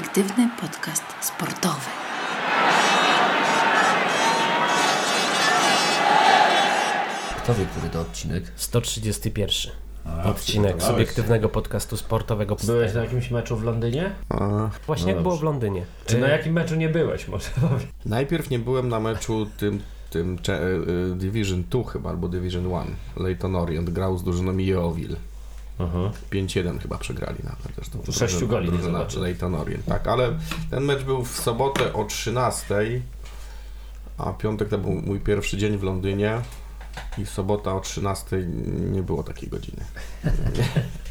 Perspektywny podcast sportowy. Kto wie, który to odcinek? 131 A, odcinek subiektywnego podcastu sportowego. Byłeś na jakimś meczu w Londynie? A, Właśnie No jak było w. Londynie. Czy Y, na jakim meczu nie byłeś, może najpierw nie byłem na meczu tym, tym cze- y, Division 2 chyba, albo Division 1. Leyton Orient grał z drużyną Yeovil. Aha. 5-1 chyba przegrali nawet. Zresztą Tu sześciu goli nie zobaczyłem. Leyton Orient. Tak, ale ten mecz był w sobotę o 13, a piątek to był mój pierwszy dzień w Londynie i sobota o 13 nie było takiej godziny.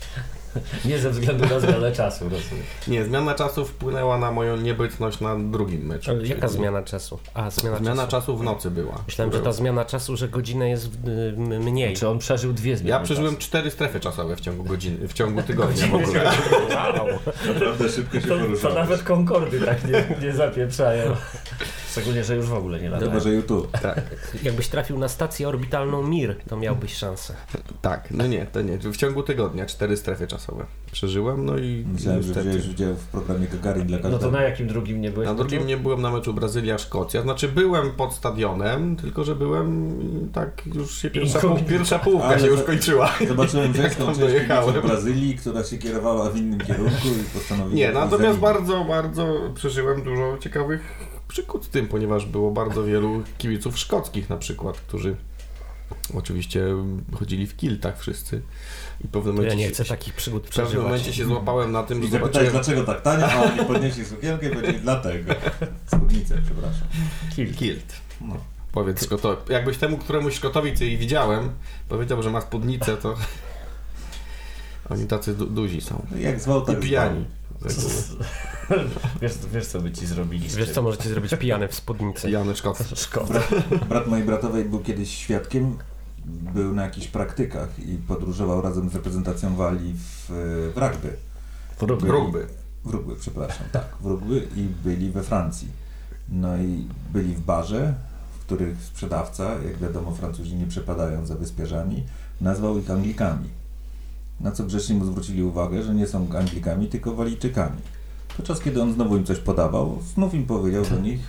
Nie ze względu na zmianę czasu, rozumiem. Nie, zmiana czasu wpłynęła na moją niebytność na drugim meczu. ale Jaka zmiana czasu? A, zmiana, Zmiana czasu. czasu w nocy była. Myślałem, że ta zmiana czasu, że godzina jest mniej. Czy on przeżył dwie zmiany Ja przeżyłem czasu? cztery strefy czasowe w ciągu godziny, w ciągu tygodnia w ogóle. Wow. Naprawdę szybko się To, to nawet Concordy tak nie, nie zapieprzają. Szczególnie, że już w ogóle nie latają. Chyba, że YouTube. Jakbyś trafił na stację orbitalną Mir, to miałbyś szansę. Tak, no nie, to nie. W ciągu tygodnia cztery strefy czasowe przeżyłem, no i Myślałem, że wziąłeś udział w programie Gagarin dla No każdego. to na jakim drugim nie byłeś? Na drugim nie byłem na meczu Brazylia-Szkocja, znaczy byłem pod stadionem, tylko że byłem i tak już się pierwsza, pół, pierwsza połówka Ale się już kończyła. Zobaczyłem tam część kibiców Brazylii, która się kierowała w innym kierunku i postanowiła... Nie, natomiast bardzo, bardzo przeżyłem dużo ciekawych przygód z tym, ponieważ było bardzo wielu kibiców szkockich na przykład, którzy oczywiście chodzili w kiltach wszyscy i w pewnym ja nie się- chcę takich przygód W pewnym przeżywać. momencie się złapałem na tym, I że zobaczyłem dlaczego tak tanio, a oni podnieśli sukienkę i powiedzieli dlatego. Spódnicę, przepraszam. kilt. No. Powiedz Szkotowi. Jakbyś temu któremuś Szkotowi, co jej widziałem, powiedział, że ma spódnicę, to oni tacy du- duzi są. Jak zwał, I tak pijani. Wiesz, wiesz co by ci zrobili Wiesz co możecie zrobić pijany w spódnicy? Pijany Szkot. Szkoda. Brat, brat mojej bratowej był kiedyś świadkiem, był na jakichś praktykach i podróżował razem z reprezentacją Walii w, w rugby. W rugby. Rugby. W rugby, przepraszam, tak, w rugby i byli we Francji. No i byli w barze, w których sprzedawca, jak wiadomo Francuzi nie przepadają za wyspiarzami, nazwał ich Anglikami. Na co grzecznie mu zwrócili uwagę, że nie są Anglikami, tylko Walijczykami. Podczas kiedy on znowu im coś podawał, znów im powiedział do nich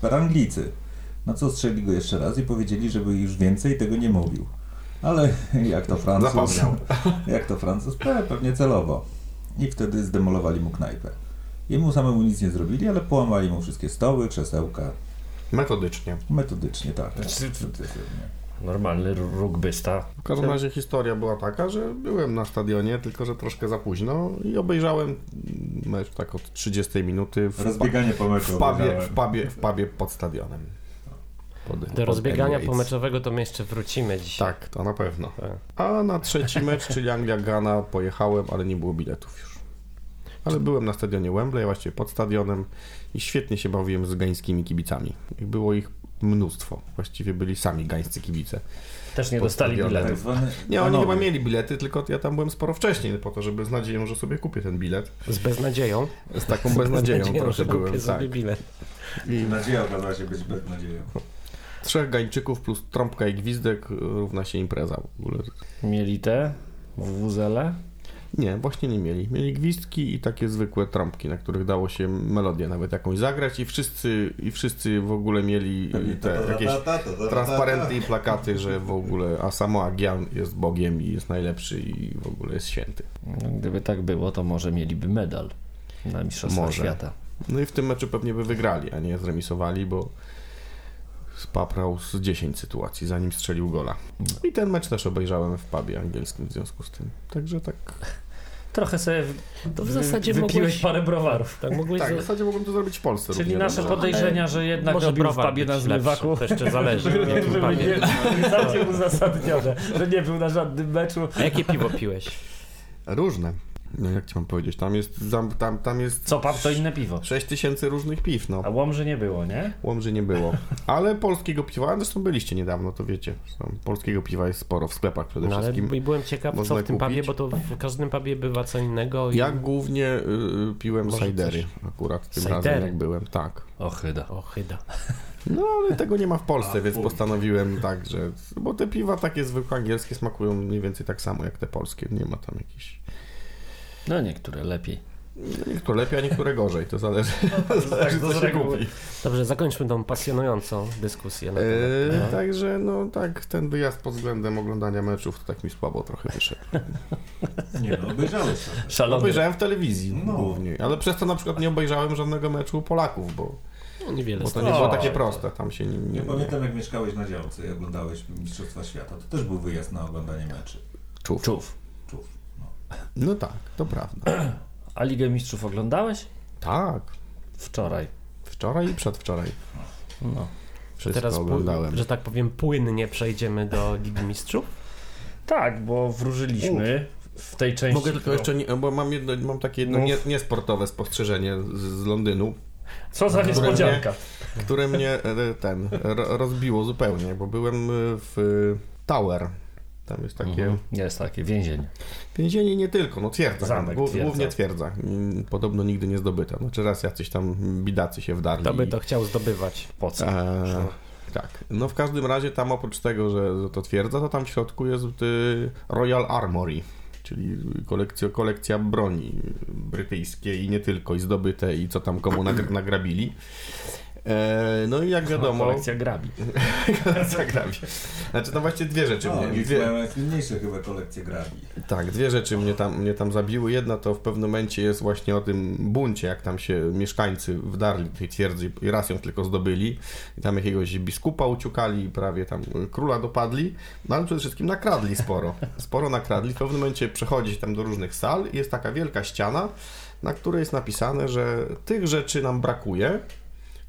per Anglicy. Na co strzeli go jeszcze raz i powiedzieli, żeby już więcej tego nie mówił. Ale jak to Francuz, jak to Francuz, pe- pewnie celowo. I wtedy zdemolowali mu knajpę. Jemu samemu nic nie zrobili, ale połamali mu wszystkie stoły, krzesełka. Metodycznie. Metodycznie, tak. tak. Znaczy. Normalny rugbysta. W każdym razie historia była taka, że byłem na stadionie, tylko że troszkę za późno i obejrzałem mecz tak od 30 minuty w, Rozbieganie po meczu. w, pubie, w, pubie, w pubie pod stadionem. Pod, Do pod rozbiegania Emirates. pomeczowego to my jeszcze wrócimy dzisiaj. Tak, to na pewno. Tak. A na trzeci mecz, czyli Anglia-Ghana, pojechałem, ale nie było biletów już. Ale byłem na stadionie Wembley, właściwie pod stadionem i świetnie się bawiłem z gańskimi kibicami. Było ich mnóstwo. Właściwie byli sami gańscy kibice. Też nie dostali. Tak biletów. zwany Nie, oni panowie. chyba mieli bilety, tylko ja tam byłem sporo wcześniej, po to, żeby z nadzieją, że sobie kupię ten bilet. Z beznadzieją. Z taką beznadzieją trochę że byłem. kupię Tak. sobie bilet. I Nadzieja okazała się być beznadzieją. trzech gańczyków plus trąbka i gwizdek równa się impreza w ogóle. Mieli te wuzele. Nie, właśnie nie mieli. Mieli gwizdki i takie zwykłe trąbki, na których dało się melodię nawet jakąś zagrać i wszyscy, i wszyscy w ogóle mieli te jakieś transparenty i plakaty, że w ogóle, a samo Agian jest Bogiem i jest najlepszy i w ogóle jest święty. Gdyby tak było, to może mieliby medal na Mistrzostwa Może. Świata. No i w tym meczu pewnie by wygrali, a nie zremisowali, bo spaprał z 10 sytuacji, zanim strzelił gola. I ten mecz też obejrzałem w pubie angielskim w związku z tym. Także tak. Trochę sobie w, To w zasadzie wypiłeś mogłeś... parę browarów. Tak, mogłeś... Tak, w za- zasadzie mogłem to zrobić w Polsce. Czyli równie nasze dobrze. podejrzenia, że jednak Może robił w pubie na. Zmywaku To jeszcze zależy, całkiem uzasadnione, że nie był na żadnym meczu. A jakie piwo piłeś? Różne. No jak ci mam powiedzieć, tam jest, tam, tam, tam jest Co pub to inne piwo. 6 tysięcy różnych piw, no. A Łomży nie było, nie? Łomży nie było. Ale polskiego piwa, a zresztą byliście niedawno, to wiecie. Zresztą Polskiego piwa jest sporo w sklepach przede No ale wszystkim. i byłem ciekaw, co można w tym kupić. pubie, bo to w każdym pubie bywa co innego. I... Ja głównie y, y, piłem Może sajdery akurat tym Sajdery? razem jak byłem, tak. O chyda. O, chyda. No ale tego nie ma w Polsce, więc postanowiłem tak, że... Bo te piwa takie zwykłe angielskie smakują mniej więcej tak samo jak te polskie. Nie ma tam jakichś... No niektóre lepiej. Niektóre lepiej, a niektóre gorzej. To zależy, to zależy to co z się reguły. kupi. Dobrze, zakończmy tą pasjonującą dyskusję. Na temat. E, także no tak, ten wyjazd pod względem oglądania meczów to tak mi słabo trochę wyszedł. Nie no, obejrzałeś to. Szalony. Obejrzałem w telewizji No. głównie, ale przez to na przykład nie obejrzałem żadnego meczu Polaków, bo, No, niewiele bo to nie było takie proste. Tam się nie, nie, Ja pamiętam jak mieszkałeś na działce i oglądałeś Mistrzostwa Świata. To też był wyjazd na oglądanie meczy. czów. Czów. No. Tak, to prawda. A Ligę Mistrzów oglądałeś? Tak, Wczoraj. wczoraj i przedwczoraj. No. Wszystko Teraz, oglądałem. że tak powiem, płynnie przejdziemy do Ligi Mistrzów. Tak, bo wróżyliśmy w tej części. Mogę tylko jeszcze, nie, bo mam, jedno, mam takie jedno nie, niesportowe spostrzeżenie z, z Londynu, Co za Które niespodzianka. które mnie e, ten ro, rozbiło zupełnie, bo byłem e, w e, Tower. Tam jest takie Mhm. Jest takie więzienie. więzienie nie tylko, no twierdza, Zamek, twierdza. głównie twierdza. Mm, Podobno nigdy nie zdobyta. Znaczy raz jacyś tam bidacy się wdarli. To by to chciał zdobywać. Po co? E, tak. No w każdym razie tam oprócz tego, że to twierdza, to tam w środku jest y, Royal Armory, czyli kolekcja, kolekcja broni brytyjskiej i nie tylko, i zdobyte, i co tam komu nag- nagrabili. E, no i jak wiadomo... Kolekcja grabi. kolekcja grabi. Znaczy no właśnie dwie rzeczy No, mnie... Dwie, mają najsłynniejsze chyba kolekcje grabi. tak, dwie rzeczy mnie tam, mnie tam zabiły. Jedna to w pewnym momencie jest właśnie o tym buncie, jak tam się mieszkańcy wdarli tej twierdzy i raz ją tylko zdobyli. I tam jakiegoś biskupa uciukali, prawie tam króla dopadli. No ale przede wszystkim nakradli sporo. Sporo nakradli. W pewnym momencie przechodzi się tam do różnych sal i jest taka wielka ściana, na której jest napisane, że tych rzeczy nam brakuje.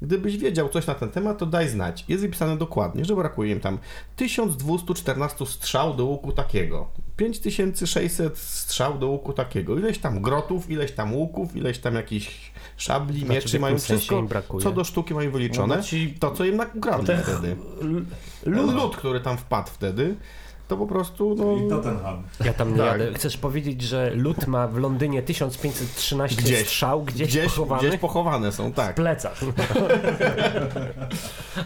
Gdybyś wiedział coś na ten temat, to daj znać. Jest wypisane dokładnie, że brakuje im tam 1214 strzał do łuku takiego, 5600 strzał do łuku takiego, ileś tam grotów, ileś tam łuków, ileś tam jakichś szabli, Znaczy, mieczy, mają wszystko, co do sztuki mają wyliczone. No bo ci- To, co im ukradli Ten- wtedy. Lud. Lud, który tam wpadł wtedy, to po prostu, no... I Tottenham. Ja tam nie Tak. jadę. Chcesz powiedzieć, że lud ma w Londynie 1513 Gdzieś. strzał gdzieś, Gdzieś, pochowanych gdzieś pochowane są, w tak. plecach.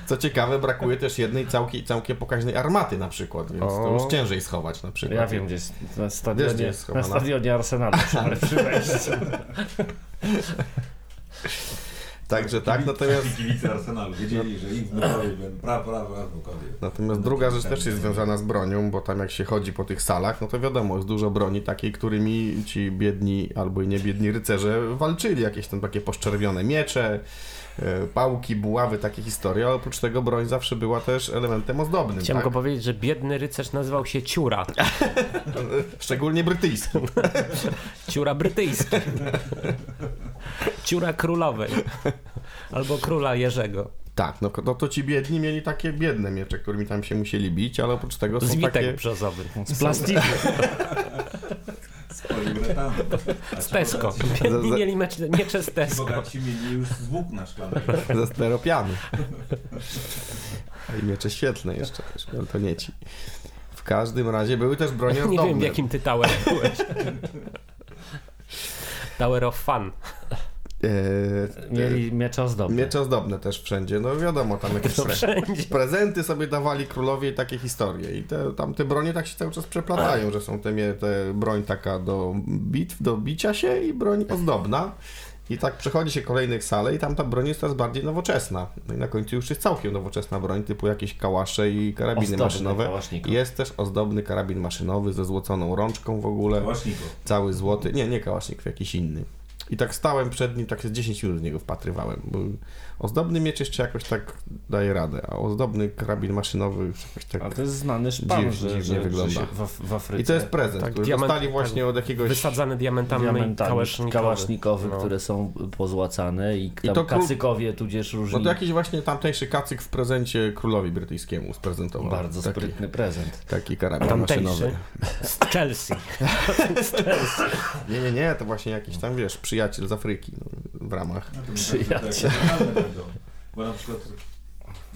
Co ciekawe, brakuje też jednej całkiem, całkiem pokaźnej armaty na przykład, więc to O. już ciężej schować na przykład. Ja wiem, gdzie jest. Na gdzie stadionie, jest na stadionie Arsenalu przy, przy wejściu. Także tak, natomiast... Kibice Arsenalu wiedzieli, że ich wnukowie będą prawo, prawo, wnukowie. Natomiast druga rzecz też jest związana z bronią, bo tam jak się chodzi po tych salach, no to wiadomo, jest dużo broni takiej, którymi ci biedni albo i niebiedni rycerze walczyli. Jakieś tam takie poszczerwione miecze, pałki, buławy, takie historie, ale oprócz tego broń zawsze była też elementem ozdobnym. Chciałem tak? go powiedzieć, że biedny rycerz nazywał się Ciura. Szczególnie brytyjski. Ciura brytyjski. Ciura królowej. Albo króla Jerzego. Tak, no to, to ci biedni mieli takie biedne miecze, którymi tam się musieli bić, ale oprócz tego są Zwitek takie... brzozowy. Z plastiku. Z poliuretanu. Z Tesco. Biedni mieli miecze, miecze z Tesco. Bogaci mieli już z włókna szklanego. ze steropianu. I miecze świetlne jeszcze, wiesz, peltonieci. W każdym razie były też bronie Nie wiem, w jakim ty tower byłeś. Tower of Fun. E, Mieli miecze ozdobne. Miecze ozdobne też wszędzie, no wiadomo, tam jakieś To pre- wszędzie. prezenty sobie dawali królowie i takie historie. I te, tam te bronie tak się cały czas przeplatają, że są te, te broń taka do bitw, do bicia się i broń ozdobna. I tak przechodzi się kolejnych sale i tam ta broń jest coraz bardziej nowoczesna. No i na końcu już jest całkiem nowoczesna broń, typu jakieś kałasze i karabiny Ozdobny maszynowe. Jest też ozdobny karabin maszynowy ze złoconą rączką w ogóle. Cały złoty. Nie, nie kałasznik, jakiś inny. I tak stałem przed nim, tak z 10 minut w niego wpatrywałem. Bo ozdobny miecz jeszcze jakoś tak daje radę, a ozdobny karabin maszynowy już jakoś tak... A to jest znany szpan, Dziw- że, dziwnie że, wygląda. że się w, w Afryce I to jest prezent, Tak, który diament- dostali tak, właśnie od jakiegoś... Wysadzane diamentami, diamentami kałasznikowy. No. które są pozłacane i tam to król- kacykowie tudzież różni. No to jakiś właśnie tamtejszy kacyk w prezencie królowi brytyjskiemu sprezentował. Bardzo taki, sprytny prezent. Taki karabin maszynowy. Tamtejszy. Z Chelsea. Z Chelsea. Nie, nie, nie, to właśnie jakiś tam, wiesz, przyjaciel z Afryki no, w ramach. No to Przyjaciel. będą. Bo na przykład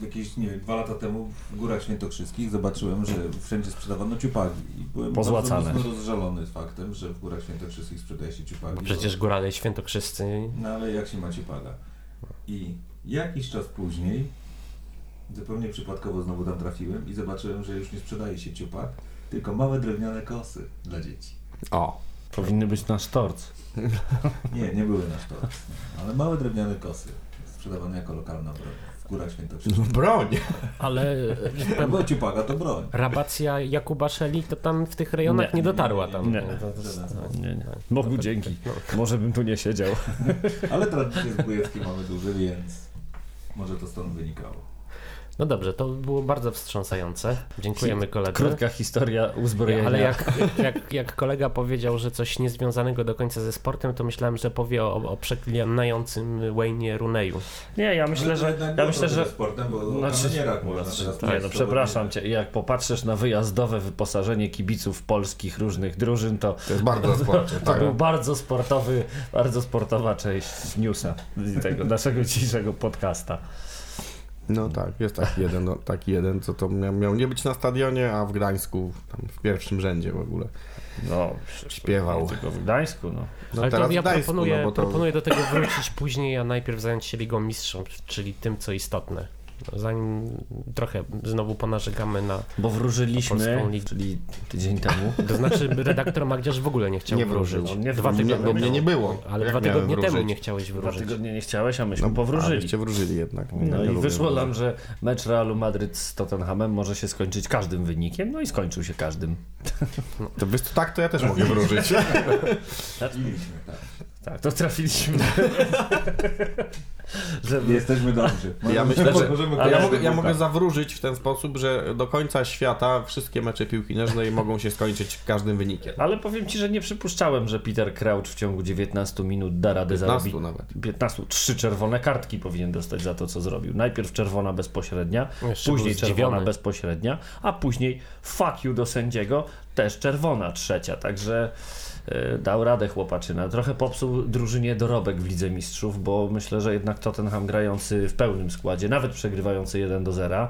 jakieś, nie wiem, dwa lata temu w Górach Świętokrzyskich zobaczyłem, że wszędzie sprzedawano ciupagi. I byłem Pozłacane. bardzo rozżalony faktem, że w Górach Świętokrzyskich sprzedaje się ciupagi. Bo przecież górale świętokrzyscy No ale jak się ma ciupaga? I jakiś czas później, zupełnie przypadkowo znowu tam trafiłem i zobaczyłem, że już nie sprzedaje się ciupak, tylko małe drewniane kosy dla dzieci. O, Powinny być na sztorc. Nie, nie były na sztorc. Ale małe drewniane kosy, sprzedawane jako lokalna broń w Górach Świętokrzyskich. No broń! Ale e, Bo ciupaga to broń. rabacja Jakuba Szeli to tam w tych rejonach nie, Nie, dotarła nie, tam. nie. To- sposób. Nie, nie. Bogu dzięki. No. Może bym tu nie siedział. Ale tradycje zbójeckie mamy duże, więc może to stąd wynikało. No dobrze, to było bardzo wstrząsające. Dziękujemy koledze. Krótka historia uzbrojenia. Ale jak, jak, jak kolega powiedział, że coś niezwiązanego do końca ze sportem, to myślałem, że powie o, o przeklinającym Wayne'ie Runeju. Nie, ja myślę, że... Ja myślę, że... Sportem, bo Znaczy, znaczy, znaczy, nie, no przepraszam cię, jak popatrzysz na wyjazdowe wyposażenie kibiców polskich różnych drużyn, to To jest bardzo to tak. był bardzo sportowy, bardzo sportowa część newsa tego naszego dzisiejszego podcasta. No tak, jest taki jeden, no, taki jeden, co to miał, miał nie być na stadionie, a w Gdańsku, tam w pierwszym rzędzie w ogóle. No, Śpiewał. nie Tylko w Gdańsku, no. No Ale teraz to ja Gdańsku, proponuję, no to... proponuję do tego wrócić później, a najpierw zająć się Ligą Mistrzów, czyli tym, co istotne. Zanim trochę znowu ponarzegamy na... Bo wróżyliśmy, ligę. czyli tydzień temu. To znaczy redaktor Magdziarz w ogóle nie chciał Nie wróżyć. Nie Dwa Nie, tygodnie bo mnie temu. nie było. Ale Jak dwa tygodnie temu wróżyć? nie chciałeś Dwa wróżyć. tygodnie nie chciałeś, a myśmy No, powróżyli. Abyście wróżyli jednak. No Ja i wyszło wróżyć. nam, że mecz Realu Madryt z Tottenhamem może się skończyć każdym wynikiem, no i skończył się każdym. To wiesz, co, tak, to ja też mogę wróżyć. Trafiliśmy, tak. Tak, to trafiliśmy. Żeby... Jesteśmy dobrzy. Ja myślę, że Możemy ale ja, mogę, ja w mogę butach. zawróżyć w ten sposób, że do końca świata wszystkie mecze piłki nożnej mogą się skończyć każdym wynikiem. Ale powiem ci, że nie przypuszczałem, że Peter Crouch w ciągu 19 minut da radę 15 zarobić. nawet. 15, trzy czerwone kartki powinien dostać za to, co zrobił. Najpierw czerwona bezpośrednia, Jeszcze później czerwona bezpośrednia, a później fuck you do sędziego, też czerwona trzecia, także dał radę chłopaczyna. Trochę popsuł drużynie dorobek w Lidze Mistrzów, bo myślę, że jednak Tottenham grający w pełnym składzie, nawet przegrywający 1 do 0,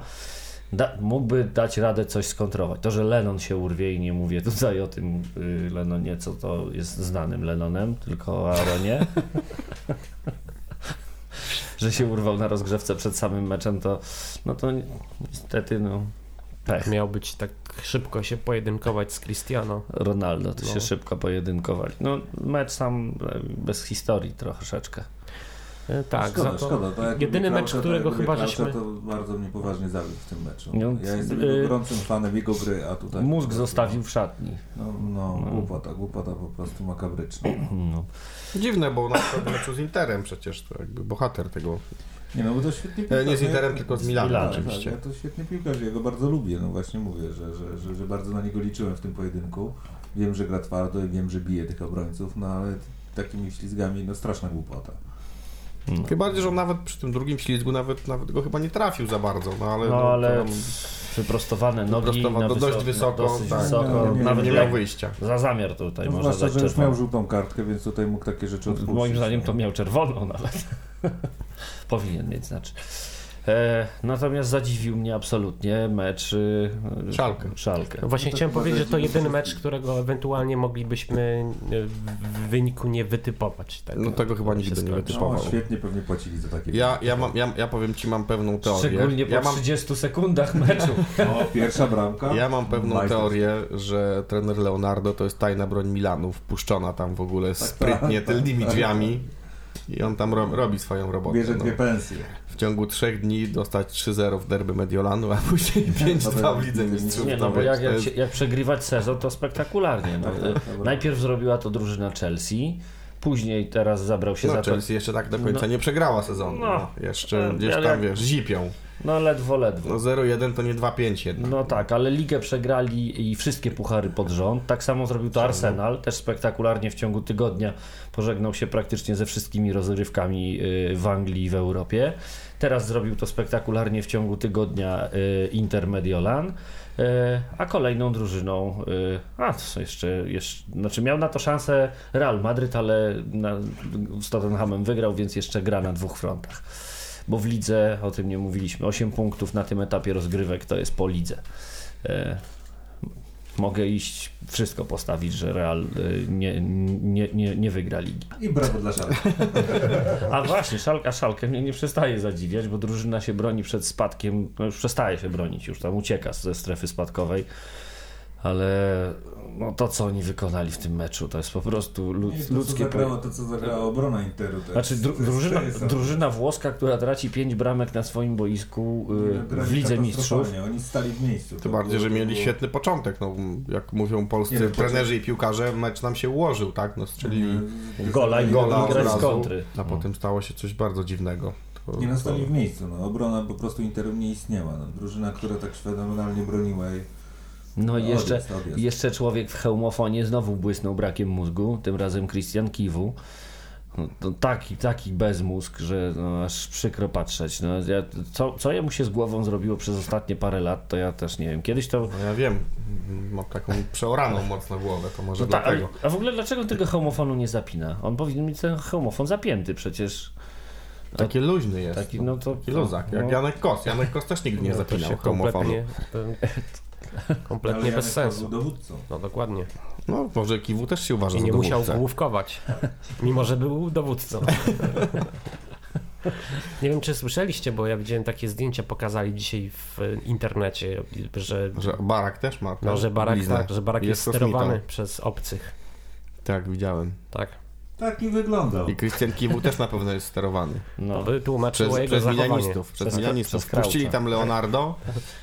da, mógłby dać radę coś skontrować. To, że Lennon się urwie i nie mówię tutaj o tym y, Lennonie, co to jest znanym Lennonem, tylko o Aaronie. że się urwał na rozgrzewce przed samym meczem, to no to ni- niestety no pech. Miał być tak szybko się pojedynkować z Cristiano. Ronaldo, to No. się szybko pojedynkowali. No mecz sam e, bez historii troszeczkę. E, Tak, szkoda, za to szkoda. To jedyny mecz, którego chyba Croucha, żeśmy... to bardzo mnie poważnie zawiódł w tym meczu. No, ja jestem y- jego gorącym fanem jego gry, a tutaj... Mózg zostawił w szatni. No, no, głupota, głupota po prostu makabryczna. No. Dziwne, bo na przykład w meczu z Interem przecież to jakby bohater tego. Nie no, bo to świetnie E, nie z Interem, tylko z Milanem Milanem, oczywiście. Tak, ja to świetny piłkarz, ja go bardzo lubię, no właśnie mówię, że, że, że, że bardzo na niego liczyłem w tym pojedynku. Wiem, że gra twardo i wiem, że bije tych obrońców, no ale takimi ślizgami, no straszna głupota. Tym bardziej, że on nawet przy tym drugim ślizgu nawet, nawet go chyba nie trafił za bardzo, no ale... No to ale tam wyprostowane nogi, wyprostowa- na no, dość wysoko, no, dosyć tak. wysoko, Nie, nie, nawet nie miał wyjścia. za zamiar tutaj No, można zwłaszcza, dać że już miał żółtą kartkę, więc tutaj mógł takie rzeczy odpuścić. Moim zdaniem to miał czerwoną nawet. Powinien mieć znaczy. E, natomiast zadziwił mnie absolutnie mecz y, Szalkę. Szalkę. No właśnie No chciałem powiedzieć, że to jedyny mecz, którego ewentualnie moglibyśmy e, w wyniku nie wytypować. Tak, No tego chyba nigdy nie wytypował. No, świetnie pewnie płacili za takie Ja, ja, mam, ja, ja powiem Ci, mam pewną teorię. Szczególnie po ja mam, 30 sekundach meczu. O, pierwsza bramka. ja mam pewną Majster. teorię, że trener Leonardo to jest tajna broń Milanu, wpuszczona tam w ogóle sprytnie tak, tylnymi tak. drzwiami. I on tam ro, robi swoją robotę. Bierze no. dwie pensje. W ciągu trzech dni dostać 3-0 w derby Mediolanu, a później 5-2 w Lidze Mistrzów. Nie no, bo jak, jak, się, jak przegrywać sezon, to spektakularnie. No. Tak, tak. Najpierw zrobiła to drużyna Chelsea, później teraz zabrał się No, za to. Chelsea jeszcze tak do końca No. nie przegrała sezonu. No. No. Jeszcze No, gdzieś tam, jak- wiesz, zipią. No ledwo, ledwo. No 0-1 to nie 2-5 jednak. No tak, ale ligę przegrali i wszystkie puchary pod rząd. Tak samo zrobił to Arsenal, też spektakularnie w ciągu tygodnia pożegnał się praktycznie ze wszystkimi rozrywkami y, w Anglii i w Europie. Teraz zrobił to spektakularnie w ciągu tygodnia y, Inter Mediolan. y, A kolejną drużyną, a jeszcze, jeszcze, znaczy miał na to szansę Real Madryt, ale na, z Tottenhamem wygrał, więc jeszcze gra na dwóch frontach. Bo w lidze, o tym nie mówiliśmy, 8 punktów na tym etapie rozgrywek to jest po lidze. E, mogę iść wszystko postawić, że Real e, nie, nie, nie, nie wygra ligi. I brawo dla Szalka. A właśnie, Szalka, Szalkę mnie nie przestaje zadziwiać, bo drużyna się broni przed spadkiem, no już przestaje się bronić, już tam ucieka ze strefy spadkowej. Ale no to, co oni wykonali w tym meczu, to jest po prostu lud, to, ludzkie... co zagrało, to, co zagrała obrona Interu. To Znaczy, jest, dru, to jest drużyna, drużyna włoska, która traci 5 bramek na swoim boisku y, w Lidze Mistrzów. Oni stali w miejscu. Tym To bardziej, że to mieli świetny początek. No, jak mówią polscy Nie, no, trenerzy i piłkarze, mecz nam się ułożył, tak? No, strzelili Gola i gola grać z razu, kontry. a potem stało się coś bardzo dziwnego. To, Nie to, nastali w miejscu. No. Obrona po prostu Interu nie istniała. No. Drużyna, która tak fenomenalnie broniła i No i jeszcze, jeszcze człowiek w hełmofonie znowu błysnął brakiem mózgu, tym razem Christian Kiwu. No, to taki, taki bezmózg, że no, aż przykro patrzeć. No, ja, co, co jemu się z głową zrobiło przez ostatnie parę lat, to ja też nie wiem. Kiedyś to... no ja wiem, mam taką przeoraną mocno głowę, to może No ta, a, dlatego. a w ogóle dlaczego tego hełmofonu nie zapina? On powinien mieć ten hełmofon zapięty przecież. Taki luźny jest. Taki, no to... Taki luzak, jak no. Janek Kos. Janek Kos też nigdy nie No, zapinał homofonu. kompletnie, kompletnie bez sensu. był dowódcą. No dokładnie. No, może Kiwu też się uważa I za nie musiał dowódcę. główkować, mimo że był dowódcą. Nie wiem, czy słyszeliście, bo ja widziałem takie zdjęcia, pokazali dzisiaj w internecie, że, Że Barak też ma. no, że Barak, tak, że Barak jest, kosmitą. sterowany przez obcych. Tak, widziałem. Tak. Tak i wyglądał. I Christian Kiwu też na pewno jest sterowany. No. To by tłumaczyło Przez, jego przez zachowanie. Milanistów. Przez, Przez- Milanistów. przez. Puścili tam Leonardo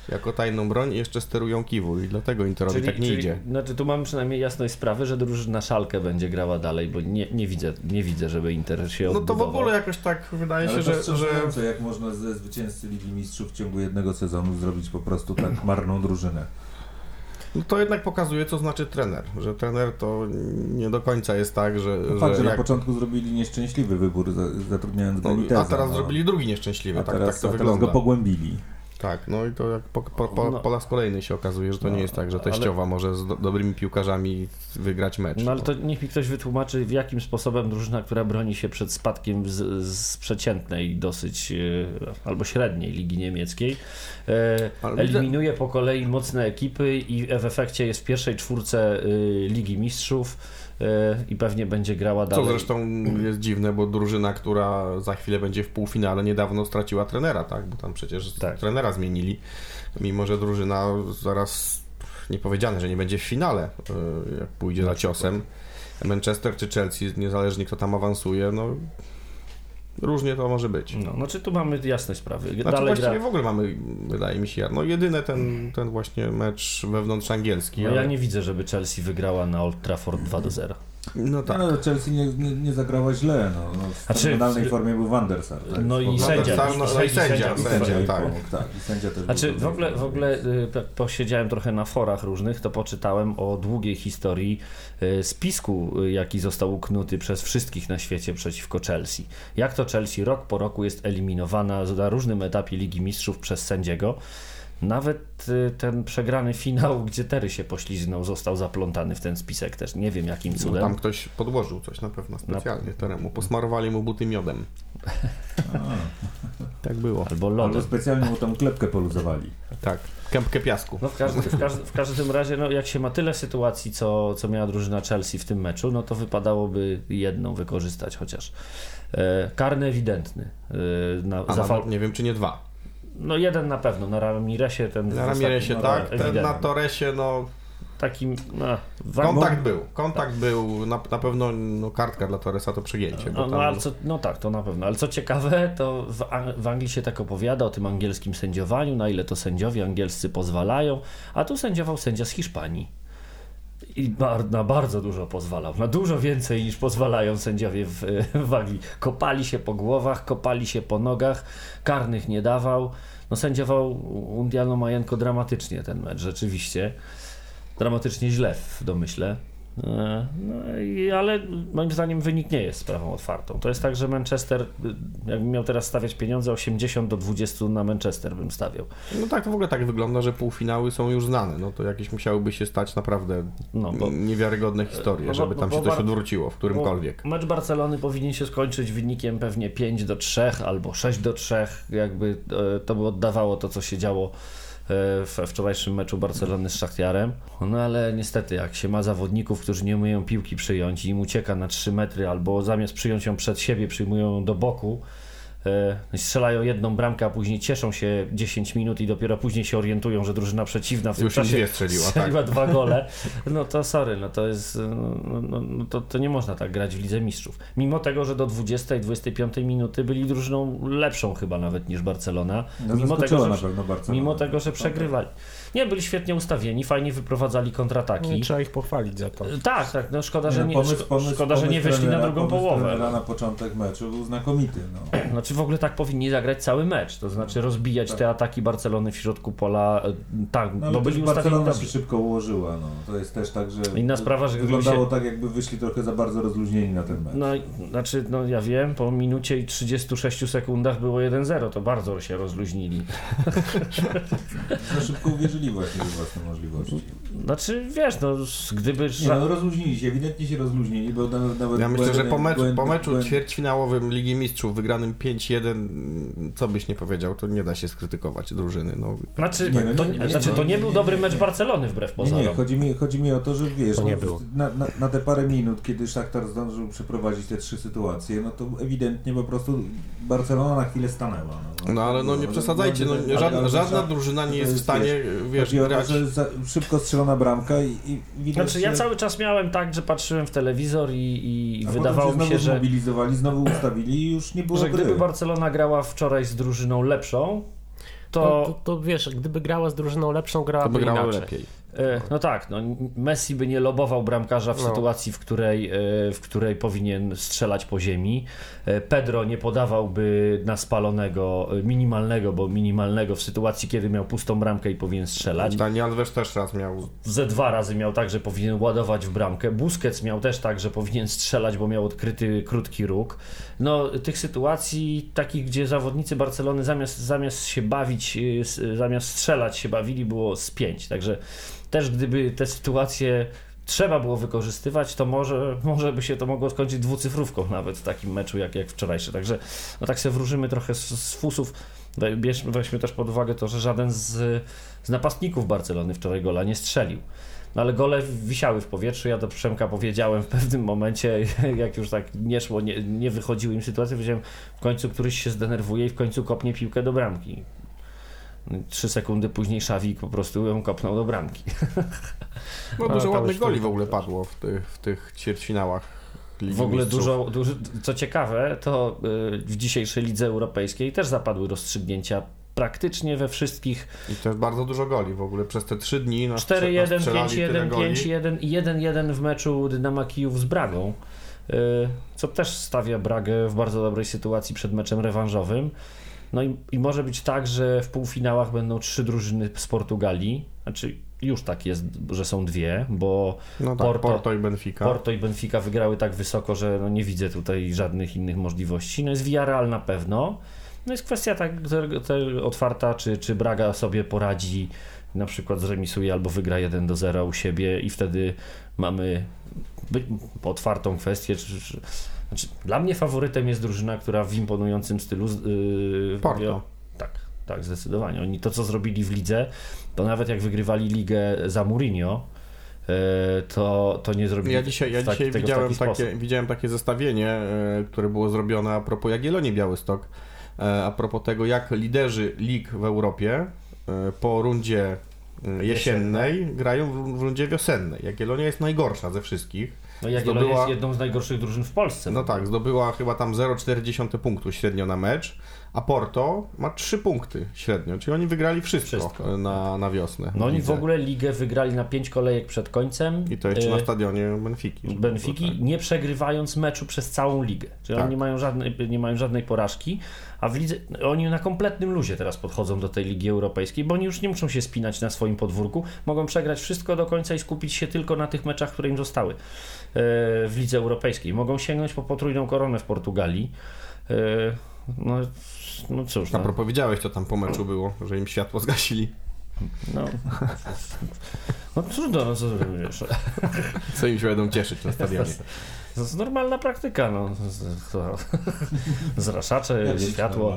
jako tajną broń i jeszcze sterują Kiwu i dlatego Interowi tak nie idzie. Znaczy tu mamy przynajmniej jasność sprawy, że drużyna Szalkę będzie grała dalej, bo nie, nie, widzę, nie widzę, żeby Inter się No to w ogóle jakoś tak wydaje Ale się, że, że że... jak można ze zwycięzcy Ligi Mistrzów w ciągu jednego sezonu zrobić po prostu tak marną drużynę. No to jednak pokazuje, co znaczy trener. Że trener to nie do końca jest tak, że. No fakt, że że na jak, początku zrobili nieszczęśliwy wybór, za- zatrudniając no, Beniteza. a teraz no. zrobili drugi nieszczęśliwy. A tak, teraz, tak to a teraz wygląda. go pogłębili. Tak, no i to jak po, po, po, No. po raz kolejny się okazuje, że to No, nie jest tak, że ale- teściowa może z do, dobrymi piłkarzami wygrać mecz. No ale to niech mi ktoś wytłumaczy, w jakim sposobem drużyna, która broni się przed spadkiem z, z przeciętnej dosyć e, albo średniej ligi niemieckiej, e, Ale eliminuje po kolei mocne ekipy i w efekcie jest w pierwszej czwórce e, Ligi Mistrzów i pewnie będzie grała Co dalej. zresztą jest dziwne, bo drużyna, która za chwilę będzie w półfinale, niedawno straciła trenera, tak? Bo tam przecież Tak. trenera zmienili. Mimo, że drużyna zaraz nie powiedziane, że nie będzie w finale, y, jak pójdzie za ciosem. Manchester czy Chelsea, niezależnie kto tam awansuje, no różnie to może być. No, znaczy tu mamy jasność sprawy. Znaczy dalej właściwie gra. w ogóle mamy, wydaje mi się, no jedyny ten, ten właśnie mecz wewnątrz angielski. No, ale- ja nie widzę, żeby Chelsea wygrała na Old Trafford 2 do 0. No tak. No, Chelsea nie, nie, nie zagrała źle. No, no, w Znaczy, fenomenalnej formie był Van der Sar. Tak? No i sędzia. Sar, no, no i sędzia, I sędzia, im tak. tak. I sędzia też Znaczy w ogóle, w ogóle y, po- posiedziałem trochę na forach różnych, to poczytałem o długiej historii y, spisku, y, jaki został uknuty przez wszystkich na świecie przeciwko Chelsea. Jak to Chelsea rok po roku jest eliminowana na różnym etapie Ligi Mistrzów przez sędziego. Nawet y, ten przegrany finał, gdzie Tery się pośliznął, został zaplątany w ten spisek też. Nie wiem jakim No, cudem. tam ktoś podłożył coś na pewno specjalnie teremu. Posmarowali mu buty miodem. Tak było. Albo Albo specjalnie mu tą klepkę poluzowali. Tak. Kępkę piasku. No w, każdym, w, każdym, w każdym razie, no, jak się ma tyle sytuacji, co, co miała drużyna Chelsea w tym meczu, no to wypadałoby jedną wykorzystać chociaż. E, karny ewidentny. E, na, A za fal... nie wiem, czy nie dwa. No jeden na pewno, na Ramiresie ten Na Ramiresie ostatnim- tak, no, ten na Toresie, no Takim, no, kontakt był. Kontakt był, na, na pewno no, kartka dla Toresa to przegięcie. Bo No, no, tam, ale co, no tak, to na pewno. Ale co ciekawe, to w, w Anglii się tak opowiada o tym angielskim sędziowaniu, na ile to sędziowie angielscy pozwalają, a tu sędziował sędzia z Hiszpanii. I bar, na bardzo dużo pozwalał, na dużo więcej niż pozwalają sędziowie w, w Anglii. Kopali się po głowach, kopali się po nogach, karnych nie dawał. No sędziował Undiano Majenko dramatycznie ten mecz, rzeczywiście. Dramatycznie źle w domyśle. E, No, i, ale moim zdaniem wynik nie jest sprawą otwartą. To jest tak, że Manchester, y, jakbym miał teraz stawiać pieniądze, 80 do 20 na Manchester bym stawiał. no tak, to w ogóle tak wygląda, że półfinały są już znane. No to jakieś musiałyby się stać naprawdę No, bo niewiarygodne historie, bo- żeby tam bo- się coś odwróciło w którymkolwiek. Mecz Barcelony powinien się skończyć wynikiem pewnie 5 do 3 albo 6 do 3, jakby e, to by oddawało to, co się działo e, we wczorajszym meczu Barcelony z Szachtiarem. No ale niestety, jak się ma zawodników, którzy nie umieją piłki przyjąć i im ucieka na 3 metry, albo zamiast przyjąć ją przed siebie, przyjmują ją do boku, strzelają jedną bramkę, a później cieszą się 10 minut i dopiero później się orientują, że drużyna przeciwna w tym Już czasie strzeliła, strzeliła tak. dwa gole. No to sorry, no to jest, no, no, no to, to nie można tak grać w Lidze Mistrzów. Mimo tego, że do 20 25 minuty byli drużyną lepszą chyba nawet niż Barcelona. No, mimo, tego, że, na pewno Barcelona. mimo tego, że przegrywali. Nie, byli świetnie ustawieni, fajnie wyprowadzali kontrataki. Trzeba ich pochwalić za to. Tak, tak, no szkoda, Nie, że no, nie, pomysł, pomysł, szkoda, że nie pomysł wyszli na drugą pomysł połowę. na początek meczu był znakomity. No. Znaczy w ogóle tak powinni zagrać cały mecz, to znaczy rozbijać Tak. te ataki Barcelony w środku pola, e, tak, No, ale bo byli Barcelona się szybko ułożyła. No. To jest też tak, że Inna sprawa, że wyglądało się- tak, jakby wyszli trochę za bardzo rozluźnieni na ten mecz. No, znaczy, no ja wiem, po minucie i 36 sekundach było 1-0, to bardzo się rozluźnili. Za szybko uwierzyli właśnie w własne możliwości. Znaczy, wiesz, no, gdyby... Nie, no rozluźnili się, ewidentnie się rozluźnili, bo nawet... nawet Ja myślę, że po, błędny- mecz, po meczu ćwierćfinałowym Ligi Mistrzów wygranym 5-1, co byś nie powiedział, to nie da się skrytykować drużyny. No, Znaczy, Nie, no, to, nie, znaczy, to nie, był nie, dobry nie, mecz nie. Barcelony wbrew Nie, nie, pozorom. chodzi mi, chodzi mi o to, że wiesz, To nie no, było. Na, na, na te parę minut, kiedy Szachtar zdążył przeprowadzić te trzy sytuacje, no to ewidentnie po prostu Barcelona na chwilę stanęła. no ale no nie przesadzajcie, no, żadna, ale- żadna drużyna nie jest w stanie, wiesz, to, grać. że za, szybko strzelona bramka i, i widać, Znaczy, ja cały czas miałem tak, że patrzyłem w telewizor i, i wydawało mi się, znowu że... zmobilizowali, znowu ustawili i już nie było że gry. gdyby Barcelona grała wczoraj z drużyną lepszą, To, to, to, to wiesz, gdyby grała z drużyną lepszą, To grałaby by grało inaczej. lepiej. e, no tak, no, Messi by nie lobował bramkarza w No. sytuacji, w której, e, w której powinien strzelać po ziemi. E, Pedro nie podawałby na spalonego, e, minimalnego, bo minimalnego w sytuacji, kiedy miał pustą bramkę i powinien strzelać. Daniel Alves też raz miał Ze dwa razy miał tak, że powinien ładować w bramkę. Busquets miał też tak, że powinien strzelać, bo miał odkryty krótki róg. No, tych sytuacji takich, gdzie zawodnicy Barcelony zamiast, zamiast się bawić, s- zamiast strzelać się bawili, było z pięć. Także też gdyby te sytuacje trzeba było wykorzystywać, to może, może by się to mogło skończyć dwucyfrówką nawet w takim meczu jak, jak wczorajszy. Także no tak sobie wróżymy trochę z, z fusów. Bierz, weźmy też pod uwagę to, że żaden z, z napastników Barcelony wczoraj gola nie strzelił. No ale gole wisiały w powietrzu. Ja do Przemka powiedziałem w pewnym momencie, jak już tak nie szło, nie, nie wychodziły im sytuacje, powiedziałem, w końcu któryś się zdenerwuje i w końcu kopnie piłkę do bramki. Trzy sekundy później Szawik po prostu ją kopnął do bramki. No, dużo ładnych goli w ogóle padło w tych, w tych ćwierćfinałach Ligi W ogóle dużo, dużo, co ciekawe, to y, w dzisiejszej lidze europejskiej też zapadły rozstrzygnięcia praktycznie we wszystkich I to jest bardzo dużo goli w ogóle przez te trzy dni. No, 4-1, strzelali tyle 5-1, goli. 5-1 i 1-1 w meczu Dynama Kijów z Bragą, y, co też stawia Bragę w bardzo dobrej sytuacji przed meczem rewanżowym. No i, i może być tak, że w półfinałach będą trzy drużyny z Portugalii, znaczy już tak jest, że są dwie, bo No tak, Porto- Porto, i Benfica. Porto i Benfica wygrały tak wysoko, że no nie widzę tutaj żadnych innych możliwości. No jest Villarreal na pewno. No jest kwestia tak otwarta, czy, czy Braga sobie poradzi, na przykład zremisuje albo wygra 1 do 0 u siebie i wtedy mamy otwartą kwestię. Czy, czy, znaczy, dla mnie faworytem jest drużyna, która w imponującym stylu yy, Porto. tak, tak, zdecydowanie. Oni to, co zrobili w lidze, to nawet jak wygrywali ligę za Mourinho, yy, to, to nie zrobili Ja dzisiaj, ja taki- dzisiaj tego widziałem, taki takie, sposób. widziałem takie zestawienie, e, które było zrobione a propos Jagiellonii Białystok, e, a propos tego, jak liderzy lig w Europie e, po rundzie e, jesiennej grają w, w rundzie wiosennej. Jagiellonia jest najgorsza ze wszystkich. No Jagiellonia zdobyła- jest jedną z najgorszych drużyn w Polsce. No tak, zdobyła chyba tam 0,4 punktu średnio na mecz, a Porto ma 3 punkty średnio, czyli oni wygrali wszystko, Wszystko. Na, na wiosnę. No oni w ogóle ligę wygrali na 5 kolejek przed końcem. I to jeszcze na e, stadionie Benfiki. Benfiki, tak. nie przegrywając meczu przez całą ligę. Czyli Tak. oni nie mają, żadnej, nie mają żadnej porażki, a w lidze, oni na kompletnym luzie teraz podchodzą do tej Ligi Europejskiej, bo oni już nie muszą się spinać na swoim podwórku, mogą przegrać wszystko do końca i skupić się tylko na tych meczach, które im zostały e, w Lidze Europejskiej. Mogą sięgnąć po potrójną koronę w Portugalii. E, No, no cóż, A no, propos wiedziałeś, co tam po meczu było, że im światło zgasili. no, no trudno, no co wiesz. Co im się będą cieszyć na stadionie. To jest normalna praktyka, no. Zraszacze, światło.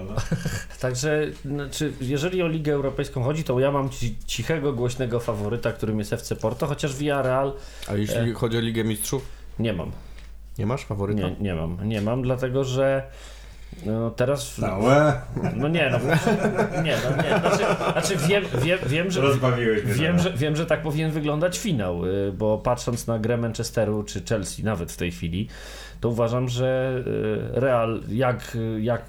Także, znaczy, jeżeli o Ligę Europejską chodzi, to ja mam ci- cichego, głośnego faworyta, którym jest FC Porto, chociaż Villarreal A jeśli chodzi o Ligę Mistrzów, nie mam. nie masz faworyta? Nie, nie mam, nie mam, dlatego że No teraz. Całe? No nie, no. Nie, no nie. Znaczy, znaczy wiem, wiem, wiem, że. Rozbawiłeś mnie Wiem że, wiem, że tak powinien wyglądać finał, y, bo patrząc na grę Manchesteru czy Chelsea nawet w tej chwili, to uważam, że y, Real jak, jak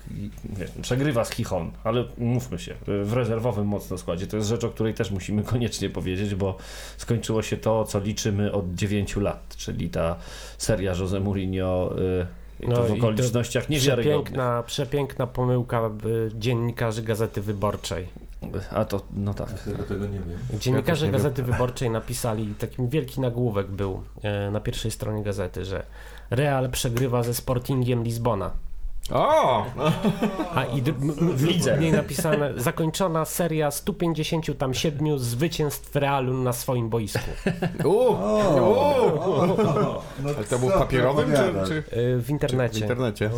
nie, przegrywa z Chichon, ale mówmy się, y, w rezerwowym mocno składzie. To jest rzecz, o której też musimy koniecznie powiedzieć, bo skończyło się to, co liczymy od 9 lat, czyli ta seria Jose Mourinho i to No w i to okolicznościach niewiarygodnych. Przepiękna, przepiękna pomyłka y, dziennikarzy Gazety Wyborczej. A to, no tak. Ja tego, nie wiem. Dziennikarze nie wiem. Gazety Wyborczej napisali, taki wielki nagłówek był e, na pierwszej stronie gazety, że Real przegrywa ze Sportingiem Lizbona. O! A i d- m- m- w lidze. niej napisane zakończona seria 157 zwycięstw Realu na swoim boisku. U! O, no Ale to był w papierowym czy, opowiadasz? czy, E, W czy w internecie. internecie?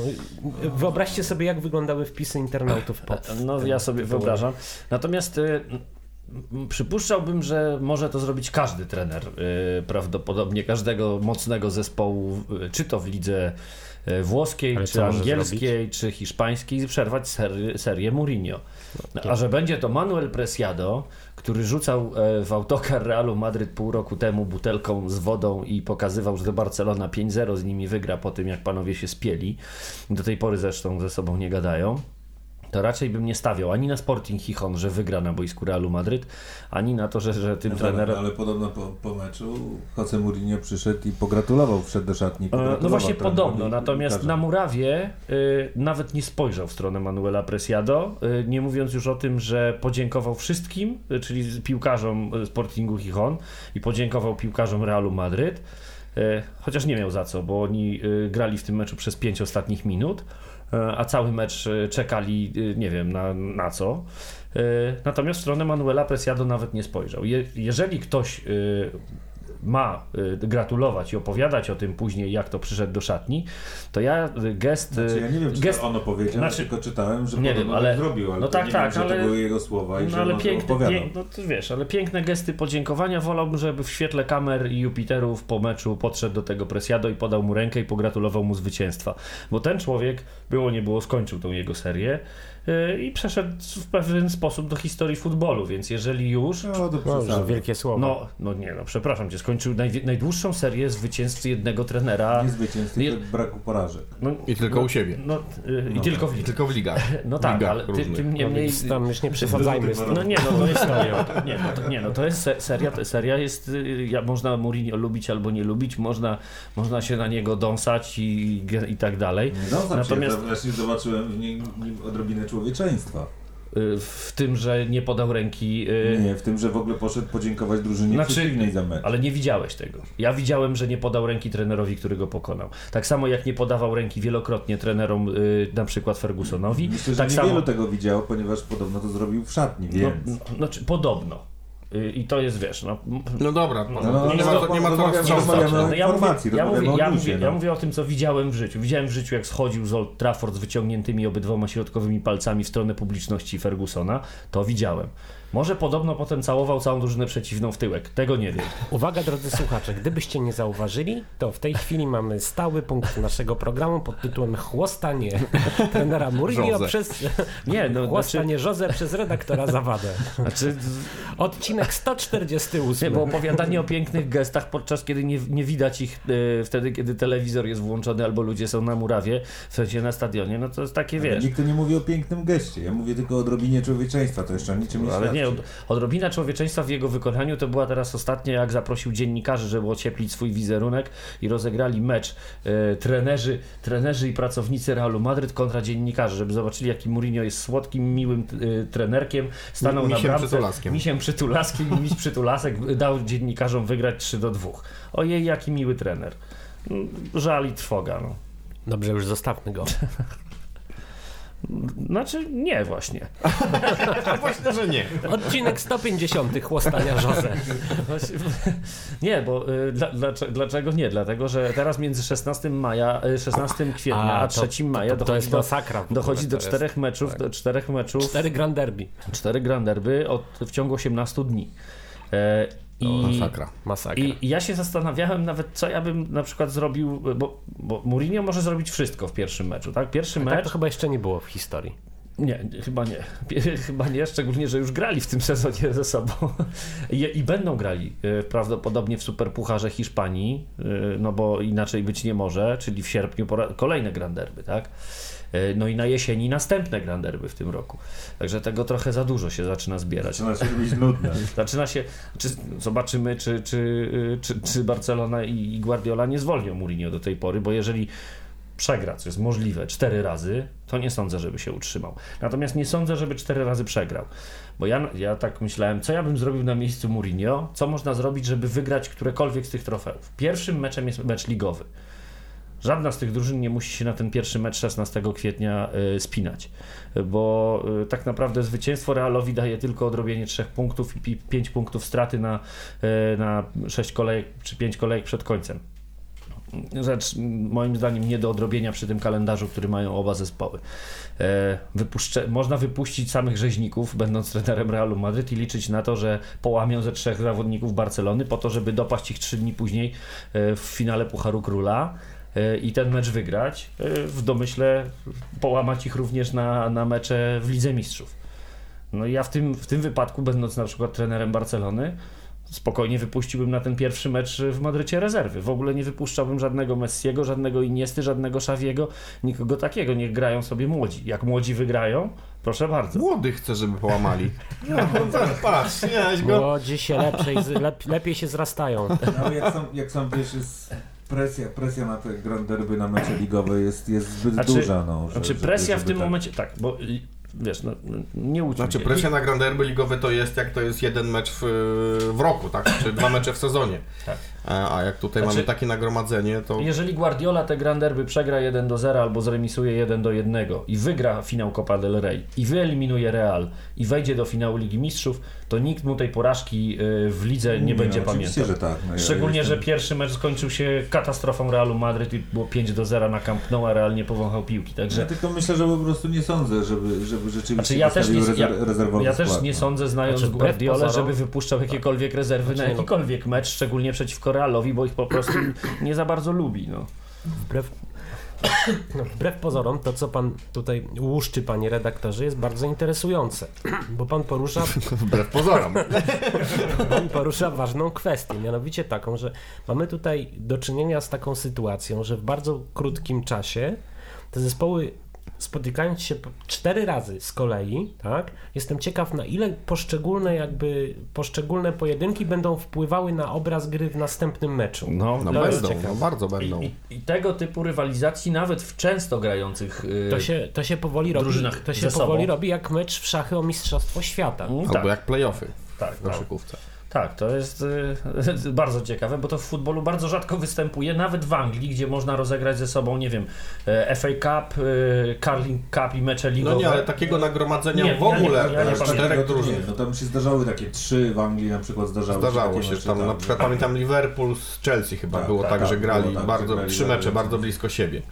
Wyobraźcie sobie, jak wyglądały wpisy internautów pod. No ja sobie tytułem. wyobrażam. Natomiast y, przypuszczałbym, że może to zrobić każdy trener, y, prawdopodobnie każdego mocnego zespołu, czy to w lidze włoskiej, Ale czy angielskiej, czy hiszpańskiej, przerwać ser, serię Mourinho. A że będzie to Manuel Preciado, który rzucał e, w autokar Realu Madryt pół roku temu butelką z wodą i pokazywał, że Barcelona 5-0 z nimi wygra po tym, jak panowie się spieli. Do tej pory zresztą ze sobą nie gadają to raczej bym nie stawiał ani na Sporting Chichon, że wygra na boisku Realu Madryt, ani na to, że, że tym No trenerem... Ale podobno po, po meczu Jose Mourinho przyszedł i pogratulował, wszedł do szatni. E, No właśnie podobno, natomiast na murawie y, nawet nie spojrzał w stronę Manuela Preciado, y, nie mówiąc już o tym, że podziękował wszystkim, y, czyli piłkarzom Sportingu Chichon i podziękował piłkarzom Realu Madryt, chociaż nie miał za co, bo oni grali w tym meczu przez pięć ostatnich minut, a cały mecz y, czekali, y, nie wiem na, na co. Y, Natomiast w stronę Manuela Preciado nawet nie spojrzał. Je, jeżeli ktoś ma y, gratulować i opowiadać o tym później, jak to przyszedł do szatni, to ja y, gest. Znaczy, ja nie wiem, czy gest to on opowiedział, znaczy- tylko czytałem, że nie wiem, ale- tak zrobił, ale no tak, nie tak, wiem, że ale- to były jego słowa i no że ale piękne, pięk, no to wiesz, ale piękne gesty podziękowania wolałbym, żeby w świetle kamer i Jupiterów po meczu podszedł do tego Presiado i podał mu rękę i pogratulował mu zwycięstwa. Bo ten człowiek, było nie było, skończył tą jego serię i przeszedł w pewien sposób do historii futbolu, więc jeżeli już... No, to przesady. wielkie słowa. No, no nie, no przepraszam cię, skończył najwi- najdłuższą serię zwycięstw jednego trenera. Nie zwycięstw, Nie- tylko braku porażek. No, I tylko u siebie. no, yy, I No. tylko w I lidze. tylko w ligach. No tak, ligach ale ty, tym No niemniej... więc tam już nie przesadzajmy. No nie, no to jest seria. Nie, no to, nie, no to jest se- seria, to- seria jest, y, ja, można Mourinho lubić albo nie lubić, można, można się na niego dąsać i, i tak dalej. Nie dąsam Natomiast- się, wreszcie zobaczyłem w nim, nim odrobinę człowieczeństwa. Y, W tym, że nie podał ręki, y, Nie, w tym, że w ogóle poszedł podziękować drużynie Znaczy, przeciwnej za mecz. ale nie widziałeś tego. Ja widziałem, że nie podał ręki trenerowi, który go pokonał. Tak samo jak nie podawał ręki wielokrotnie trenerom, y, na przykład Fergusonowi. Myślę, że tak niewielu samo, tego widziało, ponieważ podobno to zrobił w szatni, no, więc... no, znaczy, podobno. I to jest, wiesz, no, No dobra, No, no, no, nie, no, ma, nie ma co rozmawiamy- roztrząsać. rozmawiamy o No ja mówię, informacji, ja, mówię, rozmawiamy ja, o mówię, ja no. mówię o tym, co widziałem w życiu. Widziałem w życiu, jak schodził z Old Trafford z wyciągniętymi obydwoma środkowymi palcami w stronę publiczności Fergusona. To widziałem. Może podobno potem całował całą drużynę przeciwną w tyłek. Tego nie wiem. Uwaga, drodzy słuchacze, gdybyście nie zauważyli, to w tej chwili mamy stały punkt naszego programu pod tytułem Chłostanie trenera Mourinho przez Nie, no, znaczy, Chłostanie Jose przez redaktora Zawadę. znaczy, Odcinek 148. nie, bo opowiadanie o pięknych gestach, podczas kiedy nie, nie widać ich e, wtedy, kiedy telewizor jest włączony albo ludzie są na murawie, w sensie na stadionie, no to jest takie, Ale wiesz... Nikt nie mówi o pięknym geście, ja mówię tylko o odrobinie człowieczeństwa, to jeszcze o niczym nie świadczy. Nie, od, odrobina człowieczeństwa w jego wykonaniu to była teraz ostatnio, jak zaprosił dziennikarzy, żeby ocieplić swój wizerunek i rozegrali mecz e, trenerzy, trenerzy i pracownicy Realu Madryt kontra dziennikarzy, żeby zobaczyli, jaki Mourinho jest słodkim, miłym e, trenerkiem. Stanął Misiem na bramce, przytulaskiem. Misiem przytulaskiem i miś przytulasek dał dziennikarzom wygrać 3 do 2. Ojej, jaki miły trener. Mm, Żal i trwoga, no. Dobrze, już zostawmy go. Znaczy, nie właśnie. Właśnie, że nie. Odcinek 150 Chłostania Jose. Nie, bo y, dla, dlaczego, nie? Dlatego, że teraz między 16 maja, y, 16 kwietnia a, to- 3 maja to, to, dochodzi, do, dochodzi do czterech meczów, tak. do czterech meczów, Cztery Grand Derby. cztery Grand Derby od, w ciągu 18 dni. E, I, Masakra. Masakra. I ja się zastanawiałem nawet, co ja bym na przykład zrobił, bo, bo Mourinho może zrobić wszystko w pierwszym meczu, tak? Pierwszy Tak mecz... to chyba jeszcze nie było w historii. Nie, chyba nie. Chyba nie, szczególnie, że już grali w tym sezonie ze sobą. I, i będą grali e, prawdopodobnie w Superpucharze Hiszpanii, e, no bo inaczej być nie może, czyli w sierpniu pora- kolejne Grand Derby, tak? E, No i na jesieni następne Grand Derby w tym roku. Także tego trochę za dużo się zaczyna zbierać. Zaczyna się robić nudne. Zaczyna się, czy, zobaczymy, czy, czy, czy, czy Barcelona i Guardiola nie zwolnią Mourinho do tej pory, bo jeżeli przegra, co jest możliwe, cztery razy, to nie sądzę, żeby się utrzymał. Natomiast nie sądzę, żeby cztery razy przegrał. Bo ja, ja tak myślałem, co ja bym zrobił na miejscu Mourinho, co można zrobić, żeby wygrać którekolwiek z tych trofeów. Pierwszym meczem jest mecz ligowy. Żadna z tych drużyn nie musi się na ten pierwszy mecz 16 kwietnia y, spinać, bo y, tak naprawdę zwycięstwo Realowi daje tylko odrobienie trzech punktów i pi- pięć punktów straty na, y, na sześć kolejek czy pięć kolejek przed końcem. Rzecz m, moim zdaniem nie do odrobienia przy tym kalendarzu, który mają oba zespoły. E, można wypuścić samych rzeźników, będąc trenerem Realu Madryt i liczyć na to, że połamią ze trzech zawodników Barcelony po to, żeby dopaść ich trzy dni później e, w finale Pucharu Króla i ten mecz wygrać. E, W domyśle połamać ich również na, na mecze w Lidze Mistrzów. No i ja w tym, w tym wypadku, będąc na przykład trenerem Barcelony, spokojnie wypuściłbym na ten pierwszy mecz w Madrycie rezerwy. W ogóle nie wypuszczałbym żadnego Messiego, żadnego Iniesty, żadnego Szawiego, nikogo takiego. Niech grają sobie młodzi. Jak młodzi wygrają, proszę bardzo. Młodych chcę, żeby połamali. No, patrz, śmiałeś go. Młodzi się lepszej, z- lep, lepiej się zrastają. No, jak są, jak są wiesz, jest presja, presja na te Grand Derby, na mecze ligowe jest, jest zbyt Znaczy- duża. No, że- Znaczy żeby- presja w żeby tym tak- momencie, tak, bo wiesz, no, nie łudźmy Znaczy presja na Grand Derby ligowe to jest jak to jest jeden mecz w, w roku, tak? Czy dwa mecze w sezonie. Tak. A, a jak tutaj Znaczy- mamy takie nagromadzenie, to Jeżeli Guardiola te Grand Derby przegra 1 do 0 albo zremisuje 1 do 1 i wygra finał Copa del Rey i wyeliminuje Real i wejdzie do finału Ligi Mistrzów, to nikt mu tej porażki y, w lidze nie, będzie no, pamiętał. że tak. No, ja Szczególnie, jestem- że pierwszy mecz skończył się katastrofą Realu Madryt i było 5 do 0 na Camp Nou, a Real nie powąchał piłki. Ja Także tylko myślę, że po prostu nie sądzę, żeby, żeby rzeczywiście Znaczy, ja też nie- ja- rezer- rezerwowy ja też nie no. sądzę, znając Znaczy, pozorom- żeby wypuszczał jakiekolwiek rezerwy Znaczy, na no- jakikolwiek mecz, szczególnie przeciwko Realowi, bo ich po prostu nie za bardzo lubi. No. Wbrew, no, wbrew pozorom, to co pan tutaj łuszczy, panie redaktorze, jest bardzo interesujące, bo pan porusza, wbrew pozorom. pan porusza ważną kwestię, mianowicie taką, że mamy tutaj do czynienia z taką sytuacją, że w bardzo krótkim czasie te zespoły spotykając się cztery razy z kolei, tak, jestem ciekaw na ile poszczególne jakby, poszczególne pojedynki będą wpływały na obraz gry w następnym meczu. No, No będą, no bardzo będą. I, i, I tego typu rywalizacji nawet w często grających y, To się, to się powoli robi, drużynach to się ze sobą. powoli robi jak mecz w szachy o Mistrzostwo Świata. mm, Albo tak, jak playoffy tak, w tak, koszykówce. tak, to jest y, bardzo ciekawe, bo to w futbolu bardzo rzadko występuje, nawet w Anglii, gdzie można rozegrać ze sobą, nie wiem, e, FA Cup, y, Carling Cup i mecze ligowe. No nie, ale takiego nagromadzenia Nie, w ja nie- ogóle ja nie e, pamiętam. czterech drużyn. nie, No tam się zdarzały takie trzy w Anglii na przykład zdarzały Zdarzało się, mecze, tam tak, na przykład pamiętam Liverpool z Chelsea chyba Tak, było tak, tak, tak, że grali tak, bardzo, grali trzy mecze bardzo blisko siebie.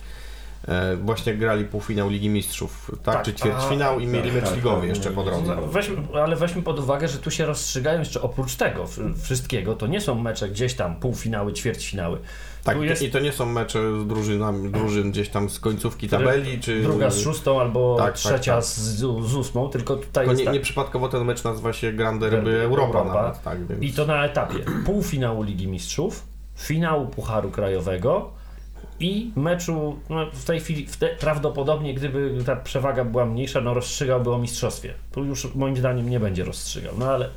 E, właśnie grali półfinał Ligi Mistrzów, tak, Tak, czy ćwierćfinał i a- mieli tak, mecz tak, ligowy tak, jeszcze po drodze. No, Weźmy, ale weźmy pod uwagę, że tu się rozstrzygają jeszcze oprócz tego wszystkiego, to nie są mecze gdzieś tam półfinały, ćwierćfinały. Tak, jest i to nie są mecze z drużynami, drużyn gdzieś tam z końcówki tabeli, czy... druga z szóstą albo Tak, tak, trzecia tak. Z, z ósmą, tylko tutaj Tylko jest nie, tak. nieprzypadkowo ten mecz nazywa się Grand Derby Europa, Europa. nawet, tak, więc... I to na etapie półfinału Ligi Mistrzów, finału Pucharu Krajowego i meczu, no w tej chwili w te, prawdopodobnie gdyby ta przewaga była mniejsza, no rozstrzygałby o mistrzostwie. Tu już moim zdaniem nie będzie rozstrzygał, no ale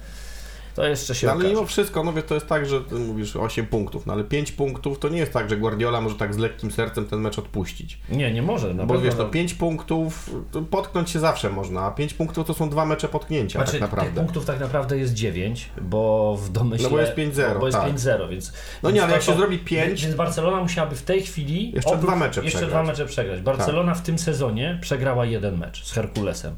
to jeszcze się No, ale okaże. mimo wszystko, no wiesz, to jest tak, że mówisz 8 punktów, no ale 5 punktów to nie jest tak, że Guardiola może tak z lekkim sercem ten mecz odpuścić. Nie, nie może. Na Bo wiesz, no no. 5 punktów, to potknąć się zawsze można, a 5 punktów to są dwa mecze potknięcia Znaczy, tak tych naprawdę. punktów tak naprawdę jest 9, bo w domyśle... No bo jest 5-0, Bo jest tak. 5-0, więc... No nie, ale jak to- się to- zrobi 5, Więc Barcelona musiałaby w tej chwili... Jeszcze dwa mecze Jeszcze przegrać. Tak. dwa mecze przegrać. Barcelona w tym sezonie przegrała jeden mecz z Herkulesem.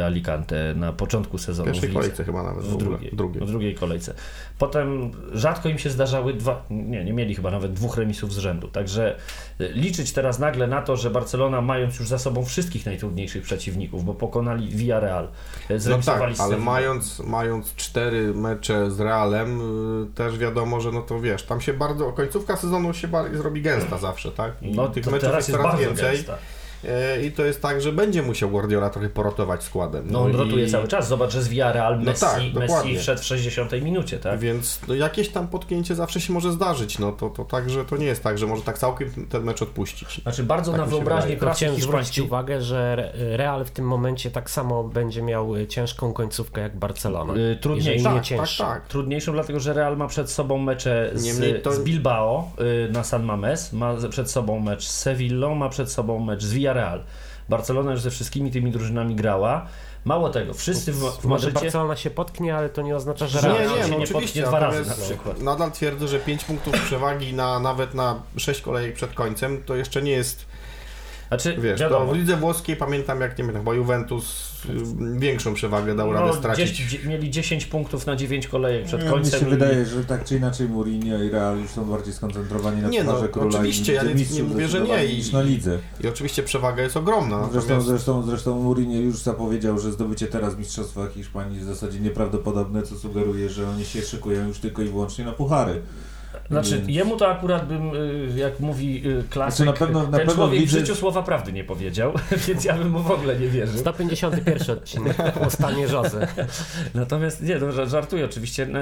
E, Alicante na początku W sezonu. pierwszej w kolejce chyba nawet. W ogóle. drugiej, drugiej. w drugiej kolejce. Potem rzadko im się zdarzały dwa, nie, nie mieli chyba nawet dwóch remisów z rzędu. Także y, liczyć teraz nagle na to, że Barcelona mając już za sobą wszystkich najtrudniejszych przeciwników, bo pokonali Villarreal, y, No tak, zremisowali ale mając, mając cztery mecze z Realem, y, też wiadomo, że no to wiesz, tam się bardzo, końcówka sezonu się zrobi gęsta zawsze, tak? I no, tych to meczów teraz jest coraz bardzo więcej. gęsta. E, I to jest tak, że będzie musiał Guardiola trochę porotować składem. No on i- rotuje cały czas. Zobacz, że z Villarreal No Messi, tak, Messi dokładnie. wszedł w 60 minucie, tak? Więc no, jakieś tam potknięcie zawsze się może zdarzyć. No to, to także to nie jest tak, że może tak całkiem ten mecz odpuścić. Znaczy bardzo Tak na wyobraźnię prasy chciałem zwrócić uwagę, że Re- Real w tym momencie tak samo będzie miał y, ciężką końcówkę jak Barcelona. Y, trudniejszą. Jeżeli nie Tak, cięższą. tak, tak. Trudniejszą, dlatego że Real ma przed sobą mecze z, to- z Bilbao y, na San Mames, ma przed sobą mecz z Sevillą, ma przed sobą mecz z Villarreal. Barcelona już ze wszystkimi tymi drużynami grała. Mało tego, wszyscy w, w Może. Barcelona się potknie, ale to nie oznacza, że Nie, Real nie, się no nie oczywiście, potknie. dwa razy na przykład. Nadal twierdzę, że 5 punktów przewagi na, nawet na 6 kolejek przed końcem to jeszcze nie jest, Znaczy, wiesz, wiadomo, to w lidze włoskiej pamiętam jak, nie wiem, chyba Juventus większą przewagę dał radę no, stracić. gdzieś, dzie- mieli 10 punktów na 9 kolejek przed Ja, mi końcem. się i- wydaje, że tak czy inaczej Mourinho i Real już są bardziej skoncentrowani na Nie, no, Pucharze Króla oczywiście, i ja nie- nie mówię, że nie i- niż na lidze. I oczywiście przewaga jest ogromna. Zresztą, Natomiast zresztą, zresztą Mourinho już zapowiedział, że zdobycie teraz Mistrzostwa Hiszpanii jest w zasadzie nieprawdopodobne, co sugeruje, że oni się szykują już tylko i wyłącznie na puchary. Znaczy, Więc- jemu to akurat bym, y, jak mówi y, klasyk, Znaczy, na pewno- na ten pewno człowiek widzę- w życiu słowa prawdy nie powiedział, więc ja bym mu w ogóle nie wierzył. 151 odcinek o stanie Jose. Natomiast, nie, no, ża- żartuję oczywiście. no,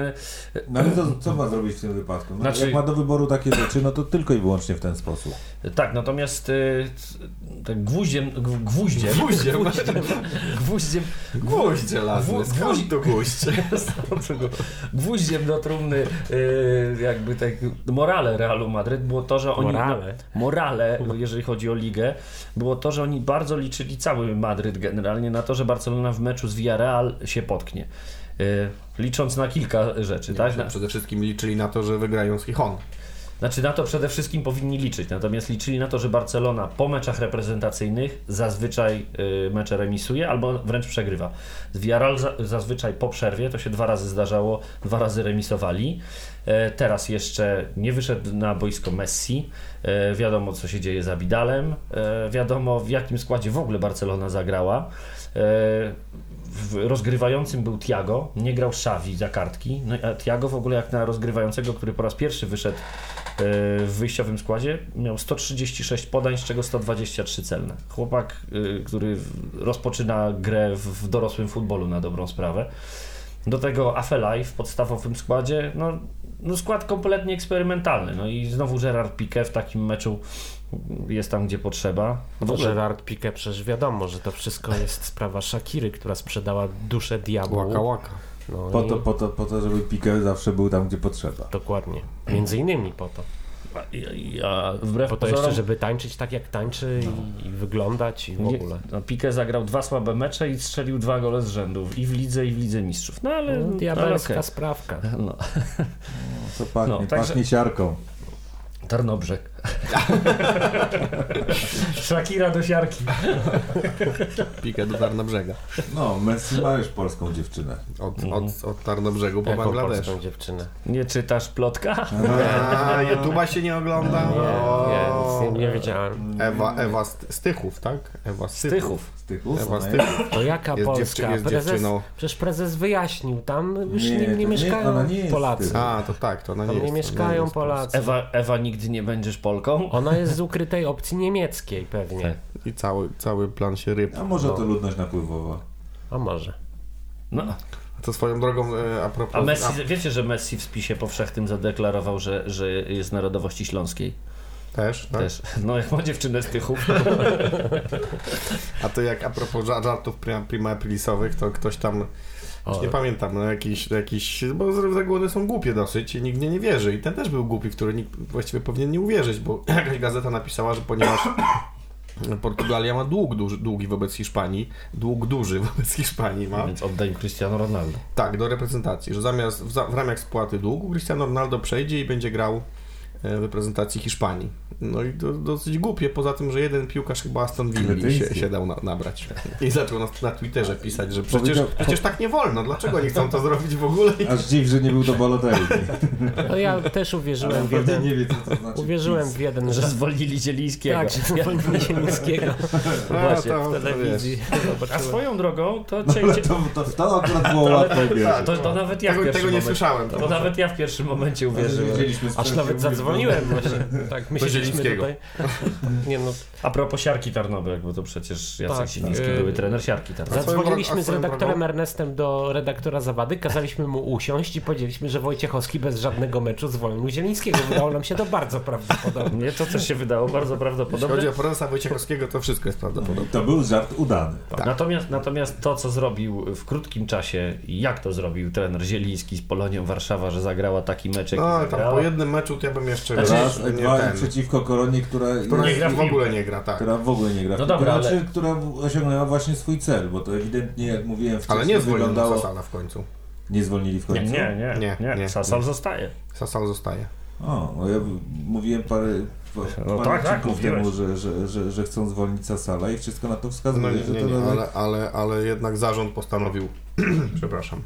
No ale to, co ma zrobić w tym wypadku? No, Znaczy- Jak ma do wyboru takie rzeczy, no to tylko i wyłącznie w ten sposób. Tak, natomiast y, tak gwóździem, gw- gwóździem, Gwóździem. gwóździem, Gwóźdź żelazny, Gwó- skąd to gwóźdź? gwóździem do trumny y, jakby tak morale Realu Madryt było to, że oni... Morale. morale, jeżeli chodzi o ligę, było to, że oni bardzo liczyli cały Madryt generalnie na to, że Barcelona w meczu z Villarreal się potknie. Y, licząc na kilka rzeczy, tak? Na, Przede wszystkim liczyli na to, że wygrają z Chichon. Znaczy na to przede wszystkim powinni liczyć, natomiast liczyli na to, że Barcelona po meczach reprezentacyjnych zazwyczaj y, mecze remisuje albo wręcz przegrywa. Z Villarreal za, zazwyczaj po przerwie, to się dwa razy zdarzało, dwa razy remisowali. E, teraz jeszcze nie wyszedł na boisko Messi, e, wiadomo co się dzieje za Vidalem, e, wiadomo w jakim składzie w ogóle Barcelona zagrała. Rozgrywającym był Tiago, nie grał Xavi za kartki, no, a Tiago w ogóle jak na rozgrywającego, który po raz pierwszy wyszedł w wyjściowym składzie, miał 136 podań, z czego 123 celne. Chłopak, e, który rozpoczyna grę w, dorosłym futbolu na dobrą sprawę. Do tego Afelaj w podstawowym składzie, no, no skład kompletnie eksperymentalny. No i znowu Gerard Piqué w takim meczu jest tam, gdzie potrzeba. No w ogóle Gerard Piqué przecież wiadomo, że to wszystko jest sprawa Shakiry, która sprzedała duszę diabłu. Łaka, łaka. No Po i to, po, to, po to, żeby Piqué zawsze był tam, gdzie potrzeba. Dokładnie. Między innymi po to. Ja, ja, wbrew Po to pozorom, jeszcze, żeby tańczyć tak jak tańczy i, i wyglądać i w Nie, ogóle. no, Piqué zagrał dwa słabe mecze i strzelił dwa gole z rzędu i w lidze i w lidze mistrzów. No ale, No, diabelska okej. sprawka. no, Co pachnie? No, także- Pachnie siarką. Tarnobrzeg. Shakira do siarki. Pikę do Tarnobrzega. No, Messi ma już polską dziewczynę. Od, Mhm. od, od Tarnobrzegu po Jaką Bangladesz. polską dziewczynę. Nie czytasz plotka? A, YouTube'a się nie ogląda? Nie, O. nie, nie, nie wiedziałem. Ewa, Ewa St- Stychów, tak? Ewa Stychów. Z tych ust, Ewa ona Stychów To jaka jest, Polska? jest prezes, dziewczyną. przecież prezes wyjaśnił, tam już Nie, nie, nie, mieszkają nie Polacy. A, to tak, to ona nie Tam jest. nie mieszkają jest Polacy. Ewa, Ewa, nigdy nie będziesz Polką? Ona jest z ukrytej opcji niemieckiej pewnie. Tak. I cały, cały plan się ryb. A może No. to ludność napływowa. A może. No. A to swoją drogą e, a propos... A Messi, wiecie, że Messi w spisie powszechnym zadeklarował, że, że jest narodowości śląskiej? też, tak? Też. No jak ma dziewczynę z Tychów. A to jak a propos ża- żartów prima, prima aprilisowych, to ktoś tam, O, nie pamiętam, no jakiś, jakiś, bo z reguły one są głupie dosyć i nikt nie wierzy. I ten też był głupi, w który nikt właściwie powinien nie uwierzyć, bo jakaś gazeta napisała, że ponieważ Portugalia ma dług duży, długi wobec Hiszpanii, dług duży wobec Hiszpanii ma, Więc oddaj Cristiano Ronaldo. tak, do reprezentacji, że zamiast w, w ramach spłaty długu Cristiano Ronaldo przejdzie i będzie grał reprezentacji Hiszpanii. No i to dosyć głupie, poza tym, że jeden piłkarz chyba Aston Villa się, się dał na, nabrać. I zaczął na, na Twitterze pisać, że przecież, przecież tak nie wolno, dlaczego nie chcą to zrobić w ogóle? Aż dziw, że nie był do Balotelli. No ja też uwierzyłem w jeden, nie wie, co to znaczy. uwierzyłem w jeden, Że zwolnili Zielińskiego. tak, że zwolnili Zielińskiego A, Właśnie, to, w to telewizji. A swoją drogą, to, No, cię, cię, to, to, to akurat było łatwe wierzyć. to, to nawet ja w Tego, pierwszym tego nie momencie, słyszałem. to nawet ja w pierwszym momencie uwierzyłem. Aż nawet zadzwoniłem właśnie. Tak, my Do siedzieliśmy Zielińskiego. tutaj. Nie no, A propos siarki Tarnobek, bo to przecież Jacek Tak, Siliński e, były trener siarki Tarnobek. swoją Zadzwoniliśmy z redaktorem drogą- Ernestem do redaktora Zawady, kazaliśmy mu usiąść i powiedzieliśmy, że Wojciechowski bez żadnego meczu zwolnił Zielińskiego. Wydało nam się to bardzo prawdopodobne. Mnie to też się wydało bardzo Jeśli prawdopodobne. chodzi o prezesa Wojciechowskiego, to wszystko jest prawdopodobne. To był żart udany. Natomiast, natomiast to, co zrobił w krótkim czasie i jak to zrobił trener Zieliński z Polonią Warszawa, że zagrała taki mecz, jak No, tam po jednym meczu to ja bym jeszcze Znaczy, Raz, nie dwa ten, przeciwko Koronie, która, która nie gra w ogóle nie gra, tak. która w ogóle nie gra. No dobra, znaczy, ale- która osiągnęła właśnie swój cel, bo to ewidentnie, jak mówiłem wcześniej, Ale nie wyglądało... Sasala w końcu. Nie zwolnili w nie, końcu? nie, nie, Nie, nie, nie, Sasal nie. zostaje. Sasal zostaje. O, bo ja mówiłem parę, No parę tak, tak, temu, że, że, że, że chcą zwolnić Sasala i wszystko na to wskazuje, No nie, nie, nie, nawet... ale, ale, ale jednak zarząd postanowił, przepraszam,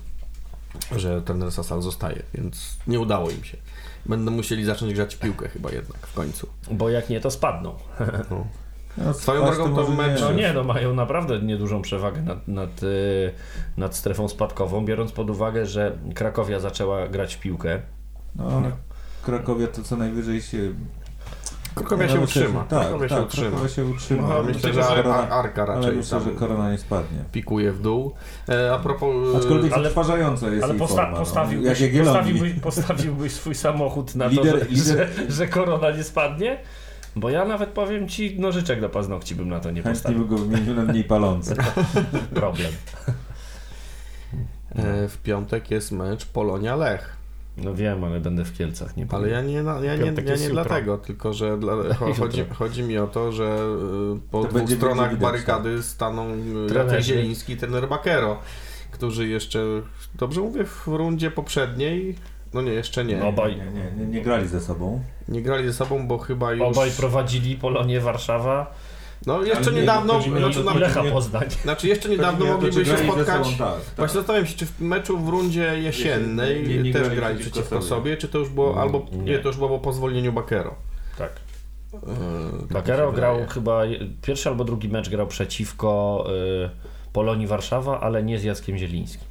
że ten Sasal zostaje, więc nie udało im się. Będą musieli zacząć grać w piłkę chyba jednak w końcu. Bo jak nie, to spadną. No. No, Swoją drogą to mecz- No nie, no mają naprawdę niedużą przewagę nad, nad, y, nad strefą spadkową, biorąc pod uwagę, że Krakowia zaczęła grać w piłkę. No, Krakowia to co najwyżej się... Krakowia Ja się myślę, utrzyma. Tak, Krakowia się tak, utrzyma. Krakowia się utrzyma. No, ale myślę, myślę, że korona, Ar- Arka ale raczej myślę, tam że korona nie spadnie. pikuje w dół. E, a propos... e, Aczkolwiek Ale- zatrważająca jest Ale posta- forma. No. postawiłbyś, Jagiellonii. postawiłbyś, postawiłbyś swój samochód na to, Lider- że, lider- że, że korona nie spadnie? Bo ja nawet powiem ci, nożyczek do paznokci bym na to nie Chętnie postawił. by go wymienił na mniej palący. Problem. e, w piątek jest mecz Polonia-Lech. No wiem, ale będę w Kielcach, nie Ale powiem. ja nie, na- ja nie, Piątek ja nie dlatego, tylko że dla, cho- chodzi, chodzi mi o to, że y, po To dwóch stronach barykady staną y, Jacek. Zieliński i trener Bakero, którzy jeszcze, dobrze mówię, w rundzie poprzedniej, no nie, jeszcze nie, Obaj, Nie, nie, nie, nie grali ze sobą. nie grali ze sobą, bo chyba już, obaj prowadzili Polonię Warszawa no jeszcze nie, niedawno, znaczy, na, Lecha Poznań. znaczy jeszcze niedawno mogliby się spotkać, sobą, tak, tak. Właśnie zastanawiam się, czy w meczu w rundzie jesiennej Nie, nie, nie też grali grali przeciwko sobie. sobie, czy to już było, albo Nie. nie, to już było po zwolnieniu Bakero. Tak. Yy, tak się Bakero grał wydaje. chyba pierwszy albo drugi mecz grał przeciwko y, Polonii Warszawa, ale nie z Jackiem Zielińskim.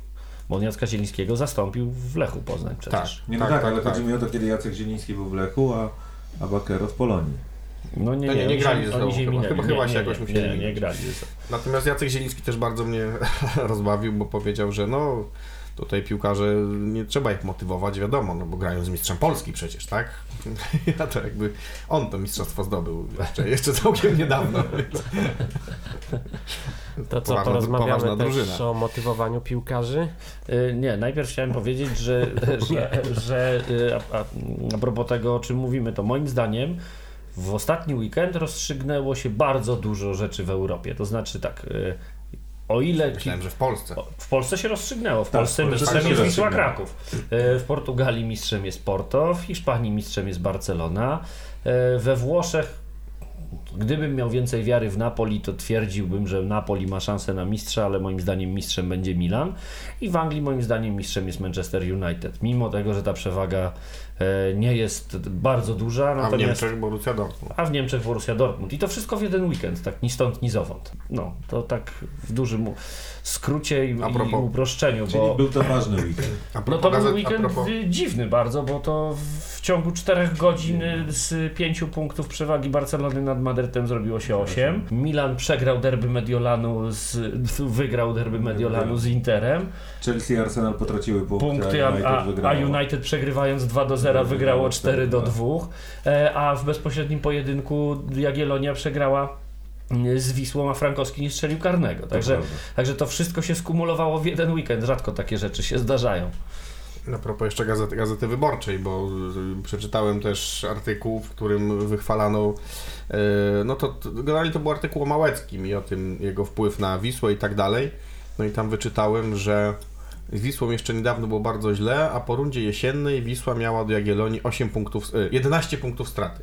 Bo on Jacka Zielińskiego zastąpił w Lechu Poznań przecież. Nie, no Tak, tak, tak, ale tak. chodzi mi o to, kiedy Jacek Zieliński był w Lechu, a, a Bakero w Polonii. No nie, No nie, nie, nie grali ze sobą chyba. minęli. Chyba- nie, chyba się nie, jakoś nie, musieli nie, nie grali ze sobą. Natomiast Jacek Zieliński też bardzo mnie rozbawił, bo powiedział, że no tutaj piłkarze nie trzeba ich motywować, wiadomo, no bo grają z mistrzem Polski przecież, tak? Ja to jakby on to mistrzostwo zdobył jeszcze, jeszcze całkiem niedawno. Więc... To co, Poważna- porozmawiamy poważna też drużyna. o motywowaniu piłkarzy? Y, Nie, najpierw chciałem powiedzieć, że, że, że y, a, a, a propos tego, o czym mówimy, to moim zdaniem w ostatni weekend rozstrzygnęło się bardzo dużo rzeczy w Europie. To znaczy tak, y, o ile... Myślałem, że w Polsce. W Polsce się rozstrzygnęło. W Tak, Polsce mistrzem jest Wisła. Kraków. E, W Portugalii mistrzem jest Porto, w Hiszpanii mistrzem jest Barcelona. E, We Włoszech, gdybym miał więcej wiary w Napoli, to twierdziłbym, że Napoli ma szansę na mistrza, ale moim zdaniem mistrzem będzie Milan. I w Anglii moim zdaniem mistrzem jest Manchester United. Mimo tego, że ta przewaga nie jest bardzo duża, A w. Niemczech Borussia Dortmund. A w Niemczech Borussia Dortmund. I to wszystko w jeden weekend, tak ni stąd, ni zowąd. No, to tak w dużym skrócie i, A i propos- uproszczeniu, Czyli bo... był to ważny weekend. A No to był gazet- a weekend dziwny bardzo, bo to w ciągu 4 godzin z 5 punktów przewagi Barcelony nad Madrytem zrobiło się 8. Milan przegrał derby Mediolanu, z, wygrał derby Mediolanu z Interem. Chelsea i Arsenal potraciły punkty, Punkty, a a, United a. United przegrywając 2 do 0 wygrało 4 do 2, E, a w bezpośrednim pojedynku Jagiellonia przegrała y, z Wisłą, a Frankowski nie strzelił karnego. Także, także to wszystko się skumulowało w jeden weekend. Rzadko takie rzeczy się zdarzają. A propos jeszcze gazety, gazety wyborczej, bo y, przeczytałem też artykuł, w którym wychwalano, y, no to to generalnie to był artykuł o Małeckim i o tym jego wpływ na Wisłę i tak dalej. No i tam wyczytałem, że Z Wisłą jeszcze niedawno było bardzo źle, a po rundzie jesiennej Wisła miała do Jagiellonii 8 punktów, e, 11 punktów straty.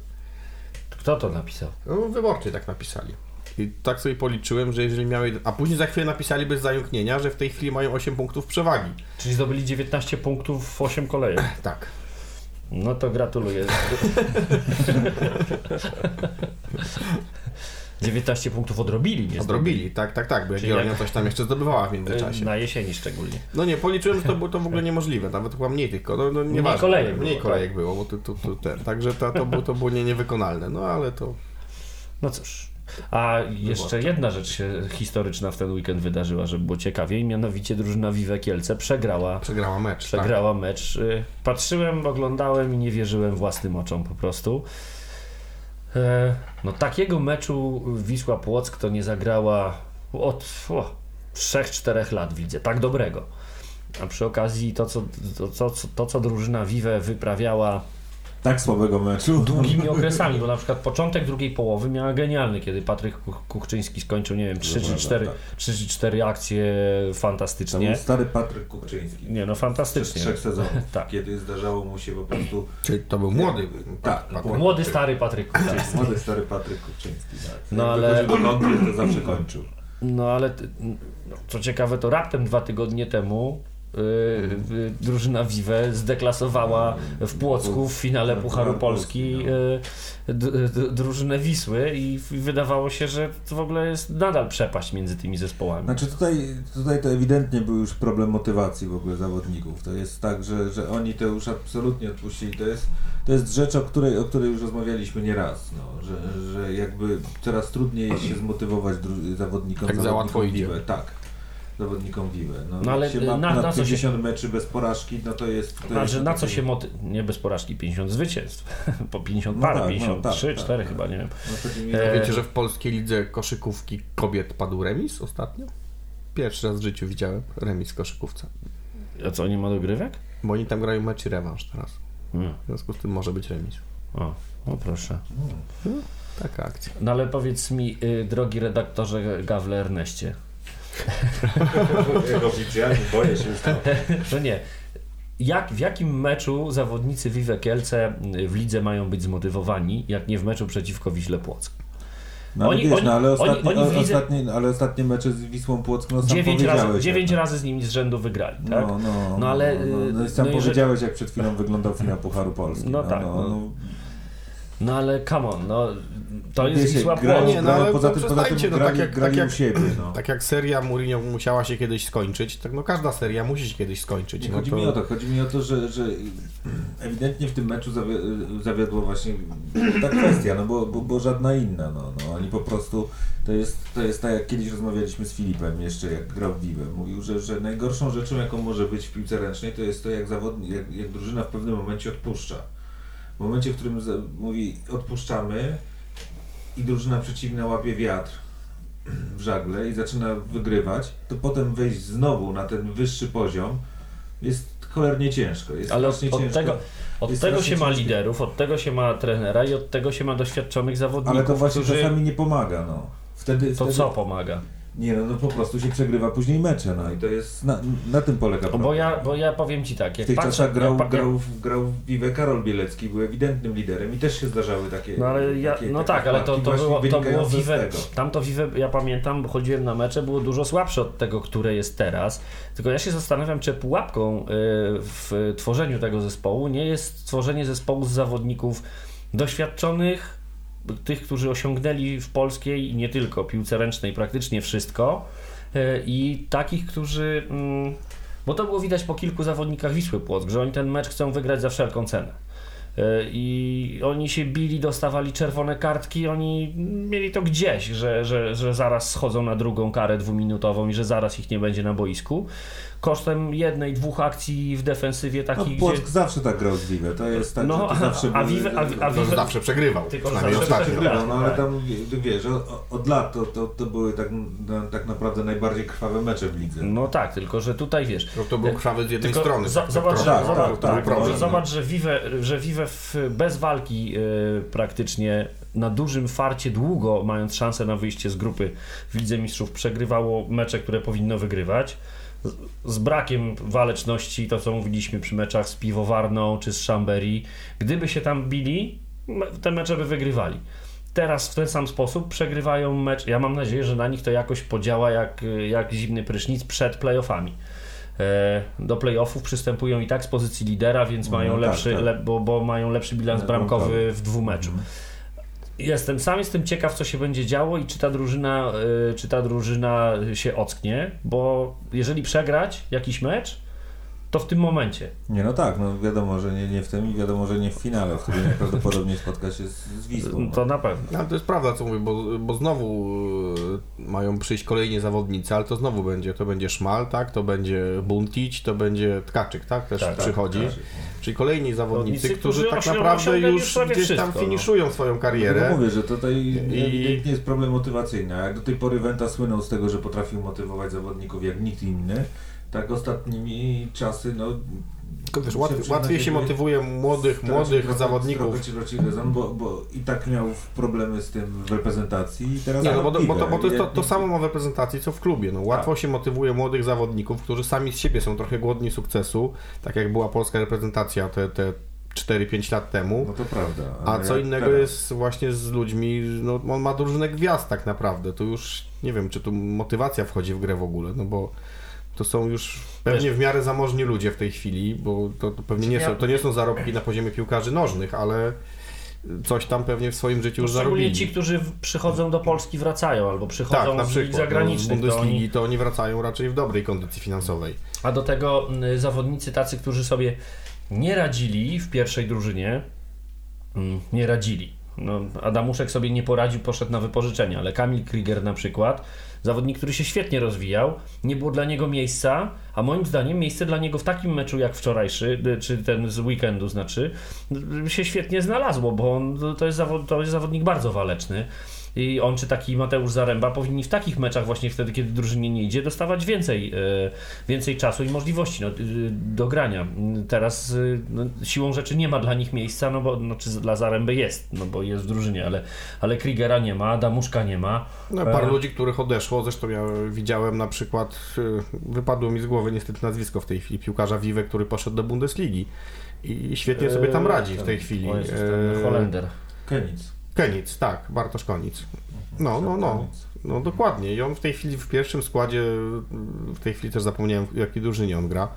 Kto to napisał? No, wyborcy tak napisali. I tak sobie policzyłem, że jeżeli miały. A później za chwilę napisali bez zająknienia, że w tej chwili mają 8 punktów przewagi. Czyli zdobyli 19 punktów w 8 kolejek. Tak. No to gratuluję. 19 punktów odrobili, nie Odrobili, tak, tak, tak, bo Jagiellonia jak- coś tam jeszcze zdobywała w międzyczasie. Na jesieni szczególnie. No nie, policzyłem, że to było to w ogóle niemożliwe, nawet chyba mniej tylko, no, no kolejek Mniej było, kolejek było, bo to, to, to, ten, także to, to, było, to było nie, niewykonalne, no ale to... No cóż. A jeszcze jedna rzecz się historyczna w ten weekend wydarzyła, żeby było ciekawiej, mianowicie drużyna Vive Kielce przegrała Przegrała mecz, tak. przegrała mecz. Y, Patrzyłem, oglądałem i nie wierzyłem własnym oczom po prostu. E, No takiego meczu Wisła Płock to nie zagrała od o, 3-4 lat widzę, tak dobrego. A przy okazji to co, to, to, to, co drużyna Vive wyprawiała Tak słabego meczu. długimi okresami, bo na przykład początek drugiej połowy miała genialny, kiedy Patryk Kuch- Kuchczyński skończył, nie wiem, 3 czy prawda, 4, tak. 3 czy 4 akcje To fantastycznie. był stary Patryk Kuchczyński. Nie no, fantastycznie. trzech sezonów, Tak. kiedy zdarzało mu się po prostu... Czyli to był młody Tak, Patryk. Młody, stary Patryk Kuchczyński. Młody stary Patryk Kuchczyński. Tak. No, Jak ale- do to zawsze kończył. No ale no, co ciekawe, to raptem dwa tygodnie temu drużyna Vive zdeklasowała w Płocku w finale Pucharu Polski yy, d- d- drużynę Wisły i wydawało się, że to w ogóle jest nadal przepaść między tymi zespołami. Znaczy tutaj, tutaj to ewidentnie był już problem motywacji w ogóle zawodników. To jest tak, że, że oni to już absolutnie odpuścili. To jest, to jest rzecz, o której, o której już rozmawialiśmy nieraz, no, że, że jakby coraz trudniej jest się zmotywować dru- zawodnikom. Tak za łatwo idzie. Tak. Zawodnikom Vive. No, No ale ma na- na, na co się- 50 meczy bez porażki, no to jest... To Znaczy, jest na co się moty... Nie bez porażki, 50 zwycięstw. po 50 No par, tak, no 53, tak, 4 tak, chyba, tak. nie wiem. No, E, Wiecie, że w polskiej lidze koszykówki kobiet padł remis ostatnio? Pierwszy raz w życiu widziałem remis w koszykówce. A co, nie ma dogrywek? Bo oni tam grają mecz i rewanż teraz. Hmm. W związku z tym może być remis. O, no proszę. Taka akcja. No ale powiedz mi, y, drogi redaktorze Gawle Erneście, Oficjalnie boję się już to. No nie. Jak, w jakim meczu zawodnicy Vive Kielce w lidze mają być zmotywowani, jak nie w meczu przeciwko Wiśle Płock? No ale Oni- wiesz, oni- no, ale oni- ostatnie, oni lidze- ostatnie, ale ostatnie mecze z Wisłą Płock, no sam Dziewięć razy, powiedziałeś. dziewięć jak- razy z nimi z rzędu wygrali, tak? No, no, No, ale, no, no, y, no, i sam no, jeżeli- powiedziałeś, jak przed chwilą wyglądał finał Pucharu Polski. No tak, No, no. no, No ale come on, no, to jest wiecie, Wisła grali, Płock. Nie, no, ale poza to tym, poza tym no, tak jak- tak jak- u siebie. No. Tak jak seria Mourinho musiała się kiedyś skończyć, tak no każda seria musi się kiedyś skończyć. Nie No chodzi mi o to, chodzi mi o to, że, że ewidentnie w tym meczu zawi- zawiodła właśnie ta kwestia, no bo, bo, bo żadna inna, no, no oni po prostu, to jest, to jest tak jak kiedyś rozmawialiśmy z Filipem jeszcze jak grał w Vive, mówił, że, że najgorszą rzeczą jaką może być w piłce ręcznej to jest to jak zawodnik, jak, jak drużyna w pewnym momencie odpuszcza. W momencie, w którym mówi odpuszczamy i drużyna przeciwna łapie wiatr w żagle i zaczyna wygrywać, to potem wejść znowu na ten wyższy poziom jest cholernie ciężko. Jest Ale od, ciężko. tego, od tego się strasznie ma ciężko. liderów, od tego się ma trenera i od tego się ma doświadczonych zawodników, Ale to właśnie którzy... czasami nie pomaga, no. Wtedy, To wtedy, co pomaga? Nie no, no po prostu się przegrywa później mecze, no i to jest, na, na tym polega Bo problem. ja, bo ja powiem Ci tak, w jak tych patrzę... czasach grał, jak, grał, w- grał w Vive Karol Bielecki, był ewidentnym liderem i też się zdarzały takie No ale ja, takie, no tak, ale to, to, było, to było Vive, tamto Vive, ja pamiętam, bo chodziłem na mecze, było dużo słabsze od tego, które jest teraz. Tylko ja się zastanawiam, czy pułapką y, w tworzeniu tego zespołu nie jest tworzenie zespołu z zawodników doświadczonych, tych, którzy osiągnęli w polskiej i nie tylko piłce ręcznej praktycznie wszystko y, i takich, którzy... mm, Bo to było widać po kilku zawodnikach Wisły Płock, że oni ten mecz chcą wygrać za wszelką cenę. Y, I oni się bili, dostawali czerwone kartki, oni mieli to gdzieś, że, że, że zaraz schodzą na drugą karę dwuminutową i że zaraz ich nie będzie na boisku. Kosztem jednej, dwóch akcji w defensywie No, takich, Płock gdzie... zawsze tak grał z Vive, to jest tak, No, że to zawsze a Vive- a- a To Vive- zawsze przegrywał. Tylko przynajmniej zawsze ostatnio. przegrywał. No, no ale Tak. tam wie- wiesz, o- od lat to, to, to były tak, no, tak naprawdę najbardziej krwawe mecze w lidze. No tak, tylko że tutaj wiesz, No to był krwawy z jednej Tylko strony. za- tak, zobacz, tak, że- tak, zobacz, tak, tak, tak, tak. zobacz, że Vive, że Vive w, bez walki y, praktycznie na dużym farcie długo, mając szansę na wyjście z grupy w Lidze Mistrzów, przegrywało mecze, które powinno wygrywać. Z brakiem waleczności, to co mówiliśmy przy meczach z Piwowarną czy z Chambéry, gdyby się tam bili, te mecze by wygrywali. Teraz w ten sam sposób przegrywają mecz. Ja mam nadzieję, że na nich to jakoś podziała jak, jak zimny prysznic przed playoffami. E, do playoffów przystępują i tak z pozycji lidera, więc No, mają tak, lepszy, tak. Le, bo, bo mają lepszy bilans Bramkowy. bramkowy w dwumeczu. Jestem sam jestem ciekaw, co się będzie działo i czy ta drużyna, y, czy ta drużyna się ocknie, bo jeżeli przegrać jakiś mecz, to w tym momencie. Nie, no tak, no wiadomo, że nie, nie w tym i wiadomo, że nie w finale, w którym najprawdopodobniej spotka się z, z Wisłą. No. To na pewno. No, ale to jest prawda, co mówię, bo, bo znowu e, mają przyjść kolejni zawodnicy, ale to znowu będzie, to będzie Szmal, tak, to będzie Buntić, to będzie Tkaczyk, tak, też Tak, tak, przychodzi. tak. Czyli kolejni zawodnicy, którzy, którzy tak osią- naprawdę już gdzieś tam wszystko, no. finiszują swoją No karierę. mówię, że tutaj I- ewidentnie jest problem motywacyjny. A jak do tej pory Wenta słynął z tego, że potrafił motywować zawodników jak nikt inny, tak ostatnimi czasy, no... Tylko wiesz, łatwiej, łatwiej się motywuje młodych, młodych zawodników. Rezon, bo, bo i tak miał problemy z tym w reprezentacji i teraz Nie, no bo, to, bo, to, bo to jest to, to samo ma w reprezentacji, co w klubie. No, łatwo się motywuje młodych zawodników, którzy sami z siebie są trochę głodni sukcesu, tak jak była polska reprezentacja te, te 4-5 lat temu. No to prawda. A co innego teraz? jest właśnie z ludźmi, no on ma drużynę gwiazd tak naprawdę, to już nie wiem, czy tu motywacja wchodzi w grę w ogóle, no bo to są już pewnie w miarę zamożni ludzie w tej chwili, bo to, to pewnie nie są, to nie są zarobki na poziomie piłkarzy nożnych, ale coś tam pewnie w swoim życiu już Szczególnie zarobili. ci, którzy przychodzą do Polski, wracają albo przychodzą tak, na z lig no, z zagranicznych. to Bundesligi oni, to oni wracają raczej w dobrej kondycji finansowej. a do tego zawodnicy tacy, którzy sobie nie radzili w pierwszej drużynie, nie radzili. No, Adamuszek sobie nie poradził, poszedł na wypożyczenie, ale Kamil Krieger na przykład, zawodnik, który się świetnie rozwijał, nie było dla niego miejsca, a moim zdaniem miejsce dla niego w takim meczu jak wczorajszy, y, czy ten z weekendu znaczy, y, się świetnie znalazło, bo on, to, jest zawod, to jest zawodnik bardzo waleczny. I on czy taki Mateusz Zaręba powinni w takich meczach właśnie wtedy, kiedy drużynie nie idzie, dostawać więcej, e, więcej czasu i możliwości no, y, do grania. Teraz y, no, siłą rzeczy nie ma dla nich miejsca, no bo znaczy dla Zaręby jest, no bo jest w drużynie, ale, ale Kriegera nie ma, Damuszka nie ma. No, parę E, ludzi, których odeszło, zresztą ja widziałem na przykład, y, wypadło mi z głowy niestety nazwisko w tej chwili, piłkarza Vive, który poszedł do Bundesligi i świetnie sobie tam radzi w tej chwili. Jezus, E, ten Holender. Kenic. Koniec, tak, Bartosz Koniec. No, no, no. No dokładnie. I on w tej chwili w pierwszym składzie, w tej chwili też zapomniałem w jakiej drużynie on gra,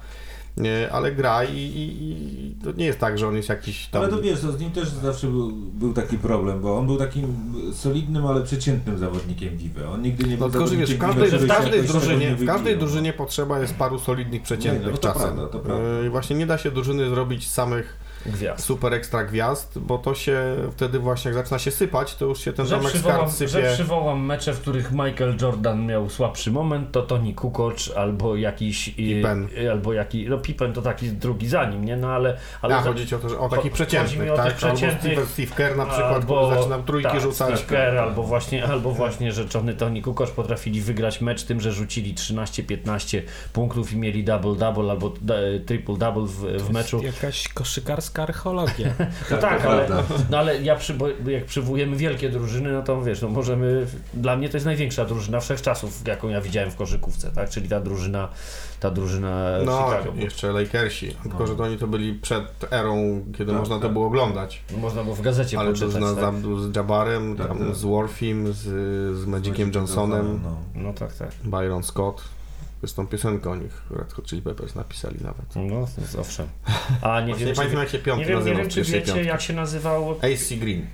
Nie, ale gra i, i, i to nie jest tak, że on jest jakiś tam... Ale to wiesz, to z nim też zawsze był, był taki problem, bo on był takim solidnym, ale przeciętnym zawodnikiem Vive. On nigdy nie był No tylko, że wiesz, w każdej, Vive, w każdej, drużynie, w każdej drużynie potrzeba jest paru solidnych, przeciętnych No, no to czasem. prawda, to prawda. E, Właśnie nie da się drużyny zrobić z samych Gwiazd. super ekstra gwiazd, bo to się wtedy właśnie jak zaczyna się sypać, to już się ten Że zamek z przywołam, kart że sypie. przywołam mecze, w których Michael Jordan miał słabszy moment, to Tony Kukoc albo jakiś... i- Pippen. Albo jaki... No Pippen to taki drugi za nim, nie? No ale... ale A, za- chodzi ci o to, że o takich przeciętnych, o tak? tych Albo przeciętnych- Steve, Kerr na przykład, albo, który zaczyna trójki tak, rzucać. Steve Kerr, albo właśnie, albo właśnie rzeczony Tony Kukoc potrafili wygrać mecz tym, że rzucili 13-15 punktów i mieli double-double albo e, triple-double w, w meczu. Jakaś koszykarska archeologia. No Tak, tak, to ale, no ale ja przy, jak przywołujemy wielkie drużyny, no to wiesz, no możemy, dla mnie to jest największa drużyna wszechczasów, jaką ja widziałem w koszykówce, tak, czyli ta drużyna, ta drużyna No, Chicago. bo jeszcze Lakersi. Tylko, No. że to oni to byli przed erą, kiedy Tak, można to tak. było oglądać. Można było w gazecie Ale poczytać, drużyna z tak? Abdul z Jabarem, Tak, tam tak. z Worthim, z, z Magiciem Johnsonem, No. No tak, tak. Byron Scott. Zresztą piosenkę o nich Red Hot Chili Peppers napisali nawet. No, to owszem. A nie Właśnie wiem, czy, pamiętam jak się nie piątki wiem, nie nazywał wiem, z czy pierwszej wiecie, piątki. jak się nazywał AC Green.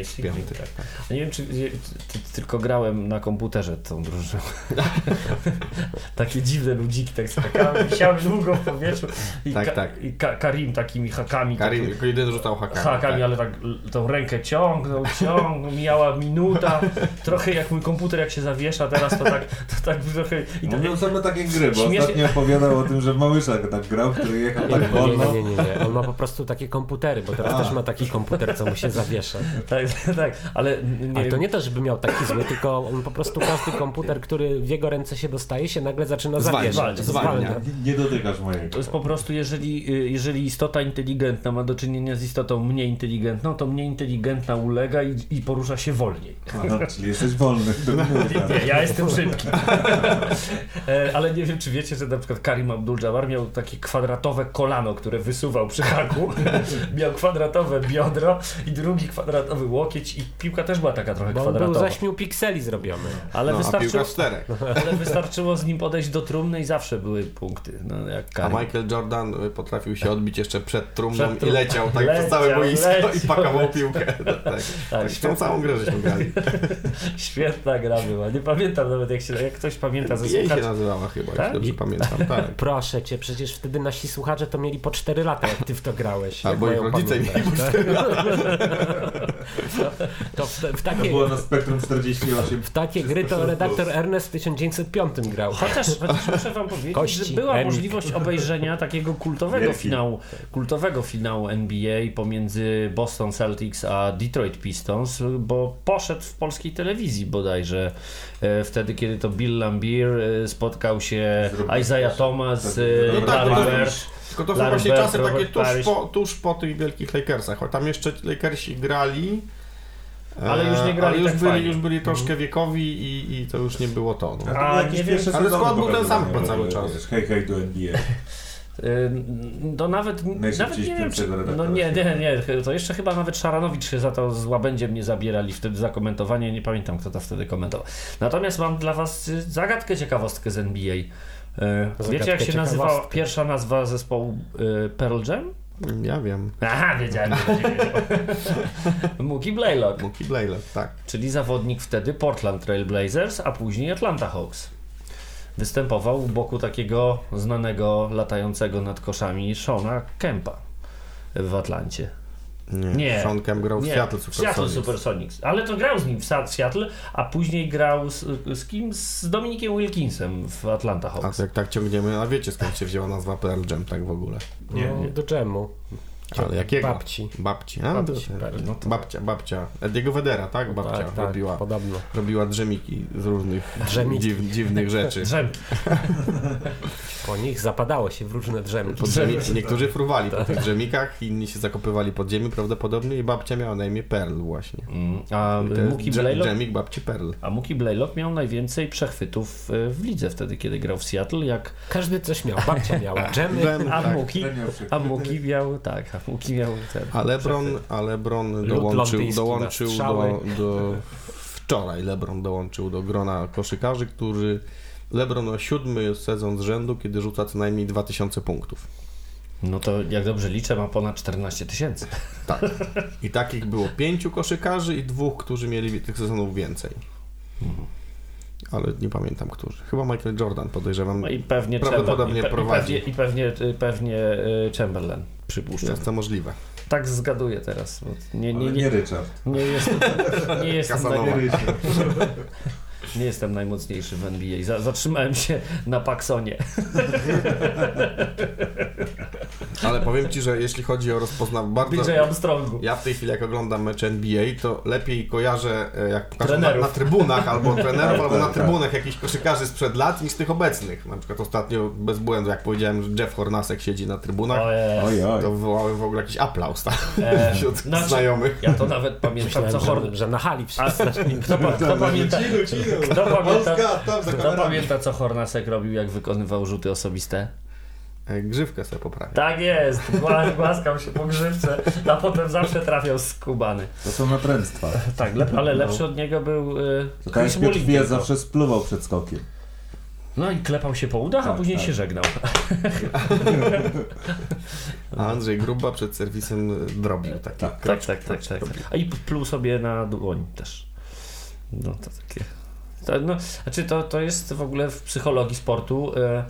AC piąty. Green, tak. Nie wiem, czy ty, ty, tylko grałem na komputerze tą drużyną. Takie dziwne ludziki, tak skakałem, wisiałem długo w powietrzu. I, Tak, tak. i ka, Karim takimi hakami. Karim taki- tylko jeden rzucał hakami. hakami, tak. ale tak tą rękę ciągnął, ciągnął, mijała minuta. Trochę jak mój komputer, jak się zawiesza, teraz to tak, to tak trochę... I No miał same takie gry, bo Śmiesznie- ostatnio opowiadał o tym, że w Małyszach tak grał, który jechał Nie, tak nie, wolno. nie, nie, nie, nie. On ma po prostu takie komputery, bo teraz A. też ma taki komputer, co mu się zawiesza. tak, tak, ale nie, Ale to nie to, żeby miał taki zły, tylko on po prostu każdy komputer, który w jego ręce się dostaje, się nagle zaczyna Zwalnia, zawieszać. zwalnia. Nie, nie dotykasz mojego. To jest po prostu, jeżeli, y, jeżeli istota inteligentna ma do czynienia z istotą mniej inteligentną, to mniej inteligentna ulega i, i porusza się wolniej. Aha, czyli jesteś wolny. Nie, ja jestem szybki. E, Ale nie wiem, czy wiecie, że na przykład Karim Abdul-Jabbar miał takie kwadratowe kolano, które wysuwał przy haku. miał kwadratowe biodro i drugi kwadratowy łokieć i piłka też była taka trochę Bo on był kwadratowa. ze śmiu pikseli zrobiony. Ale, No, a wystarczyło, piłka z czterech. ale wystarczyło z nim podejść do trumny i zawsze były punkty. No, jak A. Michael Jordan y, potrafił się odbić jeszcze przed trumną Przed i trum- leciał tak Leciał, przez całe boisko leciał, i pakował leciał. piłkę. tak, tak. Tak, tak, tą samą grę żeśmy grali. Świetna gra była. Nie pamiętam nawet jak się, jak ktoś pamięta ze Jej się słuchaczy. nazywała chyba, Tak? jeśli dobrze pamiętam. Tak. Proszę cię, przecież wtedy nasi słuchacze to mieli po 4 lata, jak ty w to grałeś. Albo ich rodzice mieli po tak? To w, w, To takie, było na spektrum 48. w takie gry to redaktor Ernest w 1905 grał. Chociaż, chociaż muszę wam powiedzieć, Kości, że była możliwość obejrzenia takiego kultowego Wielki. finału, kultowego finału NBA pomiędzy Boston Celtics a Detroit Pistons, bo poszedł w polskiej telewizji bodajże e, wtedy, kiedy to Bill Lambier e, spotkał się Zrobił Isaiah. Thomas, Tak, No tak, Larry to-. Tylko to są właśnie Bird, czasy takie tuż po, tuż po tych wielkich Lakersach. Choć tam jeszcze Lakersi grali. e, Ale już nie grali ale już tak byli, fajnie. już byli troszkę wiekowi i, i to już nie było to. No. A, nie wiem, ale skład był ten sam po cały czas. Hej, hej do NBA. To nawet, nawet nie wiem, czy, no nie, nie, nie, to jeszcze chyba nawet Szaranowicz się za to z łabędziem nie zabierali wtedy za komentowanie, nie pamiętam kto to wtedy komentował. Natomiast mam dla was y, zagadkę, ciekawostkę z NBA. Y, Wiecie jak się nazywała pierwsza nazwa zespołu y, Pearl Jam? Ja wiem. Aha, wiedziałem. Mookie Blaylock, Mookie Blaylock, tak. czyli zawodnik wtedy Portland Trail Blazers, a później Atlanta Hawks. Występował u boku takiego znanego latającego nad koszami Shona Kempa w Atlancie. Nie. Nie. Sean Kemp grał w Nie, Seattle w Seattle Supersonics. Supersonics. Ale to grał z nim w Seattle, a później grał z, z kim? Z Dominikiem Wilkinsem w Atlanta A Hawks. to jak tak ciągniemy, a wiecie skąd się wzięła nazwa Pearl Jam tak w ogóle? Nie, no, nie. do dżemu. Ale jakiego? Babci. Babci. A, Babci. No to, babcia, babcia. Ediego Wedera, tak? Babcia tak, tak, robiła, podobno. robiła drzemiki z różnych Drzemiki. dziw, dziwnych rzeczy. Drzemki. Po nich zapadało się w różne drzemki. Pod drzemiki. Niektórzy fruwali po tych drzemikach, inni się zakopywali pod ziemię prawdopodobnie i babcia miała na imię Pearl właśnie. Mm, A I to jest Mookie dże- Blaylock? dżemik babci Pearl. A Mookie Blaylock miał najwięcej przechwytów e, w lidze wtedy, kiedy grał w Seattle, jak Każdy coś miał. Babcia miała dżemy. Dżem, a tak. Mookie, a Mookie miał, tak, a Mookie miał ten A LeBron, a LeBron dołączył, dołączył do, do... Wczoraj LeBron dołączył do grona koszykarzy, którzy... LeBron ma siódmy sezon z rzędu, kiedy rzuca co najmniej 2000 punktów. No to jak dobrze liczę, ma ponad 14 tysięcy. Tak. I takich było pięciu koszykarzy i dwóch, którzy mieli tych sezonów więcej. Ale nie pamiętam, którzy. Chyba Michael Jordan, podejrzewam. No i pewnie Prawdopodobnie Chamberlain. I, pe- prowadzi. I pewnie, i pewnie, pewnie e, Chamberlain, przypuszczam. Jest to możliwe. Tak zgaduję teraz. Nie, nie, nie, nie Richard. nie jestem, nie jestem, Casanova. Nie jestem najmocniejszy w NBA. Za, zatrzymałem się na Paxonie. Ale powiem Ci, że jeśli chodzi o rozpoznaw... Bardzo... BJ Armstrongu. Ja w tej chwili, jak oglądam mecz NBA, to lepiej kojarzę, e, jak pokażą na, na trybunach, albo trenerów, albo na tak, trybunach jakichś koszykarzy sprzed lat, niż tych obecnych. Na przykład ostatnio, bez błędu, jak powiedziałem, że Jeff Hornacek siedzi na trybunach, Ojej. Oj, oj. to wywołałem w ogóle jakiś aplauz tak, E, wśród znaczy, znajomych. Ja to nawet pamiętam, co Horn... że, na hali wszyscy. kto, pa- kto, pamięta. Kto, pamięta, kto pamięta, co Hornacek robił, jak wykonywał rzuty osobiste? E, Grzywkę sobie poprawię. Tak jest, Gła- głaskał się po grzywce, a potem zawsze trafiał z Kubany. To są natręctwa. Tak, lep, ale lepszy od niego był y, To tak Chris tylko. zawsze spluwał przed skokiem. No i klepał się po udach, a Tak, później tak. się żegnał. A Andrzej Gruba przed serwisem drobił taki. Tak. Tak, tak, tak, tak. A i pluł sobie na dłoń też. No to takie. To, no, znaczy to, to jest w ogóle w psychologii sportu. E,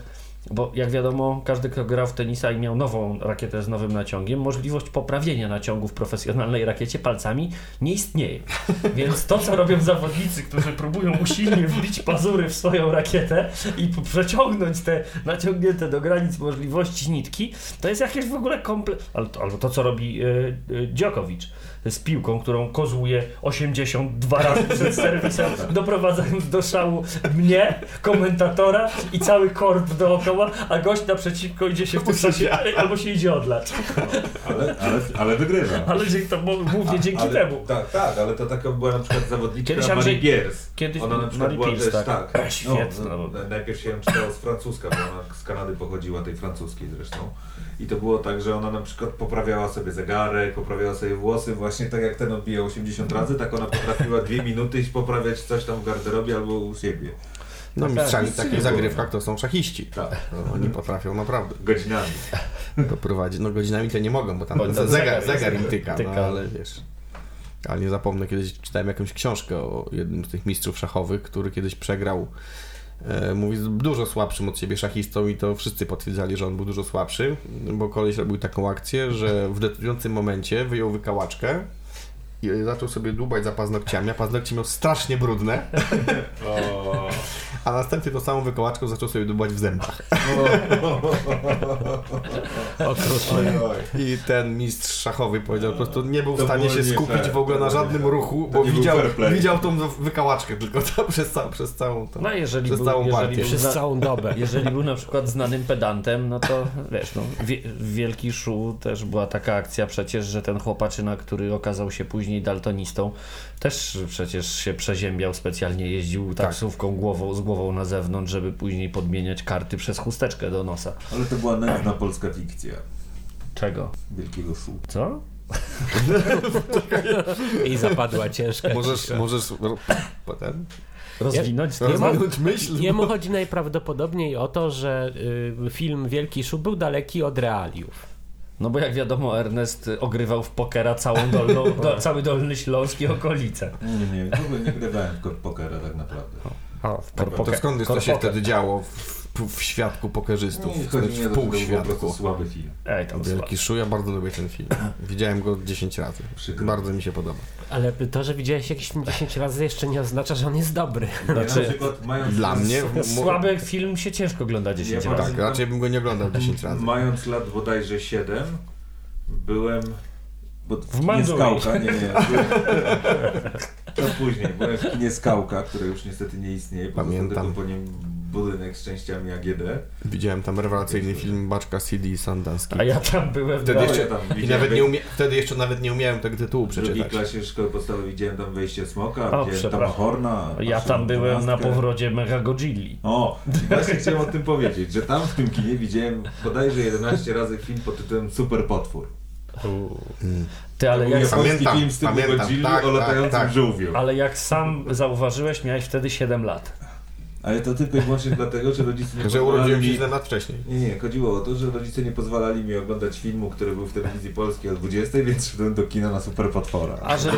bo jak wiadomo, każdy, kto grał w tenisa i miał nową rakietę z nowym naciągiem, możliwość poprawienia naciągu w profesjonalnej rakiecie palcami nie istnieje. Więc to, co robią zawodnicy, którzy próbują usilnie wbić pazury w swoją rakietę i przeciągnąć te naciągnięte do granic możliwości nitki, to jest jakieś w ogóle komple... Albo, to, co robi y, y, Dziokowicz z piłką, którą kozłuje 82 razy przed serwisem, doprowadzając do szału mnie, komentatora i cały korp dookoła, a gość naprzeciwko idzie się w tym czasie, albo się idzie odlać. Ale, ale, ale wygrywa. Ale to głównie dzięki ale, temu. Tak, tak, ale to taka była na przykład zawodniczka Kiedyś Marie Biers. kiedyś Ona na przykład Marie była Pierce, też, tak. tak. Świetna. No, no, najpierw się ją czytało z francuska, bo ona z Kanady pochodziła, tej francuskiej zresztą. I to było tak, że ona na przykład poprawiała sobie zegarek, poprawiała sobie włosy, właśnie tak jak ten odbija 80 razy, tak ona potrafiła dwie minuty iść poprawiać coś tam w garderobie albo u siebie. No tak, mistrzami w takich było. zagrywkach to są szachiści. Tak. No, oni potrafią naprawdę Godzinami. doprowadzić. No godzinami to nie mogą, bo tam Bo zegar, zegar zegar, im tyka, tyka. no ale wiesz. Ale nie zapomnę, kiedyś czytałem jakąś książkę o jednym z tych mistrzów szachowych, który kiedyś przegrał mówi z dużo słabszym od siebie szachistą i to wszyscy potwierdzali, że on był dużo słabszy, bo koleś robił taką akcję, że w decydującym momencie wyjął wykałaczkę i zaczął sobie dłubać za paznokciami, a paznokcie miał strasznie brudne, a następnie tą samą wykałaczką zaczął sobie dłubać w zębach. I ten mistrz szachowy powiedział, po prostu nie był w stanie się skupić w ogóle na żadnym ruchu, bo widział, widział tą wykałaczkę tylko tam przez, cał, przez całą tą... No jeżeli Przez był, całą jeżeli partię. był, Przez całą dobę. jeżeli był na przykład znanym pedantem, no to wiesz, no, wie, w Wielki Szu też była taka akcja przecież, że ten chłopaczyna, który okazał się później daltonistą, też przecież się przeziębiał specjalnie, jeździł Tak. taksówką głową, z głową na zewnątrz, żeby później podmieniać karty przez chusteczkę do nosa. Ale to była nędzna polska fikcja Czego? Wielkiego Szu. Co? I zapadła ciężka Możesz, cisza. możesz potem Rozwinąć? Ja- rozwinąć myśl. Jemu chodzi najprawdopodobniej o to, że y, film Wielki Szub był daleki od realiów. No bo jak wiadomo, Ernest ogrywał w pokera całą dolną, do, cały Dolny Śląsk i okolice. Nie, nie, w ogóle nie grywałem w pokera tak naprawdę. O, w To poker- skąd wiesz, co się wtedy działo w, w świadku pokerzystów, Nie, o w półświadku. słaby film. Ej, tam Wielki Szu, ja bardzo lubię ten film. Widziałem go 10 razy. Przykro. Bardzo mi się podoba. Ale to, że widziałeś jakiś film 10 razy jeszcze nie oznacza, że on jest dobry. Ja Znaczy, na przykład mając Dla mnie... Słaby film się ciężko ogląda 10 Ja razy. Tak, raczej bym go nie oglądał 10 razy. Mając lat bodajże 7, byłem. Bo w kinie Mandui. Skałka, nie, nie. Byłem, to później. Byłem w kinie Skałka, które już niestety nie istnieje. Pamiętam. po nim budynek z częściami AGD. Widziałem tam rewelacyjny film Baczka CD i Sundance Kid. A ja tam byłem Wtedy jeszcze, tam i nawet nie umie, wtedy jeszcze nawet nie umiałem tego tytułu W drugiej przeczytać. klasie szkoły podstawowej widziałem tam wejście Smoka, O, widziałem tam przepraszam. Horna. Ja tam byłem na powrocie Mega Godzilli. O, właśnie chciałem o tym powiedzieć, że tam w tym kinie widziałem bodajże 11 razy film pod tytułem Super Potwór. Ty, ale jak, Pamiętam, film z tyłu pamiętam, Godzilli tak, o tak, latającym tak. żółwiu. ale jak sam zauważyłeś, miałeś wtedy 7 lat. Ale to tylko i wyłącznie dlatego, że rodzice nie Że urodziłem się mi... źle lat wcześniej. Nie, nie, chodziło o to, że rodzice nie pozwalali mi oglądać filmu, który był w telewizji polskiej o 20, więc szedłem do kina na Super Potwora. A że,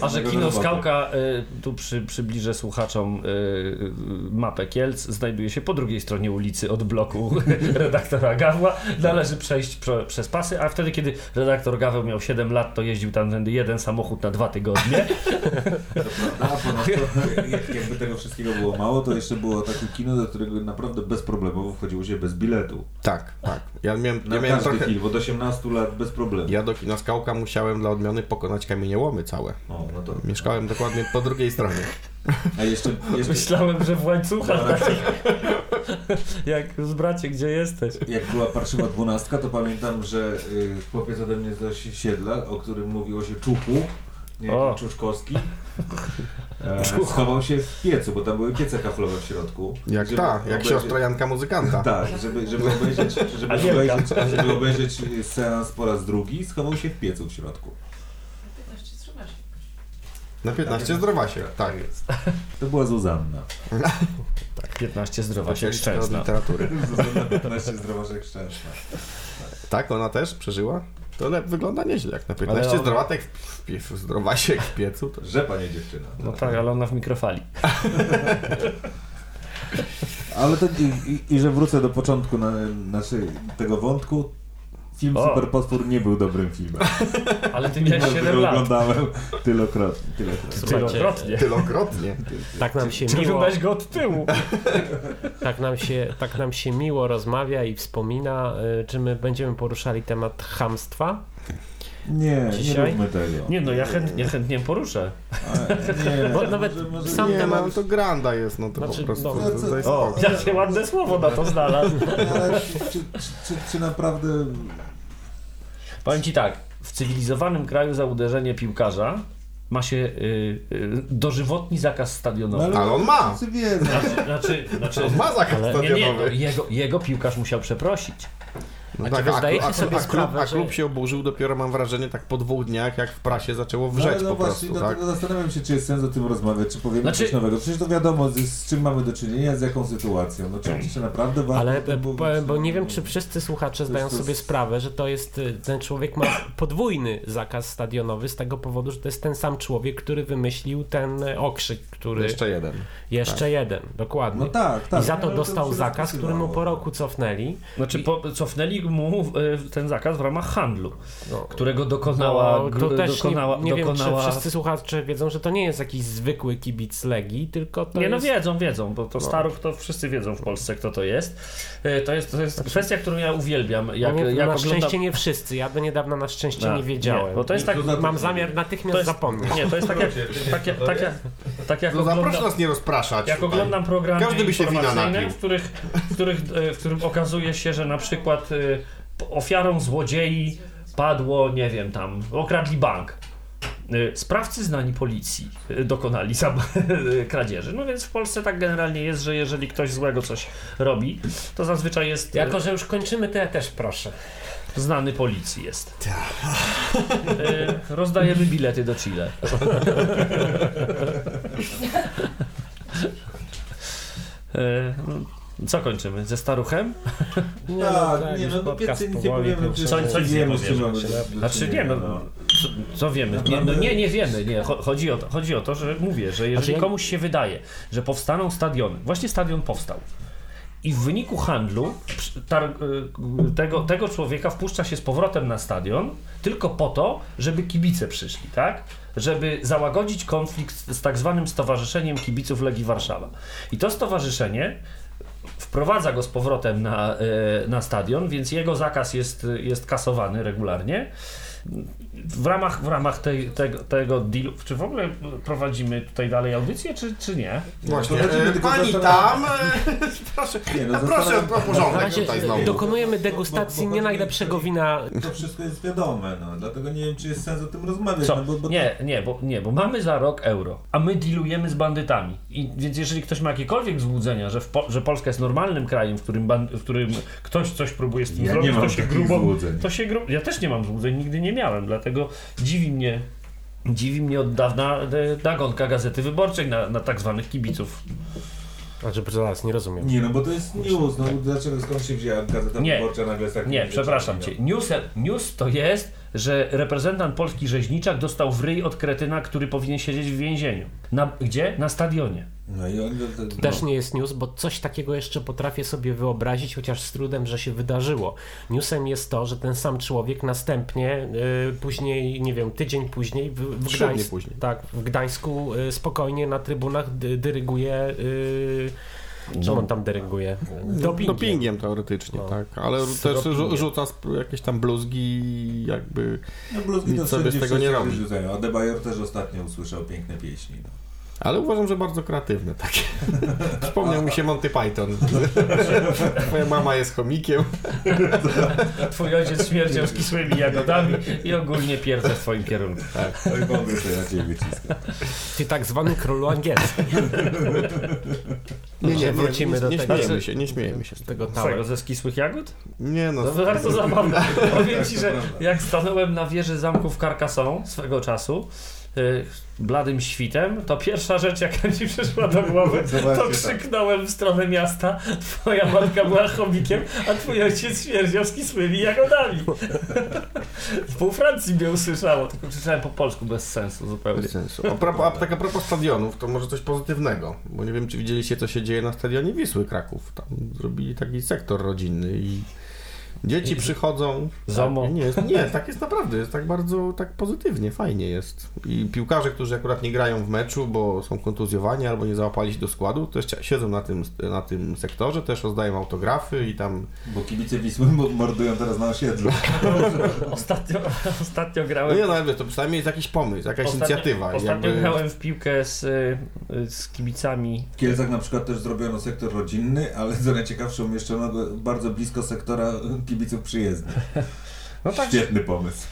a że kino roboty. Skałka, y, tu przy, przybliżę słuchaczom y, y, mapę Kielc, znajduje się po drugiej stronie ulicy od bloku redaktora Gawła. Należy przejść prze, przez pasy, a wtedy, kiedy redaktor Gaweł miał 7 lat, to jeździł tamtędy jeden samochód na dwa tygodnie. A ponadto, jak- jakby tego wszystkiego było mało, to jeszcze było takie kino, do którego naprawdę bezproblemowo wchodziło się bez biletu. Tak, tak. Ja miałem, Na ja miałem trochę... film, od 18 lat bez problemu. Ja do kina Skałka musiałem dla odmiany pokonać kamieniołomy całe. O, no to... Mieszkałem dokładnie po drugiej stronie. A jeszcze, jeszcze Myślałem, że w łańcuchach takich, jak z bracie, gdzie jesteś? jak była parszywa dwunastka, to pamiętam, że y, chłopiec ode mnie z osiedla, o którym mówiło się Czuchu, nie, O. Czuszkowski, e, schował się w piecu, bo tam były piece kaflowe w środku. Jak Żeby ta, jak obejrzeć- siostra Janka muzykanta. Tak, żeby, żeby obejrzeć, żeby obejrzeć, żeby obejrzeć seans po raz drugi, schował się w piecu w środku. Na 15 zdrowasie, tak. jest. To była Zuzanna. 15 zdrowa się Specjalistka od szczęsna. literatury. Zuzanna 15 zdrowaczek szczęśna. Tak, ona też przeżyła? To le- wygląda nieźle, jak na 15 Ale ona- zdrowatek w, w, w zdrowasiek w piecu. To... Że panie dziewczyna. No tak, ale ona w mikrofali. Ale to i, i, i że wrócę do początku na, naszej, tego wątku. Film O. Super Potwór nie był dobrym filmem. Ale ty miałeś 7 Który lat. oglądałem tylokrotnie. tylokrotnie. Tylokrotnie. Tylokrootnie. Tak nam się Czy miło, oglądałeś go od tyłu? tak nam się, tak nam się miło rozmawia i wspomina, y, czy my będziemy poruszali temat chamstwa. Nie, Dzisiaj? nie róbmy tego. Nie no, ja chętnie, chętnie poruszę. A, nie. Bo nawet Może- może- sam nie, temat- no to granda jest, no to Znaczy, po prostu no, to, to o. Jakie ładne słowo na to znalazł. Ale czy, czy, czy, czy naprawdę... Powiem ci tak, w cywilizowanym kraju za uderzenie piłkarza ma się y, y, dożywotni zakaz stadionowy. Ale on ma. Znaczy, znaczy, znaczy On ma zakaz Ale- nie, nie, no, stadionowy. jego, jego piłkarz musiał przeprosić. No A tak, czy a, a, sobie a, klub, sprawę, a że- klub się oburzył dopiero mam wrażenie tak po dwóch dniach, jak w prasie zaczęło wrzeć no, no po właśnie, prostu, tak? zastanawiam się, czy jest sens o tym rozmawiać, czy powiemy Znaczy- coś nowego. Przecież to wiadomo, z, z czym mamy do czynienia, z jaką sytuacją. No czy, czy naprawdę warto Ale bo, bo nie wiem, czy wszyscy słuchacze zdają sobie sprawę, że to jest, y, ten człowiek ma podwójny zakaz stadionowy z tego powodu, że to jest ten sam człowiek, który wymyślił ten y, okrzyk, który... Jeszcze jeden. Jeszcze jeden, dokładnie. No tak, tak. I za to ale dostał zakaz, który mu po roku cofnęli. Znaczy po, cofnęli mu y, ten zakaz w ramach handlu, No. którego dokonała, No, to też dokonała, nie, nie wiem, dokonała czy wszyscy słuchacze wiedzą, że to nie jest jakiś zwykły kibic Legii, tylko to Nie no jest... wiedzą, wiedzą, bo to No. Staruch to wszyscy wiedzą w Polsce kto to jest. Y, To jest, to jest kwestia, którą ja uwielbiam. Jak, no jak na oglądam... szczęście nie wszyscy, ja do niedawna na szczęście A, nie wiedziałem. nie, bo to jest tak- Mam zamiar natychmiast To jest- zapomnieć. Nie, to jest tak jak, tak jak, tak jak, tak jak No zaproszę oglądam, nas nie rozpraszać. jak tutaj. oglądam programy Każdy by się wina informacyjne, napił. w których, w, których, e, w którym okazuje się, że na przykład y, ofiarą złodziei padło, nie wiem, tam, okradli bank. Y, Sprawcy znani policji y, dokonali sam kradzieży. No więc w Polsce tak generalnie jest, że jeżeli ktoś złego coś robi, to zazwyczaj jest y, Jako, że już kończymy, to ja też proszę. znany policji jest. Y, Rozdajemy bilety do Chile. Co kończymy? Ze staruchem? Nie, Tak, nie, no, no więcej nic nie powiemy. kończymy. Co- co nic nie wiemy, Znaczy nie, no, co, co wiemy? Nie, no, nie, nie wiemy. Nie. Cho- Chodzi, o to, chodzi o to, że mówię, że jeżeli Znaczy komuś się wydaje, że powstaną stadiony, właśnie stadion powstał, i w wyniku handlu y, tego, tego człowieka wpuszcza się z powrotem na stadion tylko po to, żeby kibice przyszli, tak? Żeby załagodzić konflikt z tak zwanym Stowarzyszeniem Kibiców Legii Warszawa. I to stowarzyszenie wprowadza go z powrotem na, e, na stadion, więc jego zakaz jest, jest kasowany regularnie. W ramach, w ramach tej, tego, tego dealu, czy w ogóle prowadzimy tutaj dalej audycję, czy, czy nie? Właśnie, Dochodzimy e, tylko pani tam, e, proszę, Nie, no, proszę o porządek razie tutaj znowu. dokonujemy degustacji Bo- bo- nie najlepszego wina. To wszystko jest wiadome, no. Dlatego nie wiem, czy jest sens o tym rozmawiać. Co? No, bo, bo Nie, nie bo, nie, bo mamy za rok euro, a my dealujemy z bandytami. I, więc jeżeli ktoś ma jakiekolwiek złudzenia, że, w po, że Polska jest normalnym krajem, w którym, ban, w którym ktoś coś próbuje z tym Ja zrobić, nie mam to się grubo... złudzeń. To się gru... Ja też nie mam złudzeń, nigdy nie miałem, dlatego dziwi mnie dziwi mnie od dawna e, nagonka Gazety Wyborczej na, na tak zwanych kibiców. Znaczy, zaraz, nie rozumiem. Nie, no bo to jest news, no dlaczego skąd się wzięła Gazeta Nie. Wyborcza nagle jest tak Nie, przepraszam cię. News, news to jest, że reprezentant Polski Rzeźniczak dostał w ryj od kretyna, który powinien siedzieć w więzieniu. Na, gdzie? Na stadionie. No i on, to, to, Też nie jest news, bo coś takiego jeszcze potrafię sobie wyobrazić, chociaż z trudem, że się wydarzyło. Newsem jest to, że ten sam człowiek następnie, y, później, nie wiem, tydzień później w, w, Gdańsku, później. Tak, w Gdańsku y, spokojnie na trybunach dy, dyryguje. Y, czym No. on tam dyryguje? Dopingiem. Dopingiem teoretycznie, No. tak. Ale Z też dopingiem. rzu- rzuca jakieś tam bluzgi jakby... no bluzgi to sobie z tego nie robi. rzucają. A Debayor też ostatnio usłyszał piękne pieśni. No. Ale uważam, że bardzo kreatywne takie. Przypomniał mi się Monty Python. Twoja mama jest chomikiem. Twój ojciec śmierciał z kisłymi jagodami i ogólnie pierdze w twoim kierunku. Oj, to ja cię wyciskam. Ty tak zwany królu angielski. Nie, nie, nie, wrócimy nie, do nie tego. śmiejemy się, nie śmiejemy się z tego. Tego Czego, ze skisłych jagód? Nie no, To bardzo zabawne. Powiem ci, że jak stanąłem na wieży zamku w Carcassonne swego czasu, bladym świtem, to pierwsza rzecz, jaka mi przyszła do głowy, to tak. krzyknąłem w stronę miasta, twoja matka była chomikiem, a twój ojciec śmierdział z kisłymi jagodami. Pół Francji mnie usłyszało, tylko krzyczałem po polsku bez sensu zupełnie. Bez sensu. A, propos, a tak a propos stadionów, to może coś pozytywnego, bo nie wiem, czy widzieliście, co się dzieje na stadionie Wisły Kraków. Tam zrobili taki sektor rodzinny i dzieci przychodzą. Zomo. Tak, nie, jest, nie, tak jest naprawdę, jest tak bardzo tak pozytywnie, fajnie jest. I piłkarze, którzy akurat nie grają w meczu, bo są kontuzjowani albo nie załapali się do składu, też siedzą na tym, na tym sektorze, też rozdają autografy i tam Bo kibice Wisły mo- mordują teraz na osiedlu. Ostatnio, ostatnio No grałem... nie, no ale to przynajmniej jest jakiś pomysł, jakaś Ostatnio, inicjatywa. ostatnio jakby- grałem w piłkę z, y, z kibicami. W Kielcach na przykład też zrobiono sektor rodzinny, ale co najciekawsze umieszczono go bardzo blisko sektora kibiców przyjezdnych. No tak, Świetny pomysł.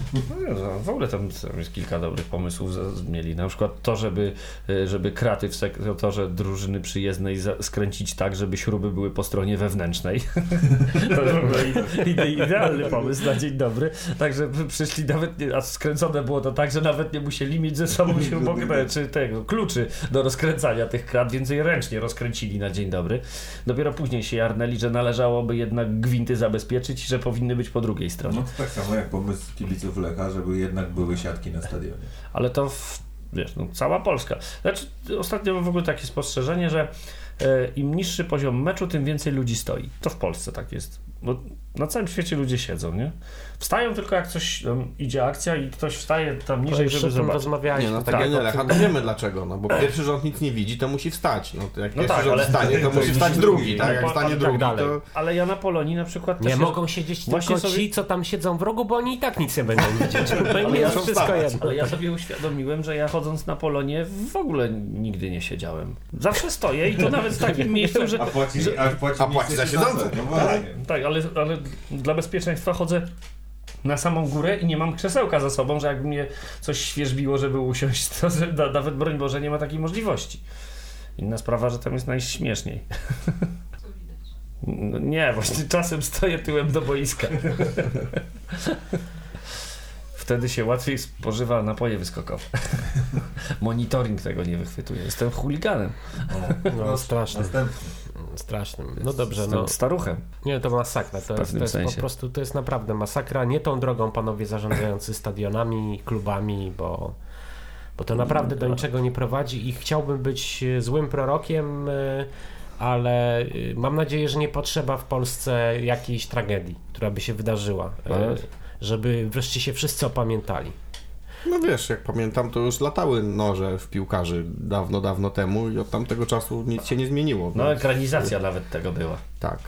No, w ogóle tam, jest kilka dobrych pomysłów mieli. Na przykład to, żeby, y, żeby kraty w sektorze drużyny przyjezdnej skręcić tak, żeby śruby były po stronie wewnętrznej. to w ogóle ide- ide- idealny pomysł na dzień dobry. Także przyszli nawet, nie, a skręcone było to tak, że nawet nie musieli mieć ze sobą śruboknę, czy tego, kluczy do rozkręcania tych krat, więc je ręcznie rozkręcili na dzień dobry. Dopiero później się jarnęli, że należałoby jednak gwinty zabezpieczyć i że powinny być po drugiej stronie. No tak samo jak pomysł kibiców Lecha, żeby jednak były siatki na stadionie. Ale to w, wiesz, no, cała Polska. Znaczy, ostatnio mam w ogóle takie spostrzeżenie, że e, im niższy poziom meczu, tym więcej ludzi stoi. To w Polsce tak jest. Bo na całym świecie ludzie siedzą, nie? Wstają tylko jak coś tam idzie akcja i ktoś wstaje tam Niżej, żeby zobaczyć. rozmawialiśmy. Nie, no tak tak, jak nie, o Lecha, tym- to wiemy dlaczego, no bo pierwszy rząd nic nie widzi, to musi wstać. No to jak No pierwszy tak, rząd ale- wstanie, to to musi musi wstać drugi, drugi, no tak? Jak wstanie tak drugi, dalej. to... Ale ja na Polonii na przykład Nie też mogą siedzieć Właśnie tylko sobie- ci, co tam siedzą w rogu, bo oni i tak nic nie będą widzieć. To im Ale jest muszą wszystko wstawać. jedno. Ale ja sobie uświadomiłem, że ja chodząc na Polonie w ogóle nigdy nie siedziałem. Zawsze stoję i to nawet w takim miejscu, że... A płaci, że- a płaci, a płaci za siedzące. No właśnie. Tak, ale, ale dla bezpieczeństwa chodzę na samą górę i nie mam krzesełka za sobą, że jakby mnie coś świeżbiło, żeby usiąść, to że da, nawet broń Boże nie ma takiej możliwości. Inna sprawa, że tam jest najśmieszniej. No Nie, właśnie czasem stoję tyłem do boiska. Wtedy się łatwiej spożywa napoje wyskokowe. Monitoring tego nie wychwytuje. Jestem chuliganem. No, strasznym, Następny. Strasznym. No dobrze, no. staruchem. Nie, to masakra. To jest, to jest sensie. po prostu, to jest naprawdę masakra. Nie tą drogą panowie zarządzający stadionami, klubami, bo, bo to naprawdę do niczego nie prowadzi i chciałbym być e, złym prorokiem, e, ale e, mam nadzieję, że nie potrzeba w Polsce jakiejś tragedii, która by się wydarzyła, Ale- żeby wreszcie się wszyscy opamiętali. No wiesz, jak pamiętam, to już latały noże w piłkarzy dawno, dawno temu i od tamtego czasu nic się nie zmieniło. No ekranizacja nawet tego była. Tak,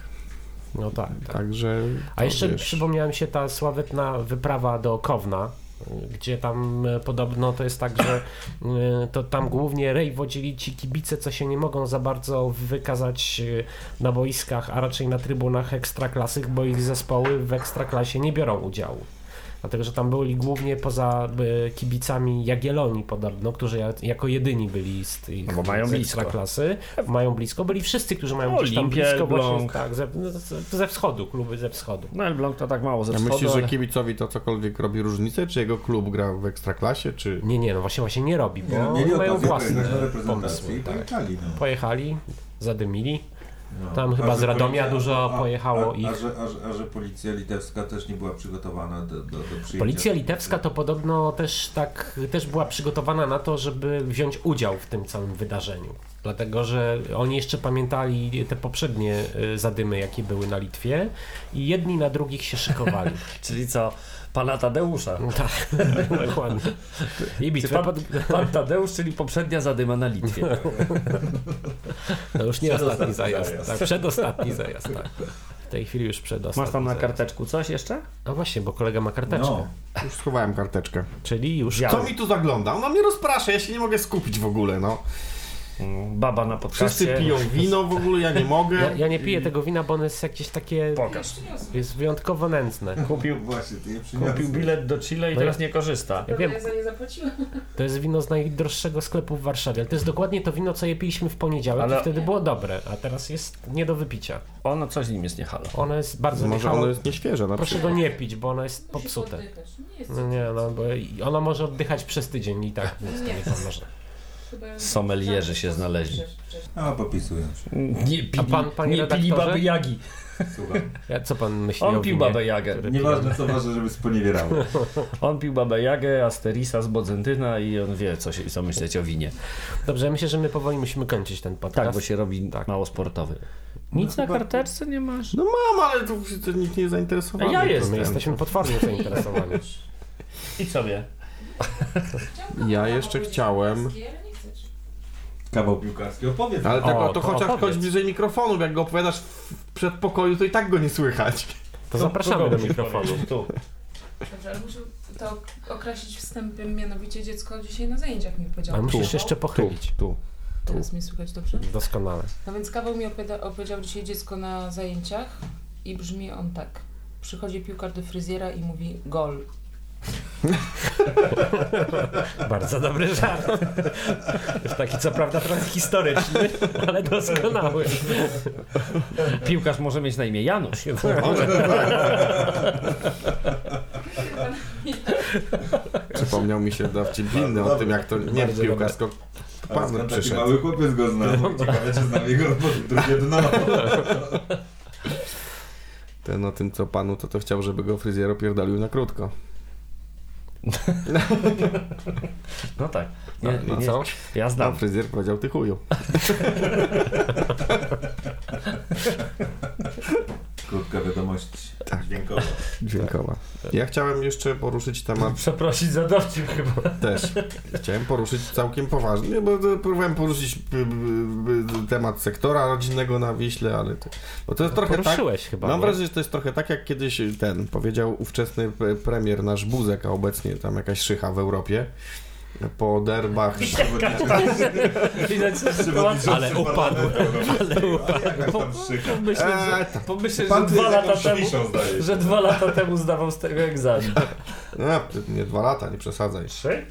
No tak, tak. także... A jeszcze wiesz, przypomniała mi się ta sławetna wyprawa do Kowna, gdzie tam y, podobno to jest tak, że y, to tam głównie rej wodzili ci kibice, co się nie mogą za bardzo wykazać y, na boiskach, a raczej na trybunach ekstraklasy, bo ich zespoły w ekstraklasie nie biorą udziału. Dlatego, że tam byli głównie poza kibicami Jagiellonii podobno, którzy ja- jako jedyni byli z tych No bo mają z blisko. ekstraklasy. Mają blisko. Byli wszyscy, którzy mają gdzieś tam Olimpia, blisko właśnie, tak, ze, ze, ze wschodu, kluby ze wschodu. No Elbląg to tak mało ze A wschodu, myślisz, że ale... kibicowi to cokolwiek robi różnicę? Czy jego klub gra w ekstraklasie, czy... Nie, nie, no właśnie właśnie nie robi, bo Nie, no, mieli mają własne pomysły. Tak. pojechali. No. Pojechali, zadymili. No. Tam A chyba z Radomia policja- dużo pojechało a, ich. A, że, a, że, a że policja litewska też nie była przygotowana do, do, do przyjęcia. Policja litewska to podobno też tak też była przygotowana na to, żeby wziąć udział w tym całym wydarzeniu. Dlatego, że oni jeszcze pamiętali te poprzednie y, zadymy, jakie były na Litwie i jedni na drugich się szykowali. Czyli co, pana Tadeusza. tak, dokładnie. I Czy bitwę pan, pan Tadeusz, czyli poprzednia zadyma na Litwie. To już nie ostatni zajazd. zajazd. Tak, przedostatni zajazd, tak. W tej chwili już przedostatni Masz tam na karteczku coś jeszcze? No właśnie, bo kolega ma karteczkę. No. Już schowałem karteczkę. Czyli już. Ja- Co mi tu zagląda? Ona mnie rozprasza, ja się nie mogę skupić w ogóle, no. Baba na podcaście. Wszyscy piją wino, w ogóle ja nie mogę. Ja, ja nie piję tego wina, bo ono jest jakieś takie... Pokaż. Jest wyjątkowo nędzne. Kupił, Właśnie, kupił bilet do Chile i No teraz ja- nie korzysta. Ja wiem. ja za nie zapłaciłam. To jest wino z najdroższego sklepu w Warszawie, ale to jest dokładnie to wino, co je piliśmy w poniedziałek Ale- i wtedy było dobre, a teraz jest nie do wypicia. Ono coś z nim jest nie halo. Ono jest bardzo Może niehalo- ono jest nieświeże na Proszę go nie pić, bo ono jest popsute. No nie, no bo i- ono może oddychać przez tydzień i tak nic to nie pomoże. Sommelierzy się znaleźli. A, popisują się. Nie pili, pan, panie nie pili redaktorze? baby Jagi. Słucham. Ja, co pan myśli o On pił winie, babę Jagę. które Nieważne co ważne, żeby sponiewierało. On pił babę Jagę, Asterisa z Bodzentyna i on wie, co, się, co myśleć o winie. Dobrze, ja myślę, że my powoli musimy kończyć ten podcast. Tak, bo się robi Tak. mało sportowy. Nic na chyba- karteczce nie masz? No mam, ale to, to nikt nie zainteresowany. A ja To jestem. My ten- jesteśmy potwornie zainteresowani. I sobie. Ja jeszcze chciałem- Kawał piłkarski opowiedz. Ale tak, O, o, to to chociaż opowiedz. chodź bliżej mikrofonu, jak go opowiadasz w przedpokoju, to i tak go nie słychać. To zapraszamy do mikrofonu. Tu. Dobrze, ale muszę to określić wstępem, mianowicie dziecko dzisiaj na zajęciach mi powiedziało. A musisz Tu. jeszcze pochylić. Tu. Teraz mnie słychać dobrze? Doskonale. No więc kawał mi opowiada, opowiedział dzisiaj dziecko na zajęciach i brzmi on tak. Przychodzi piłkarz do fryzjera i mówi gol. Bardzo dobry żart. Już taki co prawda trochę historyczny, ale doskonały. Piłkarz może mieć na imię Janusz. Przypomniał mi się dowcip winny o tym, jak to nie Bardzo piłkarz, tylko pan skąd taki przyszedł. mały chłopiec go zna. Ciekawe, czy znam jego drugie dno. Ten o tym, co panu, to to chciał, żeby go fryzjer opierdolił na krótko. No tak. Nie, I nie, co? ja znam. fryzjer powiedział, ty chuju. Krótka wiadomość Tak. dźwiękowa. Dźwiękowa. Ja chciałem jeszcze poruszyć temat Przeprosić za dowcip chyba. też. Chciałem poruszyć całkiem poważnie, bo próbowałem poruszyć b, b, b, temat sektora rodzinnego na Wiśle, ale to, bo to jest trochę tak, Poruszyłeś chyba. Mam nie? wrażenie, że to jest trochę tak, jak kiedyś ten powiedział ówczesny premier nasz Buzek, a obecnie tam jakaś szycha w Europie. Po derbach. Widać sytuację. Ale upadł. Ale upadł. Eee, że, że ty dwa lata temu, że dwa lata temu zdawał z tego egzamin. No, nie dwa lata, nie przesadzaj. Trzy?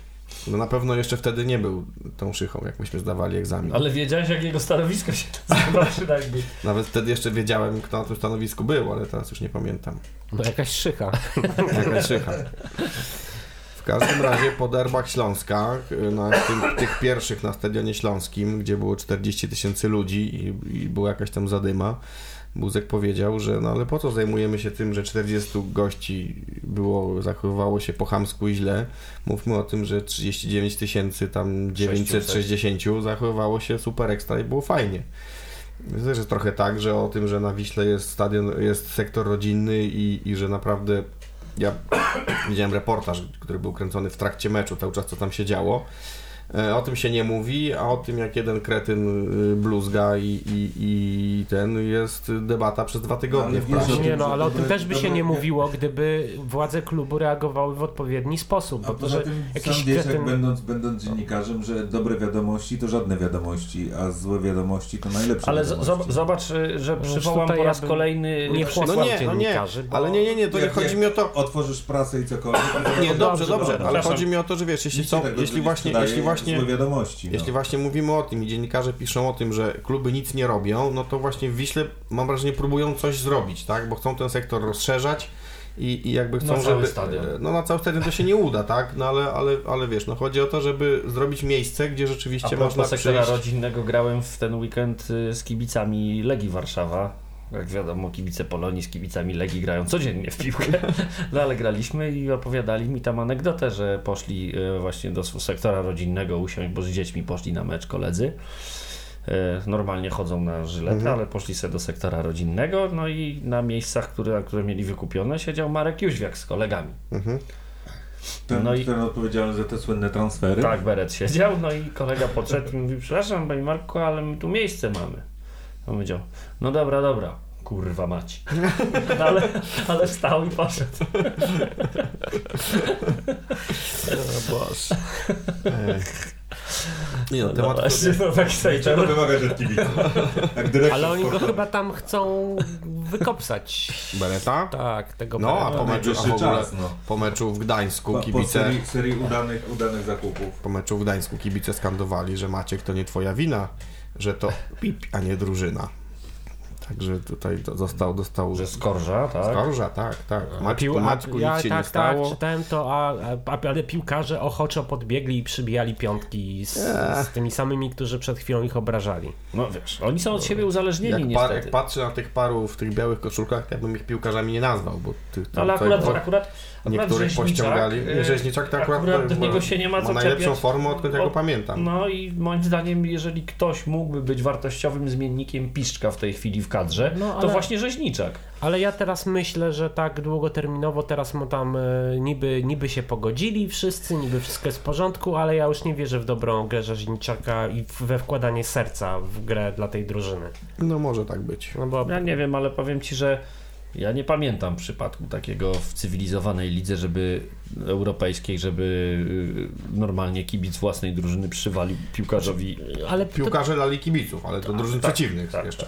No na pewno jeszcze wtedy nie był tą szychą, jak myśmy zdawali egzamin. Ale wiedziałeś, jak jego stanowisko się nazywa przynajmniej. Nawet wtedy jeszcze wiedziałem, kto na tym stanowisku był, ale teraz już nie pamiętam. No jakaś szycha. Jakaś szycha. Każdym razie po derbach Śląska, y, na tym, tych pierwszych na Stadionie Śląskim, gdzie było 40 tysięcy ludzi i, i była jakaś tam zadyma, Buzek powiedział, że no ale po co zajmujemy się tym, że 40 gości było, zachowywało się po chamsku i źle. Mówmy o tym, że 39 tysięcy, tam 960 zachowywało się super ekstra i było fajnie. Myślę, że trochę tak, że o tym, że na Wiśle jest stadion, jest sektor rodzinny i, i że naprawdę ja widziałem reportaż, który był kręcony w trakcie meczu, cały czas co tam się działo. E, O tym się nie mówi, a o tym jak jeden kretyn y, bluzga i, i, i ten jest debata przez dwa tygodnie Ale w Nie no, ale o tym też by się nie mówiło, gdyby władze klubu reagowały w odpowiedni sposób. A Bo to, poza że tym jakiś sam wiesz, jak kretyn... będąc, będąc dziennikarzem, że dobre wiadomości to żadne wiadomości, a złe wiadomości to najlepsze Ale wiadomości. zob- zobacz, y, że No, przywołam tutaj po raz kolejny... nie przykład. No nie, no nie, dziennikarzy, bo- ale nie, nie, nie, to nie Jak- chodzi jak mi o to... Otworzysz prasę i cokolwiek. to- Nie, dobrze, dobrze, ale chodzi mi o to, że wiesz, jeśli, są, tak jeśli nie właśnie, jeśli właśnie Złe wiadomości. Jeśli no. właśnie mówimy o tym i dziennikarze piszą o tym, że kluby nic nie robią, no to właśnie w Wiśle mam wrażenie próbują coś zrobić, tak? Bo chcą ten sektor rozszerzać i, i jakby chcą, Na cały żeby... stadion. No na cały stadion to się nie uda, tak? No ale, ale, ale wiesz, no chodzi o to, żeby zrobić miejsce, gdzie A rzeczywiście propos można sektora przyjść... rodzinnego grałem w ten weekend y, z kibicami Legii Warszawa. Jak wiadomo, kibice Polonii z kibicami Legii grają codziennie w piłkę, no ale graliśmy i opowiadali mi tam anegdotę, że poszli y, właśnie do sektora rodzinnego usiąść, bo z dziećmi poszli na mecz koledzy. Y, Normalnie chodzą na żyletę, Mhm. ale poszli sobie do sektora rodzinnego, no i na miejscach, które, które mieli wykupione, siedział Marek Jóźwiak z kolegami. Mhm. Ten, no i- ten odpowiedzialny za te słynne transfery. Tak, Beret siedział, no i kolega podszedł i mówi, przepraszam panie Marku, ale my tu miejsce mamy. On powiedział, no dobra, dobra, kurwa mać. No, ale, ale wstał i poszedł. O Boże. Nie no, No temat, właśnie, no tak od kibiców? Jak dyrektor Ale oni go chyba tam chcą wykopsać. Bereta? Tak, tego No, a po meczu, a w ogóle czas, no. po meczu w Gdańsku Po, po kibice... serii, serii udanych, udanych zakupów. Po meczu w Gdańsku kibice skandowali, że Maciek to nie twoja wina, że to pip, a nie drużyna. Także tutaj został, dostał... Że skorża, tak? Skorża, tak, tak. Maćku, Pił- Maćku, ja, nic się tak, nie stało. Tak, czytałem to, a, a, ale piłkarze ochoczo podbiegli i przybijali piątki z, z tymi samymi, którzy przed chwilą ich obrażali. No wiesz, oni są od siebie uzależnieni Jak, par, jak patrzę na tych paru w tych białych koszulkach, ja bym ich piłkarzami nie nazwał, bo tych No, ale akurat, po- akurat, akurat niektórych pościągali. e, Rzeźniczak to akurat, akurat do niego się nie ma co ma najlepszą czepiać. formę, odkąd ja go pamiętam. No i moim zdaniem, jeżeli ktoś mógłby być wartościowym zmiennikiem Piszczka w tej chwili w kadrze, No, to ale- właśnie Rzeźniczak. Ale ja teraz myślę, że tak długoterminowo teraz mu tam e, niby, niby się pogodzili wszyscy, niby wszystko jest w porządku, ale ja już nie wierzę w dobrą grę Rzeźniczaka i w- we wkładanie serca w grę dla tej drużyny. No może tak być. No bo Ja nie wiem, ale powiem Ci, że ja nie pamiętam przypadku takiego w cywilizowanej lidze, żeby europejskiej, żeby y, normalnie kibic własnej drużyny przywalił piłkarzowi. ale to, Piłkarze lali kibiców, ale to drużyn tak, przeciwnych tak, jeszcze.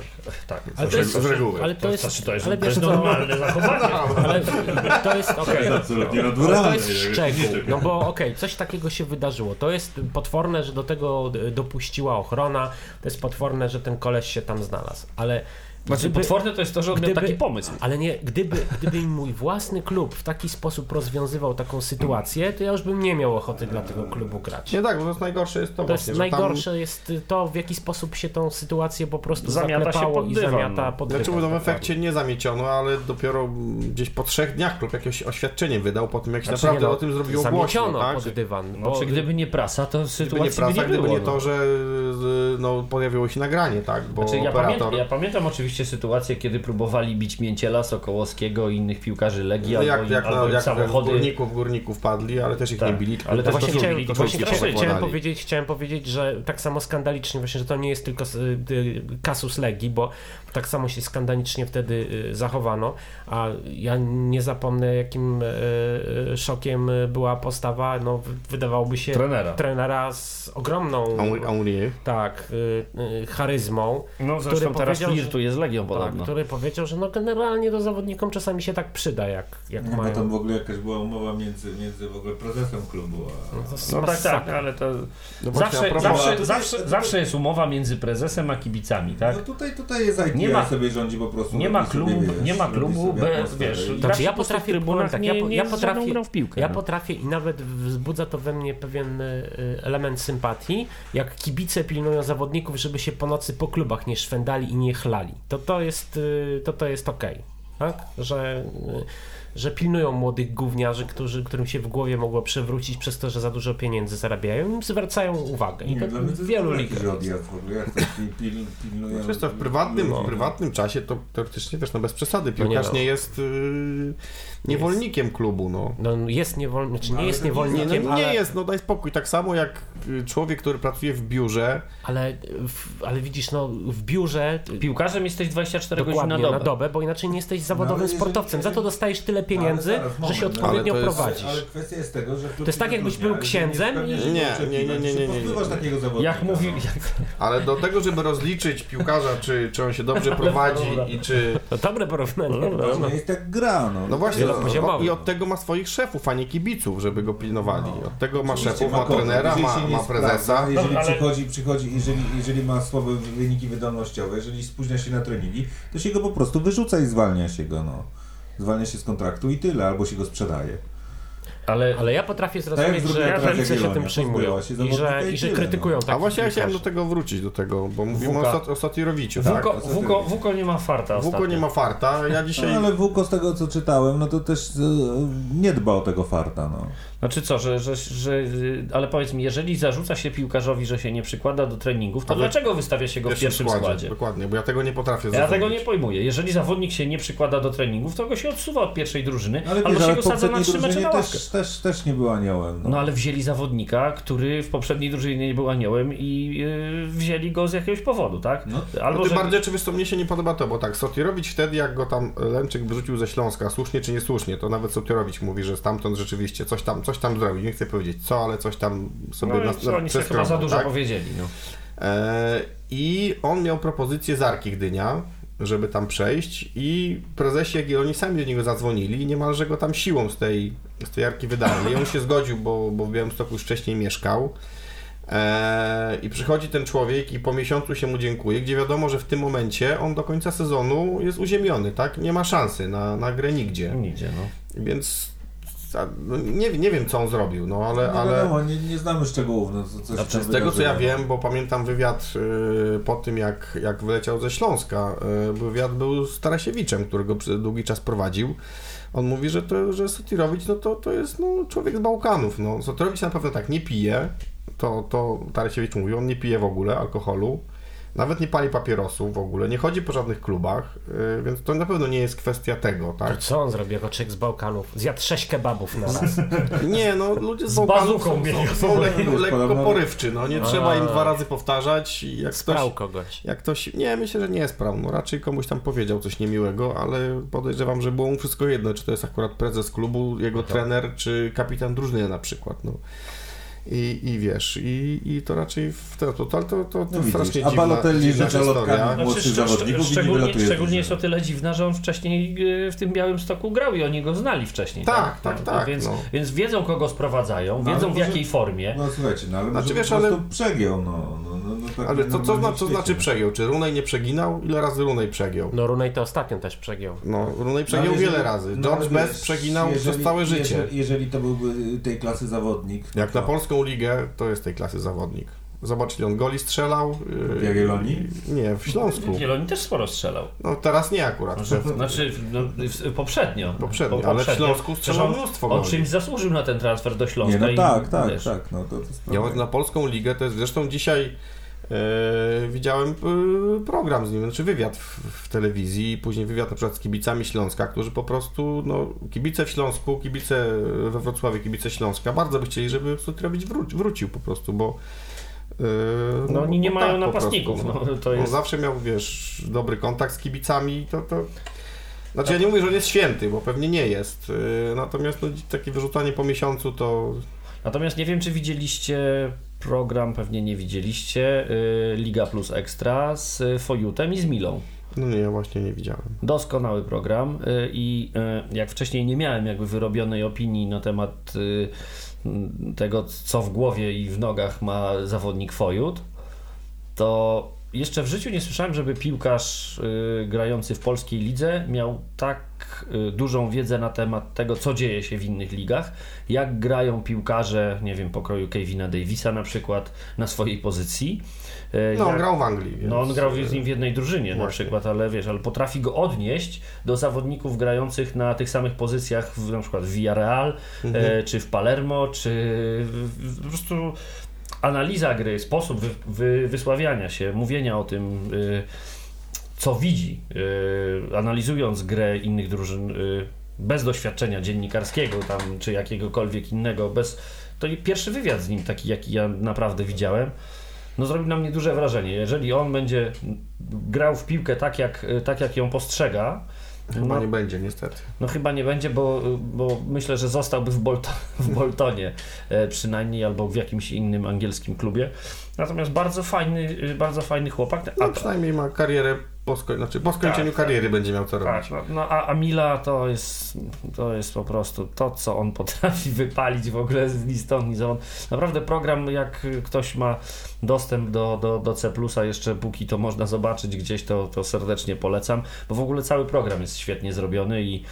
Tak, ale z to jest, z reguły. ale to to, jest, znaczy, to jest, ale to jest co, normalne zachowanie. ale to jest. To absolutnie Ale to jest szczegół, no bo okej, coś takiego się wydarzyło. To jest potworne, że do tego d- dopuściła ochrona, to jest potworne, że ten koleś się tam znalazł, ale Znaczy, gdyby- potworne to jest to, że on miał gdyby- taki pomysł. Ale nie, gdyby, gdyby mój własny klub w taki sposób rozwiązywał taką sytuację, to ja już bym nie miał ochoty dla tego klubu grać. Nie tak, bo to jest najgorsze jest to, To właśnie, jest że tam... najgorsze jest to, w jaki sposób się tą sytuację po prostu Zamiata się pod i dywan, zamiata no. pod Znaczy, dywan, no w dokładnie. efekcie nie zamieciono, ale dopiero gdzieś po trzech dniach klub jakieś oświadczenie wydał po tym, jak się Znaczy, naprawdę nie no, o tym zrobiło głośno, tak? pod Że dywan, No, bo czy gdyby nie prasa, to Gdyby sytuacji nie prasa, by nie gdyby było. nie to, no. że z- no, pojawiło się nagranie, tak? Bo Znaczy, ja, operator... pamiętam, ja pamiętam oczywiście sytuację, kiedy próbowali bić Mięciela, Sokołowskiego i innych piłkarzy Legii, No albo, jak, im- jak, albo jak samochody. górników, górników padli, ale też ich Tak, nie bili. ale to Właśnie to chciałem, bili, to właśnie chciałem, powiedzieć, chciałem powiedzieć, że tak samo skandalicznie właśnie, że to nie jest tylko y, y, kasus Legii, bo tak samo się skandalicznie wtedy y, zachowano, a ja nie zapomnę jakim szokiem była postawa, no wydawałoby się Trenera. trenera z ogromną tak, charyzmą, No zresztą teraz flirtuje z Legią tak, podobno. który powiedział, że no generalnie do zawodnikom czasami się tak przyda, jak, jak Nie, bo mają. tam w ogóle jakaś była umowa między, między w ogóle prezesem klubu a... No No tak, tak, ale to No zawsze, propos- zawsze, to- zawsze, zawsze jest umowa między prezesem a kibicami, tak? No tutaj, tutaj jest IKEA Nie ma- sobie rządzi po prostu. Nie ma robi sobie, klubu, wiesz, nie ma klubu atmosferę wiesz, Znaczy ja potrafię, trybunach, tak, nie, ja, po- ja potrafię, w piłkę. ja no. potrafię i nawet wzbudza to we mnie pewien y, element sympatii, jak kibice pilnują zawodników, żeby się po nocy po klubach nie szwendali i nie chlali. To to jest, y, to, to jest okej, tak? Że, y, że pilnują młodych gówniarzy, którzy, którym się w głowie mogło przewrócić przez to, że za dużo pieniędzy zarabiają, im zwracają uwagę. I Nie, to dla mnie to wielu ligach. to pil, pil, pilnują... Jest to w prywatnym, No. w prywatnym czasie to teoretycznie też no bez przesady. No nie Piłkarz no. nie jest yy, niewolnikiem klubu, no. No, jest niewolnikiem, znaczy No, nie ale jest to nie- niewolnikiem, no, nie ale, jest, no daj spokój. Tak samo jak y, człowiek, który pracuje w biurze, ale, w, ale widzisz, no, w biurze Piłkarzem jesteś 24 godziny na dobę. na dobę, bo inaczej nie jesteś zawodowym No, sportowcem. Za to dostajesz tyle pieniędzy, Ale zaraz, że się odpowiednio jest- prowadzisz. Ale kwestia jest tego, że... To jest tak, jakbyś był księdzem i- Nie, nie, nie, nie, nie, nie, takiego zawodnika. Jak mówi, no. jak, ale do tego, żeby rozliczyć piłkarza, czy, czy on się dobrze prowadzi i czy... To dobre porównanie. No nie jest tak gra, no. No właśnie, Wielopoziomowy. i od tego ma swoich szefów, a nie kibiców, żeby go pilnowali. Od tego ma Oczywiście szefów, ma kogoś. trenera, ma, ma prezesa. sprawdza, Jeżeli Dobra, ale- przychodzi, przychodzi jeżeli, jeżeli ma słabe wyniki wydolnościowe, jeżeli spóźnia się na treningi, to się go po prostu wyrzuca i zwalnia się go, no. Zwalnia się z kontraktu i tyle, albo się go sprzedaje. Ale, Ale ja potrafię Tak zrozumieć, zrobiła że kibice się tym się i że, i że krytykują no. takich A właśnie ja chciałem do tego wrócić, do tego, bo mówimy Wuka. o, o Satirowiciu, Wuko, tak? Wuko, ty- Wuko nie ma farta Wuko ostatnio. nie ma farta, ja dzisiaj... No, ale Wuko z tego co czytałem, no to też e, nie dba o tego farta, no. Znaczy co, że, że, że, ale powiedz mi, jeżeli zarzuca się piłkarzowi, że się nie przykłada do treningów, to Ale dlaczego wystawia się go w pierwszym składzie? Dokładnie, bo ja tego nie potrafię Ja tego nie pojmuję. Jeżeli zawodnik się nie przykłada do treningów, to go się odsuwa od pierwszej drużyny, Ale, albo wiesz, się ale go sadza na trzy mecze na ławkę. też, też, też nie był aniołem. No ale wzięli zawodnika, który w poprzedniej drużynie nie był aniołem i yy, wzięli go z jakiegoś powodu, tak? No, Albo, no, tym że... bardziej, czy wiesz co, mnie się nie podoba to, bo tak, Sotirowicz wtedy, jak go tam Lęczyk wyrzucił ze Śląska, słusznie czy niesłusznie, to nawet Sotirowicz mówi, że stamtąd rzeczywiście coś tam, coś tam zrobił. Nie chcę powiedzieć co, ale coś tam sobie No, na, co, na, oni sobie chyba za dużo tak? powiedzieli, no. E, I on miał propozycję z Arki Gdynia, żeby tam przejść i prezesi Jagiellonii sami do niego zadzwonili i niemalże go tam siłą z tej, z tej Arki wydali. I on się zgodził, bo, bo w Białymstoku już wcześniej mieszkał. E, I przychodzi ten człowiek i po miesiącu się mu dziękuję, gdzie wiadomo, że w tym momencie on do końca sezonu jest uziemiony, tak? Nie ma szansy na, na grę nigdzie. Nigdzie, no. Więc nie, nie wiem, co on zrobił, no ale... nie ale... wiadomo, nie, nie znamy szczegółów. No, co, Znaczy, z tego co ja wiem, bo pamiętam wywiad y, po tym, jak, jak wyleciał ze Śląska, y, wywiad był z Tarasiewiczem, którego przez długi czas prowadził. On mówi, że, to, że Sotirowicz no to, to jest no, człowiek z Bałkanów. No. Sotirowicz na pewno tak nie pije, to, to Tarasiewicz mówi, on nie pije w ogóle alkoholu. Nawet nie pali papierosów w ogóle, nie chodzi po żadnych klubach, y, więc to na pewno nie jest kwestia tego, To tak? co on zrobi jako człowiek z Bałkanów? Zjadł sześć kebabów na raz. Nie, no ludzie z, Z Bałkanów są, są, są lekko, lekko porywczy, no nie A. trzeba im dwa razy powtarzać i jak ktoś, Sprał kogoś. jak ktoś, nie myślę, że nie jest prawo, no raczej komuś tam powiedział coś niemiłego, ale podejrzewam, że było mu wszystko jedno, czy to jest akurat prezes klubu, jego trener, czy kapitan drużyny na przykład, no. I, i wiesz, i, i to raczej w to, to, to, to, to, No strasznie a dziwna, Balotelli dziwna historia. lotkami. Młodszych zawodników nie szczególnie, jest o tyle dziwne, że on wcześniej y, w tym Białymstoku grał i oni go znali wcześniej. Tak, tak, tak, Więc, no. więc wiedzą, kogo sprowadzają, No, wiedzą ale w jakiej formie. No słuchajcie, no ale Znaczy, wiesz, po prostu ale- przegiął, no. No, no, no tak Ale co, co, zna, co w znaczy przegiął? Czy Runej nie przeginał? Ile razy Runej przegiął? No Runej to ostatnio też przegiął. No, Runej No, przegiął jeżeli- wiele razy. no, George ale Best przeginał jeżeli- przez całe życie. Jeżeli, jeżeli to byłby tej klasy zawodnik. no Jak na to- polską ligę, to jest tej klasy zawodnik. Zobacz, ile on goli strzelał. W yy, Jagiellonii? Nie, w Śląsku. Zieloni też sporo strzelał. No teraz nie akurat. Znaczy, znaczy no, w- poprzednio. Poprzednio, Po- ale w Śląsku strzelał on, mnóstwo on goli. czymś zasłużył na ten transfer do Śląska. Nie, no i, tak, tak, wiesz, tak. No, to, to jest Ja na polską ligę to jest, zresztą dzisiaj e, widziałem e, program z nim, znaczy wywiad w, w telewizji później wywiad na przykład z kibicami Śląska, którzy po prostu, no kibice w Śląsku, kibice we Wrocławiu, kibice Śląska bardzo by chcieli, żeby Sutrowicz wró- wrócił po prostu, bo e, No oni nie mają po napastników, prostu, no, to On jest... zawsze miał, wiesz, dobry kontakt z kibicami, to, to... Znaczy ja nie mówię, że on jest święty, bo pewnie nie jest. Natomiast no, takie wyrzucanie po miesiącu to Natomiast nie wiem, czy widzieliście program, pewnie nie widzieliście, y, Liga Plus Ekstra z Fojutem i z Milą. No nie, ja właśnie nie widziałem. Doskonały program y, i y, jak wcześniej nie miałem jakby wyrobionej opinii na temat tego, co w głowie i w nogach ma zawodnik Fojut, to jeszcze w życiu nie słyszałem, żeby piłkarz y, grający w polskiej lidze miał tak y, dużą wiedzę na temat tego, co dzieje się w innych ligach, jak grają piłkarze, nie wiem, pokroju Kevina Davisa na przykład na swojej pozycji. Y, No, on grał w Anglii. Więc... no on grał z nim w jednej drużynie na Właśnie. przykład, ale wiesz, ale potrafi go odnieść do zawodników grających na tych samych pozycjach w, na przykład w Villarreal, Mhm. czy w Palermo, czy w, w, po prostu analiza gry, sposób wy, wy, wysławiania się, mówienia o tym, y, co widzi, y, analizując grę innych drużyn y, bez doświadczenia dziennikarskiego tam, czy jakiegokolwiek innego, bez... To pierwszy wywiad z nim, taki jaki ja naprawdę widziałem, no zrobił na mnie duże wrażenie. Jeżeli on będzie grał w piłkę tak, jak, tak jak ją postrzega, Chyba no, nie będzie, niestety. no chyba nie będzie, bo, bo myślę, że zostałby w, Bolto, w Boltonie e, przynajmniej albo w jakimś innym angielskim klubie. Natomiast bardzo fajny, bardzo fajny chłopak. No, A, przynajmniej ma karierę, po, sko- znaczy po skończeniu Tak, tak. kariery będzie miał co robić. tak, no, no a, a Mila to jest, to jest po prostu to, co on potrafi wypalić w ogóle z stąd, ni zowąd. Naprawdę program, jak ktoś ma dostęp do, do, do C+, jeszcze póki to można zobaczyć gdzieś, to, to serdecznie polecam, bo w ogóle cały program jest świetnie zrobiony i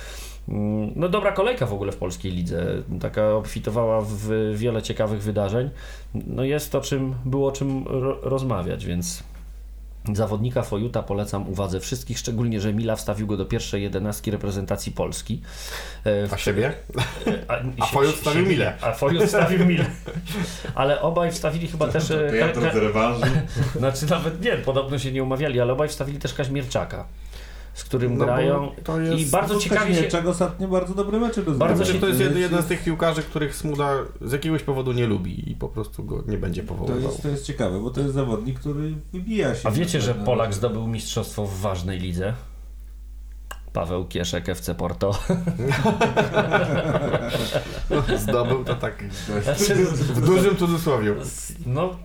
mm, no dobra kolejka w ogóle w polskiej lidze, taka obfitowała w wiele ciekawych wydarzeń. No jest o czym, było o czym ro, rozmawiać, więc zawodnika Fojuta polecam uwadze wszystkich, szczególnie, że Mila wstawił go do pierwszej jedenastki reprezentacji Polski. E, w- A siebie? a, A Fojut wstawił Milę. A Fojut wstawił Milę. Ale obaj wstawili chyba też... e, Teatr Ka- z rewanżu. Ka- znaczy nawet nie, podobno się nie umawiali, ale obaj wstawili też Kaźmierczaka. Z którym No grają to jest- i bardzo ciekawie się... Czego ostatnio bardzo dobre mecze do Bardzo Znaczy, się- to jest jeden, jeden z tych piłkarzy, których Smuda z jakiegoś powodu nie lubi i po prostu go nie będzie To powoływał. jest, to jest ciekawe, bo to jest zawodnik, który wybija się. A wiecie, że na- Polak zdobył mistrzostwo w ważnej lidze? Paweł Kieszek, FC Porto. Zdobył to tak Znaczy, w dużym cudzysłowie. no,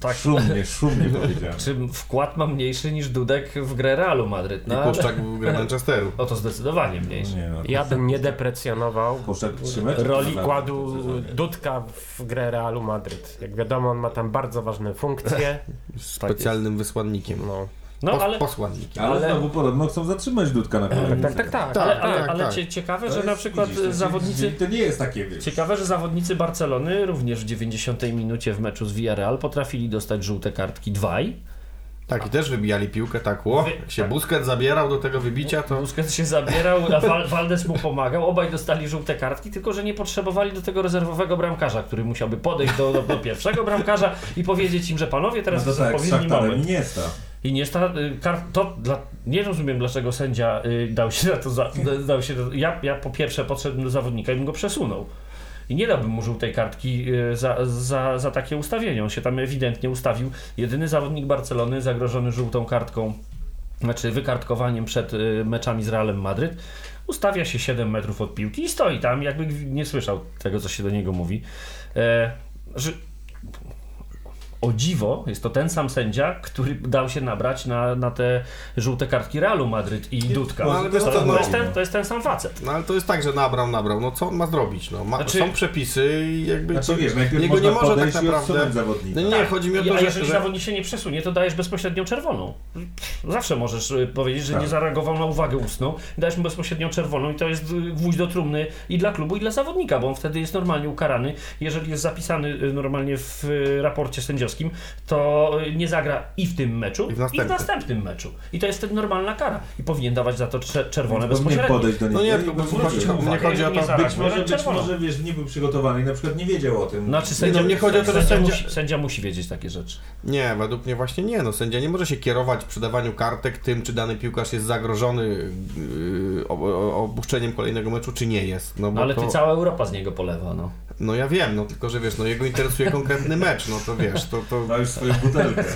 tak. Szumnie, szumnie powiedziałem. Czy wkład ma mniejszy niż Dudek w grę Realu Madryt? I No, ale... Puszczak w grę Manchesteru. O to zdecydowanie mniejszy. Nie, no. Ja bym nie deprecjonował Puszczak Roli wkładu. Dudka w grę Realu Madryt. Jak wiadomo, on ma tam bardzo ważne funkcje. Specjalnym wysłannikiem. No. No, ale, Posłannikiem. Ale, Ale- znowu podobno chcą zatrzymać Dudka na kolejny Tak, tak, tak. Tak, ale, ale, tak, ale tak. cie- ciekawe, To że jest- na przykład widzisz, to- zawodnicy... To nie jest takie, wiesz. Ciekawe, że zawodnicy Barcelony również w 90 minucie w meczu z Villarreal potrafili dostać żółte kartki dwaj. Tak, i też wybijali piłkę tak, ło, jak się Busquets zabierał do tego wybicia, to Busquets się zabierał, a Val- Valdes mu pomagał. Obaj dostali żółte kartki, tylko że nie potrzebowali do tego rezerwowego bramkarza, który musiałby podejść do, do, do pierwszego bramkarza i powiedzieć im, że panowie, No teraz to jest tak, z odpowiedni Szachtarem moment. I nie sta, y, to dla, nie rozumiem, dlaczego sędzia y, dał się na to. Za, dał się, ja, ja po pierwsze podszedłem do zawodnika i bym go przesunął. I nie dałbym mu żółtej kartki y, za, za, za takie ustawienie. On się tam ewidentnie ustawił. Jedyny zawodnik Barcelony zagrożony żółtą kartką, znaczy wykartkowaniem przed meczami z Realem Madryt. Ustawia się 7 metrów od piłki i stoi tam, jakby nie słyszał tego, co się do niego mówi. E, że o dziwo, jest to ten sam sędzia, który dał się nabrać na, na te żółte kartki Realu Madryt i Dudka. no, ale to, to, no- jest ten, to jest ten sam facet. No ale to jest tak, że nabrał, nabrał. No co on ma zrobić? No, ma, Znaczy- są przepisy i jakby Znaczy to, wiesz, najpierw niego nie może tak naprawdę... zawodnika. No nie, Tak. chodzi mi o to, A że... jeżeli że zawodnik się nie przesunie, to dajesz bezpośrednią czerwoną. Zawsze możesz y, powiedzieć, że Tak. nie zareagował na uwagę ustną, dajesz mu bezpośrednią czerwoną i to jest y, gwóźdź do trumny i dla klubu, i dla zawodnika, bo on wtedy jest normalnie ukarany. Jeżeli jest zapisany y, normalnie w raporcie sędziowskim, to y, nie zagra i w tym meczu, I w i w następnym. następnym meczu. I to jest wtedy normalna kara. I powinien dawać za to cze- czerwone bezpośrednio. podejść do niego No nie, i tylko zwrócić uwagę. chodzi o Nie to, Być może, być może wiesz, nie był przygotowany i na przykład nie wiedział o tym. Znaczy sędzia, no, mnie chodzi o to, że sędzia, sędzia- musi, sędzia musi wiedzieć takie rzeczy. Nie, według mnie właśnie nie. No, sędzia nie może się kierować przy dawaniu kartek tym, czy dany piłkarz jest zagrożony yy, opuszczeniem kolejnego meczu, czy nie jest. No, bo Ale to, ty cała Europa z niego polewa, no. No ja wiem, no tylko, że wiesz, no jego interesuje konkretny mecz, no to wiesz, to... to... Ma już swoją butelkę.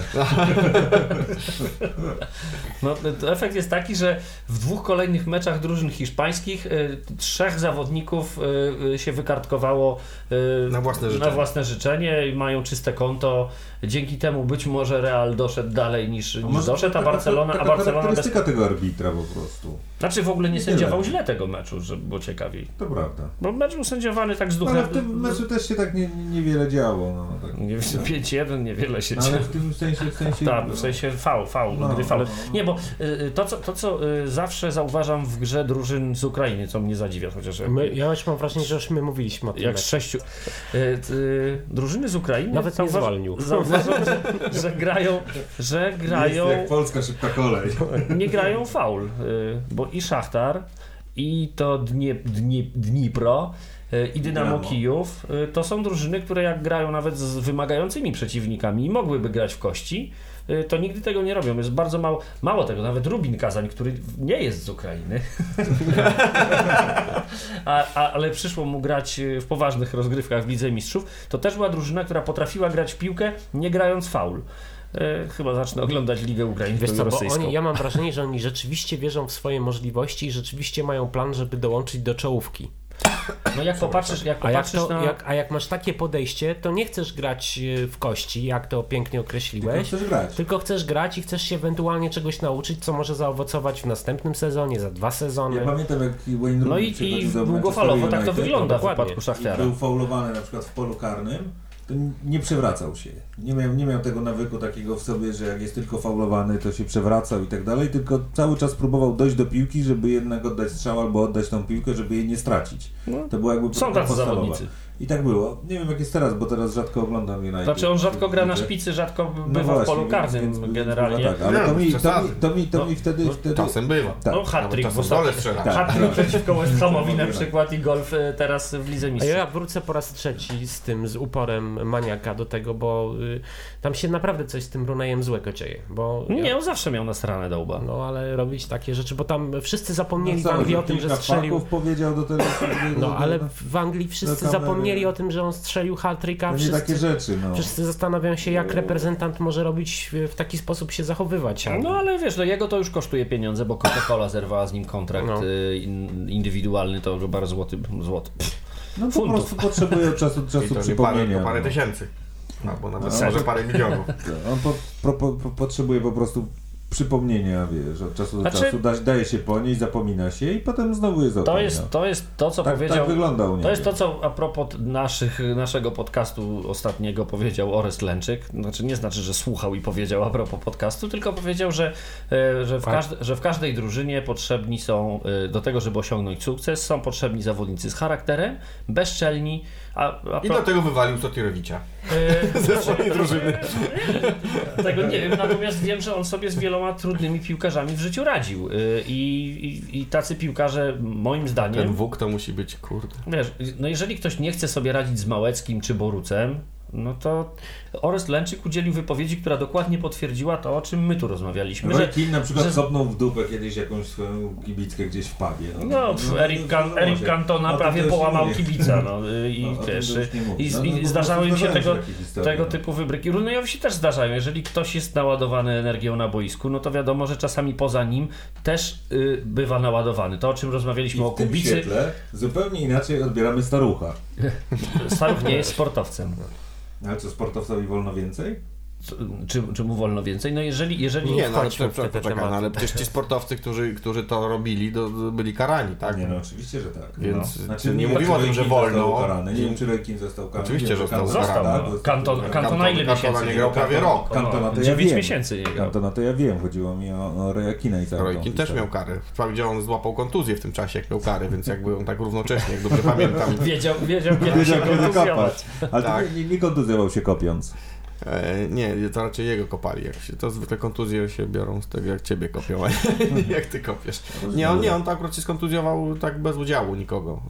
No, to efekt jest taki, że w dwóch kolejnych meczach drużyn hiszpańskich y, trzech zawodników y, y, się wykartkowało y, Na własne na własne życzenie i mają czyste konto. Dzięki temu być może Real doszedł dalej niż, niż Może doszedł, a taka- Barcelona, a taka Barcelona bez... charakterystyka tego arbitra po prostu. Znaczy w ogóle nie Nie sędziował źle tego meczu, żeby było ciekawiej. To prawda. Bo mecz był sędziowany tak z No, duchem. ale w tym meczu też się tak nie- niewiele działo. No, tak. Nie wiem, 5-1, niewiele się No, dzieje. ale w tym sensie... W sensie Tak, w sensie faul, faul, No, gry faul. no, no. Nie, bo y, y, to co, to, co y, zawsze zauważam w grze drużyn z Ukrainy, co mnie zadziwia, chociaż My, ja już mam wrażenie, że już my mówiliśmy o tym. jak meczu. sześciu... Y, y, drużyny z Ukrainy Nawet nie zwolnił. Zauważam, że, że grają, że grają, Jest jak polska szybka kolej. nie grają faul, y, bo i Szachtar, i to Dnie, Dnie, Dnipro, y, i Dynamo. Kijów, y, to są drużyny, które jak grają nawet z wymagającymi przeciwnikami i mogłyby grać w kości, to nigdy tego nie robią. Jest bardzo mało, mało tego, nawet Rubin Kazań, który nie jest z Ukrainy, a, a, ale przyszło mu grać y, w poważnych rozgrywkach w Lidze Mistrzów, to też była drużyna, która potrafiła grać w piłkę, nie grając faul. Y, Chyba zacznę oglądać Ligę Ukraińską Wiesz co, rosyjską. oni, ja mam wrażenie, że oni rzeczywiście wierzą w swoje możliwości i rzeczywiście mają plan, żeby dołączyć do czołówki. No jak popatrzysz, jak A jak, popatrzysz to, na... jak, a jak masz takie podejście, to nie chcesz grać y, w kości, jak to pięknie Tylko określiłeś, chcesz grać. tylko chcesz grać i chcesz się ewentualnie czegoś nauczyć, co może zaowocować w następnym sezonie, za dwa sezony. Ja pamiętam jak Wayne No i, i długofalowo tak to wygląda w wypadku był faulowany na przykład w polu karnym, nie przewracał się. Nie miał, nie miał tego nawyku takiego w sobie, że jak jest tylko faulowany, to się przewracał i tak dalej, tylko cały czas próbował dojść do piłki, żeby jednak oddać strzał albo oddać tą piłkę, żeby jej nie stracić. No. To była jakby Są tacy podstawowa. zawodnicy. I tak było. Nie wiem jak jest teraz, bo teraz rzadko oglądam United. Znaczy on rzadko gra na szpicy, rzadko No bywa w właśnie, polu więc- karnym generalnie. chyba Tak, ale to mi, to przesady. mi, to mi, to mi wtedy, No, wtedy... Czasem bywa. Tak. No hat-trick w. Tak. Hat-trick przeciwko West Hamowi na Tak. przykład i golf e, teraz w Lidze A Mistrzów. ja wrócę po raz trzeci z tym, z uporem maniaka do tego, bo y, tam się naprawdę coś z tym Brunejem złego dzieje. Bo Nie, ja, on zawsze miał nasrane do łba. no ale robić takie rzeczy, bo tam wszyscy zapomnieli w co, Anglii o tym, że strzelił. powiedział do tego... No ale w Anglii wszyscy kamery. Zapomnieli o tym, że on strzelił hat-tricka. Nie takie Wszyscy, rzeczy, no. wszyscy zastanawiają się, jak reprezentant może robić w, w taki sposób się zachowywać. No ale wiesz, no jego to już kosztuje pieniądze, bo Coca-Cola zerwała z nim kontrakt No. in, indywidualny, to chyba złoty, złoty. No po funtów. prostu potrzebuje od czasu do czasu parę, przypomnienia. parę no. tysięcy. Albo nawet No, może że- parę milionów. On po, po, po, potrzebuje po prostu przypomnienia, wiesz, od czasu do Znaczy- czasu da, daje się po niej, zapomina się i potem znowu jest To okej, jest, to jest to, co tak, powiedział. tak wygląda u niego. To jest to, co a propos naszych, naszego podcastu ostatniego powiedział Orest Lęczyk. Znaczy nie znaczy, że słuchał i powiedział a propos podcastu, tylko powiedział, że, e, że, w, Tak. każde, że w każdej drużynie potrzebni są e, do tego, żeby osiągnąć sukces, są potrzebni zawodnicy z charakterem, bezczelni, a, a I pro- dlatego wywalił Sotirowicza. e, Ze swojej drużyny. Tego nie wiem, natomiast wiem, że on sobie z wieloma trudnymi piłkarzami w życiu radził. E, I, i, i tacy piłkarze, moim zdaniem, Ten Wóg to musi być, kurde. Wiesz, no jeżeli ktoś nie chce sobie radzić z Małeckim czy Borucem, no to Orest Lęczyk udzielił wypowiedzi, która dokładnie potwierdziła to, o czym my tu rozmawialiśmy. Roy Keane na przykład że- kopnął w dupę kiedyś jakąś swoją kibickę gdzieś w pubie. no, pf, Eric, Can, Eric Cantona O tym prawie to już nie połamał kibica. No, I, No, o mówię. i, No, no, i zdarzały im się tego, tego no. typu wybryki. Runejowi się też zdarzają. Jeżeli ktoś jest naładowany energią na boisku, no to wiadomo, że czasami poza nim też y, bywa naładowany. To, o czym I rozmawialiśmy o w tym Kubicy, świetle zupełnie inaczej odbieramy starucha. Staruch nie jest sportowcem. Ale co, sportowcowi wolno więcej? Czy, czy mu wolno więcej? No jeżeli, jeżeli Nie, no te poczekaj, tematy. no, ale przecież ci sportowcy, którzy, którzy to robili, do, do, byli karani, tak? Nie, no oczywiście, że tak. Więc no. nie wiem, mówimy o tym, że wolno. Ukarany. Nie Nie- wiem, czy Keane został ukarany. Oczywiście, że został Cantona, Został. tak, no. został Kanton. Kantona ile Kantona miesięcy nie grał prawie rok. Cantona to ja 9 wiem. miesięcy nie grał. Cantona to ja wiem, chodziło mi o, o Roya Keane'a i tą Keane też miał karę. Wprawdzie on złapał kontuzję w tym czasie, jak miał karę, więc jakby on tak równocześnie, jak dobrze pamiętam. Wiedział, wiedział kiedy Wiedział, się kopać. Ale Tak. nie, nie kontuzjował się kopiąc. E, nie, to raczej jego kopali. Jak się, to zwykle kontuzje się biorą z tego, jak ciebie kopią, a nie jak ty kopiesz. Nie, on, nie, on tak akurat się skontuzjował tak bez udziału nikogo.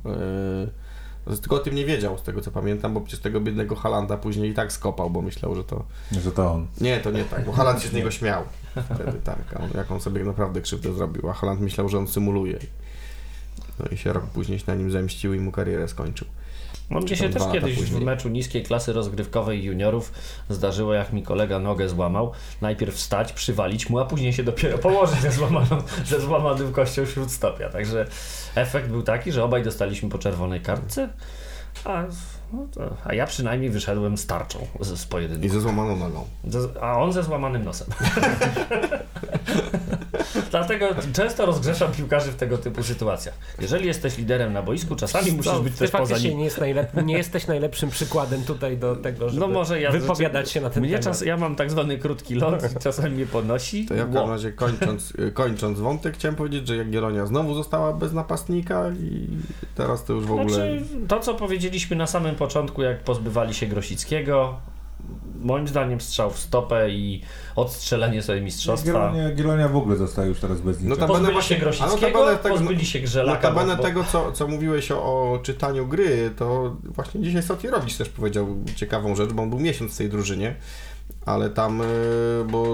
E, tylko o tym nie wiedział, z tego co pamiętam, bo przecież tego biednego Halanda później i tak skopał, bo myślał, że to... Że to on. Nie, to nie tak, bo Haland się z niego śmiał wtedy, tak, on, jak on sobie naprawdę krzywdę zrobił, a Haland myślał, że on symuluje. No i się rok później się na nim zemścił i mu karierę skończył. No, mnie się też kiedyś w później. meczu niskiej klasy rozgrywkowej juniorów zdarzyło, jak mi kolega nogę złamał, najpierw wstać, przywalić mu, a później się dopiero położyć ze, złamaną, ze złamanym kością śródstopia. Także efekt był taki, że obaj dostaliśmy po czerwonej kartce, a, no to, a ja przynajmniej wyszedłem z tarczą z, z I pojedynku. ze złamaną nogą. A on ze złamanym nosem. Dlatego często rozgrzeszam piłkarzy w tego typu sytuacjach. Jeżeli jesteś liderem na boisku, czasami musisz być ty też poza faktycznie nim. nie, jest najlep- nie jesteś najlepszym przykładem tutaj do tego, żeby No może ja wypowiadać się na ten mnie temat. czas, Ja mam tak zwany krótki lot i czasami mnie podnosi. To ja w każdym razie kończąc, kończąc wątek, chciałem powiedzieć, że Jagiellonia znowu została bez napastnika i teraz to już w ogóle... Znaczy, to co powiedzieliśmy na samym początku, jak pozbywali się Grosickiego, moim zdaniem strzał w stopę i odstrzelenie sobie mistrzostwa. Gielonia, Gielonia w ogóle zostaje już teraz bez niczego. No Pozbyli właśnie- Grosickiego, notabene tego- pozbyli się Grzelaka. Notabene bo- tego, co, co mówiłeś o, o czytaniu gry, to właśnie dzisiaj Sotierowicz też powiedział ciekawą rzecz, bo on był miesiąc w tej drużynie, ale tam, e, bo e,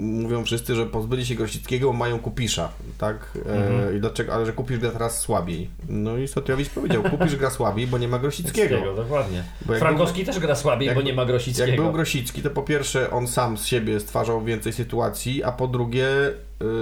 mówią wszyscy, że pozbyli się Grosickiego, bo mają Kupisza, tak? E, Mhm. I dlaczego, ale że Kupisz gra teraz słabiej. No i Sotierowicz powiedział, Kupisz gra słabiej, bo nie ma Grosickiego. Dokładnie. Frankowski też gra słabiej, jak bo był- nie ma Grosickiego. Jak był Grosicki, to po pierwsze on sam z siebie stwarzał więcej sytuacji, a po drugie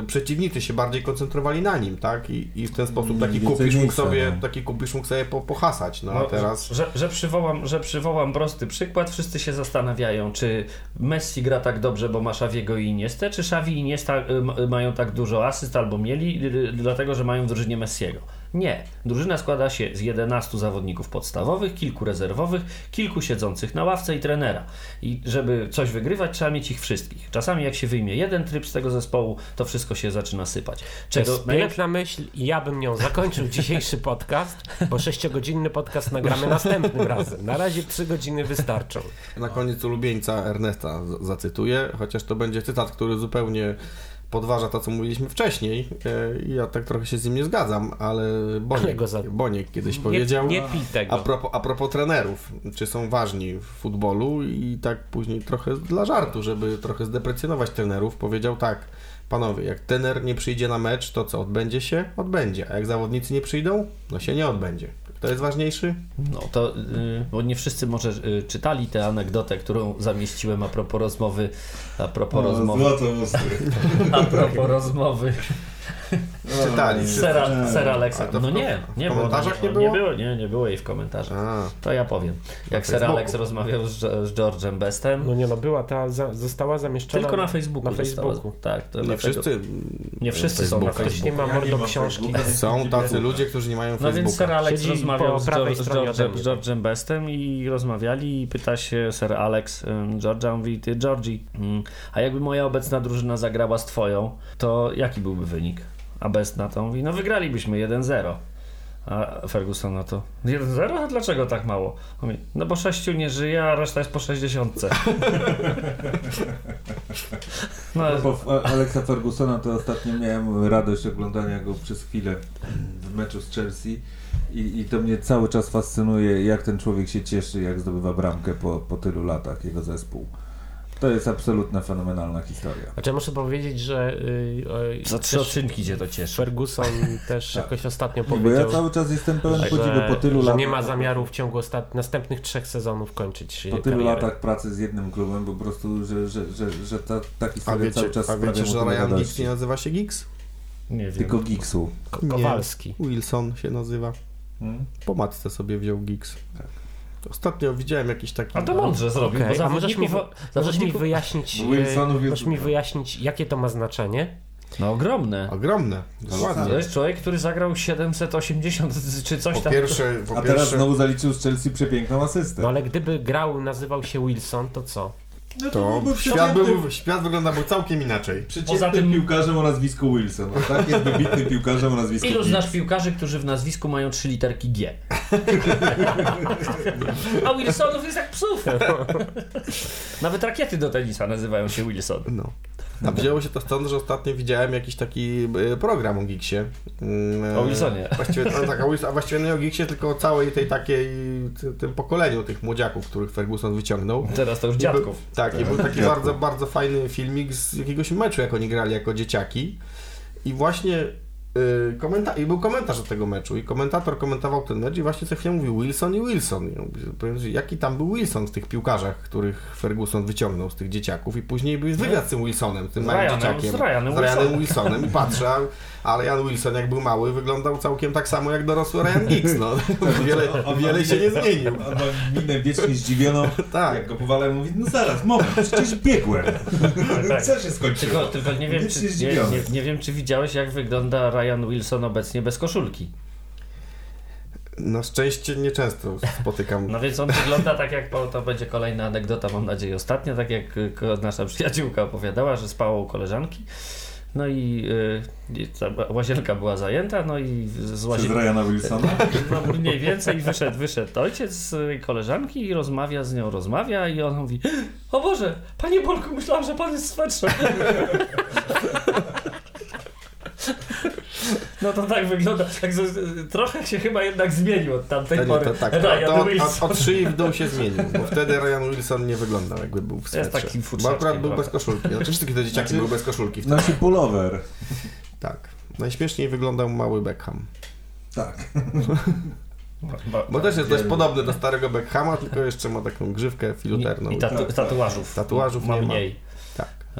przeciwnicy się bardziej koncentrowali na nim, tak? I, i w ten sposób taki więcej kupisz mógł sobie, no. taki kupisz mógł sobie po, pohasać, no, a No, teraz... że, że, przywołam, że przywołam prosty przykład, wszyscy się zastanawiają, czy Messi gra tak dobrze, bo ma Xaviego i Iniestę, czy Xavi i Iniesta y, m- mają tak dużo asyst, albo mieli, y, dlatego, że mają w drużynie Messiego. Nie. Drużyna składa się z 11 zawodników podstawowych, kilku rezerwowych, kilku siedzących na ławce i trenera. I żeby coś wygrywać, trzeba mieć ich wszystkich. Czasami jak się wyjmie jeden tryb z tego zespołu, to wszystko się zaczyna sypać. To Czego jest najlepsze- piękna myśl i ja bym nią zakończył dzisiejszy podcast, bo sześciogodzinny podcast nagramy następnym razem. Na razie trzy godziny wystarczą. Na koniec ulubieńca Ernesta zacytuję, chociaż to będzie cytat, który zupełnie podważa to, co mówiliśmy wcześniej. E, i Ja tak trochę się z nim nie zgadzam, ale Boniek, za- Boniek kiedyś Nie, powiedział... nie pij A tego. propos, a propos trenerów, czy są ważni w futbolu i tak później trochę dla żartu, żeby trochę zdeprecjonować trenerów, powiedział tak, panowie, jak trener nie przyjdzie na mecz, to co, odbędzie się? Odbędzie, a jak zawodnicy nie przyjdą, no się nie odbędzie. Kto jest ważniejszy? No to, y, bo nie wszyscy może y, czytali tę anegdotę, którą zamieściłem a propos rozmowy, a propos rozmowy, Złoto usty. a propos rozmowy Czytali. wszyscy. Sera, Sera Alexa. No nie, nie było. nie, nie było? Nie było? nie, nie było jej w komentarzach. A, To ja powiem. Jak Facebooku. Alex rozmawiał z, z George'em Bestem, No nie no, była ta, za, została zamieszczona tylko na Facebooku. Na została- Facebooku. Tak, to nie dlatego- wszyscy. Nie wszyscy są na Facebooka. Ktoś nie Facebooku. ma mordo książki. Facebooka. Są tacy ludzie, którzy nie mają No więc Facebooka. Alex Siedzi rozmawiał po z, z, George'em, z George'em Bestem i rozmawiali i pyta się Sir Alex George'a, mówi, ty Georgie, ym, a jakby moja obecna drużyna zagrała z twoją, to jaki byłby wynik? A Best na to mówi, no wygralibyśmy 1-0. A Ferguson na to, 1-0? A dlaczego tak mało? On Mówi, no bo sześciu nie żyje, a reszta jest po 60. No, A propos A- Alexa Fergusona, to ostatnio miałem radość oglądania go przez chwilę w meczu z Chelsea i, i to mnie cały czas fascynuje, jak ten człowiek się cieszy, jak zdobywa bramkę po, po tylu latach, jego zespół. To jest absolutna, fenomenalna historia. Znaczy muszę powiedzieć, że y, y, za trzy też odcinki cię to cieszy. Ferguson też jakoś ostatnio Nie, bo ja powiedział, cały czas jestem pełen że, podziwu po tylu że latach. nie ma zamiaru w ciągu ostat... następnych trzech sezonów kończyć Po tylu karierę. latach pracy z jednym klubem, po prostu, że, że, że, że ta, ta A historia wiecie, cały czas a wiecie że Ryan Giggs nie nazywa się Giggs? Nie wiem. Tylko Gigsu. Ko- Nie. Kowalski. Wilson się nazywa. Hmm? Po matce sobie wziął Giggs. Tak. Ostatnio widziałem jakiś taki... A to mądrze zrobił, bo a możesz mi, zawodników... możesz mi wyjaśnić, możesz mi wyjaśnić, jakie to ma znaczenie? No ogromne. Ogromne. To Ładnie. To jest człowiek, który zagrał 780 czy coś Po tam. pierwsze, po A teraz pierwsze znowu zaliczył z Chelsea przepiękną asystę. No ale gdyby grał, nazywał się Wilson, to co? No to byłby świat, przeciętnym- był, świat wyglądał całkiem inaczej. przeciętnym Poza tym- piłkarzem o nazwisku Wilson. Tak jest wybitnym piłkarzem o nazwisku Ilu znasz piłkarzy, którzy w nazwisku mają trzy literki G? A Wilsonów jest jak psów. Nawet rakiety do tenisa nazywają się Wilson. No. A wzięło się to stąd, że ostatnio widziałem jakiś taki e, program o Geeksie. Mm, O Wilsonie. Właściwie, no, tak, a właściwie nie o Geeksie, tylko o całej tej takiej, ty- tym pokoleniu tych młodziaków, których Ferguson wyciągnął. Teraz to już I był- dziadków. Tak, i był taki Dziadków. bardzo, bardzo fajny filmik z jakiegoś meczu, jak oni grali jako dzieciaki. I właśnie y, komenta- i był komentarz do tego meczu i komentator komentował ten mecz i właśnie co chwilę mówił Wilson i Wilson. I jaki tam był Wilson w tych piłkarzach, których Ferguson wyciągnął z tych dzieciaków i później był wywiad z tym Wilsonem, tym Z małym Ryanem- dzieciakiem. z Ryanem Wilsonem. Wilsonem. Wilsonem i patrzę, a- a Ryan Wilson jak był mały wyglądał całkiem tak samo jak dorosły Ryan Giggs, no. wiele, wiele się nie zmienił. On ma minę wiecznie zdziwioną. Tak. Jak go powalają, mówi, no zaraz, moment, przecież biegłem. Tak. Co się skończyło? Tylko, tylko nie, wiem, czy, nie, nie, nie wiem, czy widziałeś, jak wygląda Ryan Wilson obecnie bez koszulki. Na szczęście nieczęsto spotykam No więc on wygląda tak jak, bo to będzie kolejna anegdota, mam nadzieję ostatnia, tak jak y, nasza przyjaciółka opowiadała, że spała u koleżanki. No i y, ta łazienka była zajęta, no i z Przez łazienki. Ryana Wilsona? No mniej więcej wyszedł, wyszedł ojciec z koleżanki i rozmawia z nią, rozmawia i on mówi O Boże, panie Bolku, myślałam, że pan jest swetrze. No to tak wygląda, tak z, trochę się chyba jednak zmienił od tamtej To nie, pory. to, tak, Ryan to, od, od szyi w dół się zmienił, bo wtedy Ryan Wilson nie wyglądał jakby był w To jest swetrze. taki Bo akurat był bez koszulki. Wszystkie te dzieciaki Znaczy- były bez koszulki. wtedy. Nosi pullover. Tak. Najśmieszniej wyglądał mały Beckham. Tak. Bo też jest dość podobny do starego Beckhama, tylko jeszcze ma taką grzywkę filuterną. I, i tatu, Tak, tatuażów. Tatuażów ma nie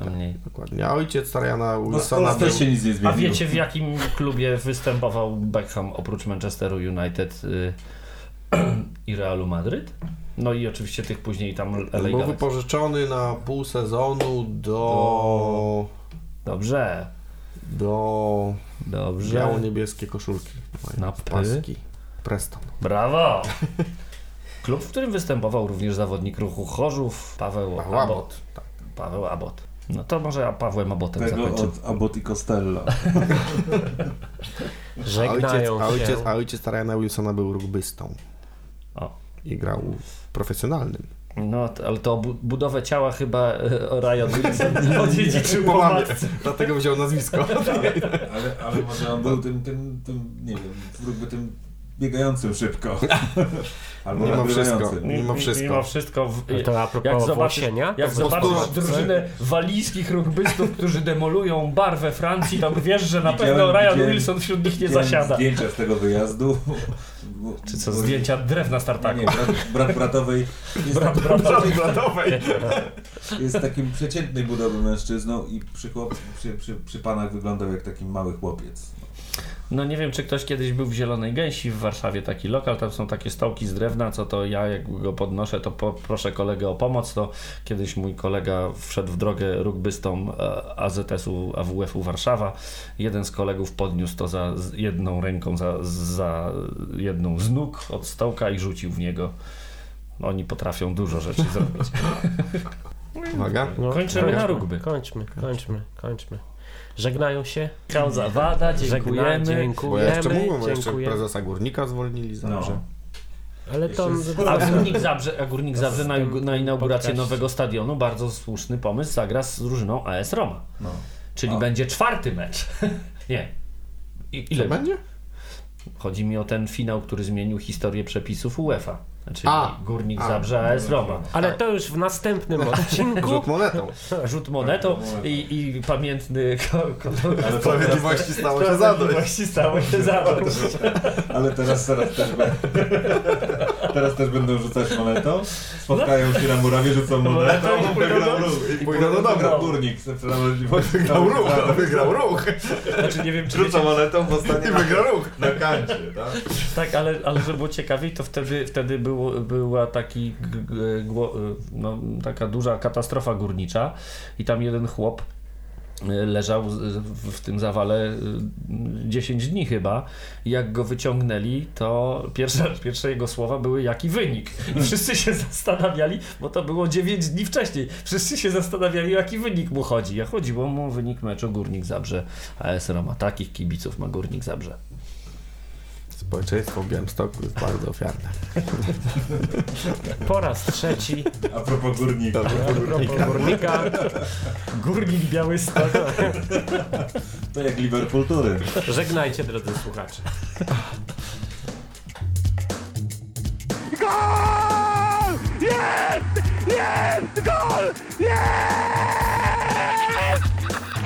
ma. mniej. Tak, dokładnie. A ojciec Ryana No Wilsona był... też się nic nie zmieniło. A wiecie w jakim klubie występował Beckham oprócz Manchesteru United y, i Realu Madryt? No i oczywiście tych później tam LA Był Galaxy. wypożyczony na pół sezonu do... Dobrze. Do Dobrze. biało-niebieskie koszulki. Na paski. Preston. Brawo! Klub, w którym występował również zawodnik ruchu Chorzów, Paweł Paweł Abot. Abot. Tak. Paweł Abot. No to może Pawłem Abotem Tego zakończymy. od Abbott i Costello. A ojciec, Żegnają a, ojciec, się. a ojciec Ryana Wilsona był rugbystą O. i grał w profesjonalnym. No, to- ale to bu- budowę ciała chyba e, Ryan Wilson odziedziczył po matce. Dlatego wziął nazwisko. Ale, ale może on był tym, tym, tym nie wiem, jakby tym biegającym szybko. Albo Mimo wszystko. Mimo wszystko. Mimo wszystko w, to a propos jak zobaczysz, Włosienia, jak zobaczysz drużynę walijskich rugbystów, którzy demolują barwę Francji, to wiesz, że na pewno Ryan Wilson wśród nich nie zasiada. zdjęcia z tego wyjazdu. Czy co, zdjęcia drewna startaku? Nie, brat, brat bratowej jest, Brat bratowej. jest takim przeciętnej budowy mężczyzną i przy, chłop, przy, przy, przy panach wyglądał jak taki mały chłopiec. No nie wiem, czy ktoś kiedyś był w Zielonej Gęsi w Warszawie, taki lokal, tam są takie stołki z drewna, co to ja jak go podnoszę, to poproszę kolegę o pomoc, to kiedyś mój kolega wszedł w drogę rugbystą e, AZS-u, AWF-u Warszawa, jeden z kolegów podniósł to za jedną ręką, za, za jedną z nóg od stołka i rzucił w niego. Oni potrafią dużo rzeczy zrobić. Uwaga. No, Kończymy kończmy, na rugby. Kończmy, kończmy, kończmy. Żegnają się. Michał Zawada, Żegna, dziękujemy. Bo dziękujemy. ja jeszcze mówię, bo jeszcze prezesa Górnika zwolnili za No. Ale to... A Górnik Zabrze, a Górnik Zabrze na, na inaugurację nowego stadionu, bardzo słuszny pomysł, zagra z drużyną AS Roma. No. Czyli A. będzie czwarty mecz. Nie. I, ile Co będzie? Chodzi mi o ten finał, który zmienił historię przepisów UEFA. Czyli A. Górnik A. Zabrze AS Roma. Ale to już w następnym odcinku. Rzut monetą. Rzut monetą i, i pamiętny ko- ko- Ale Sprawiedliwości stało się zadość. Sprawiedliwości stało się zadość. Ale teraz, teraz, też, be- teraz też będą rzucać monetą. Spotkają się na murawie, rzucą monetą. I Wygrał ruch. i pójdą do domu. Wygrał górnik. Wygrał ruch, wygrał ruch. Znaczy nie wiem, czy Rzuca wiecie, monetą, zostanie I wygrał ruch. na kancie. Tak? Tak, ale, ale żeby było ciekawiej, to wtedy, wtedy było, była taki, no, taka duża katastrofa górnicza i tam jeden chłop y, leżał w, tym zawale y, 10 dni chyba i jak go wyciągnęli, to pierwsze, pierwsze jego słowa były jaki wynik. I wszyscy się zastanawiali, bo to było 9 dni wcześniej, wszyscy się zastanawiali jaki wynik mu chodzi. A chodziło mu o wynik meczu Górnik Zabrze AS Roma. Takich kibiców ma Górnik Zabrze. Społeczeństwo w Białymstoku jest bardzo ofiarne. Po raz trzeci. A propos górnika. A propos górnika. Górnik Białystok. To jak Liverpool Turyn. Żegnajcie, drodzy słuchacze.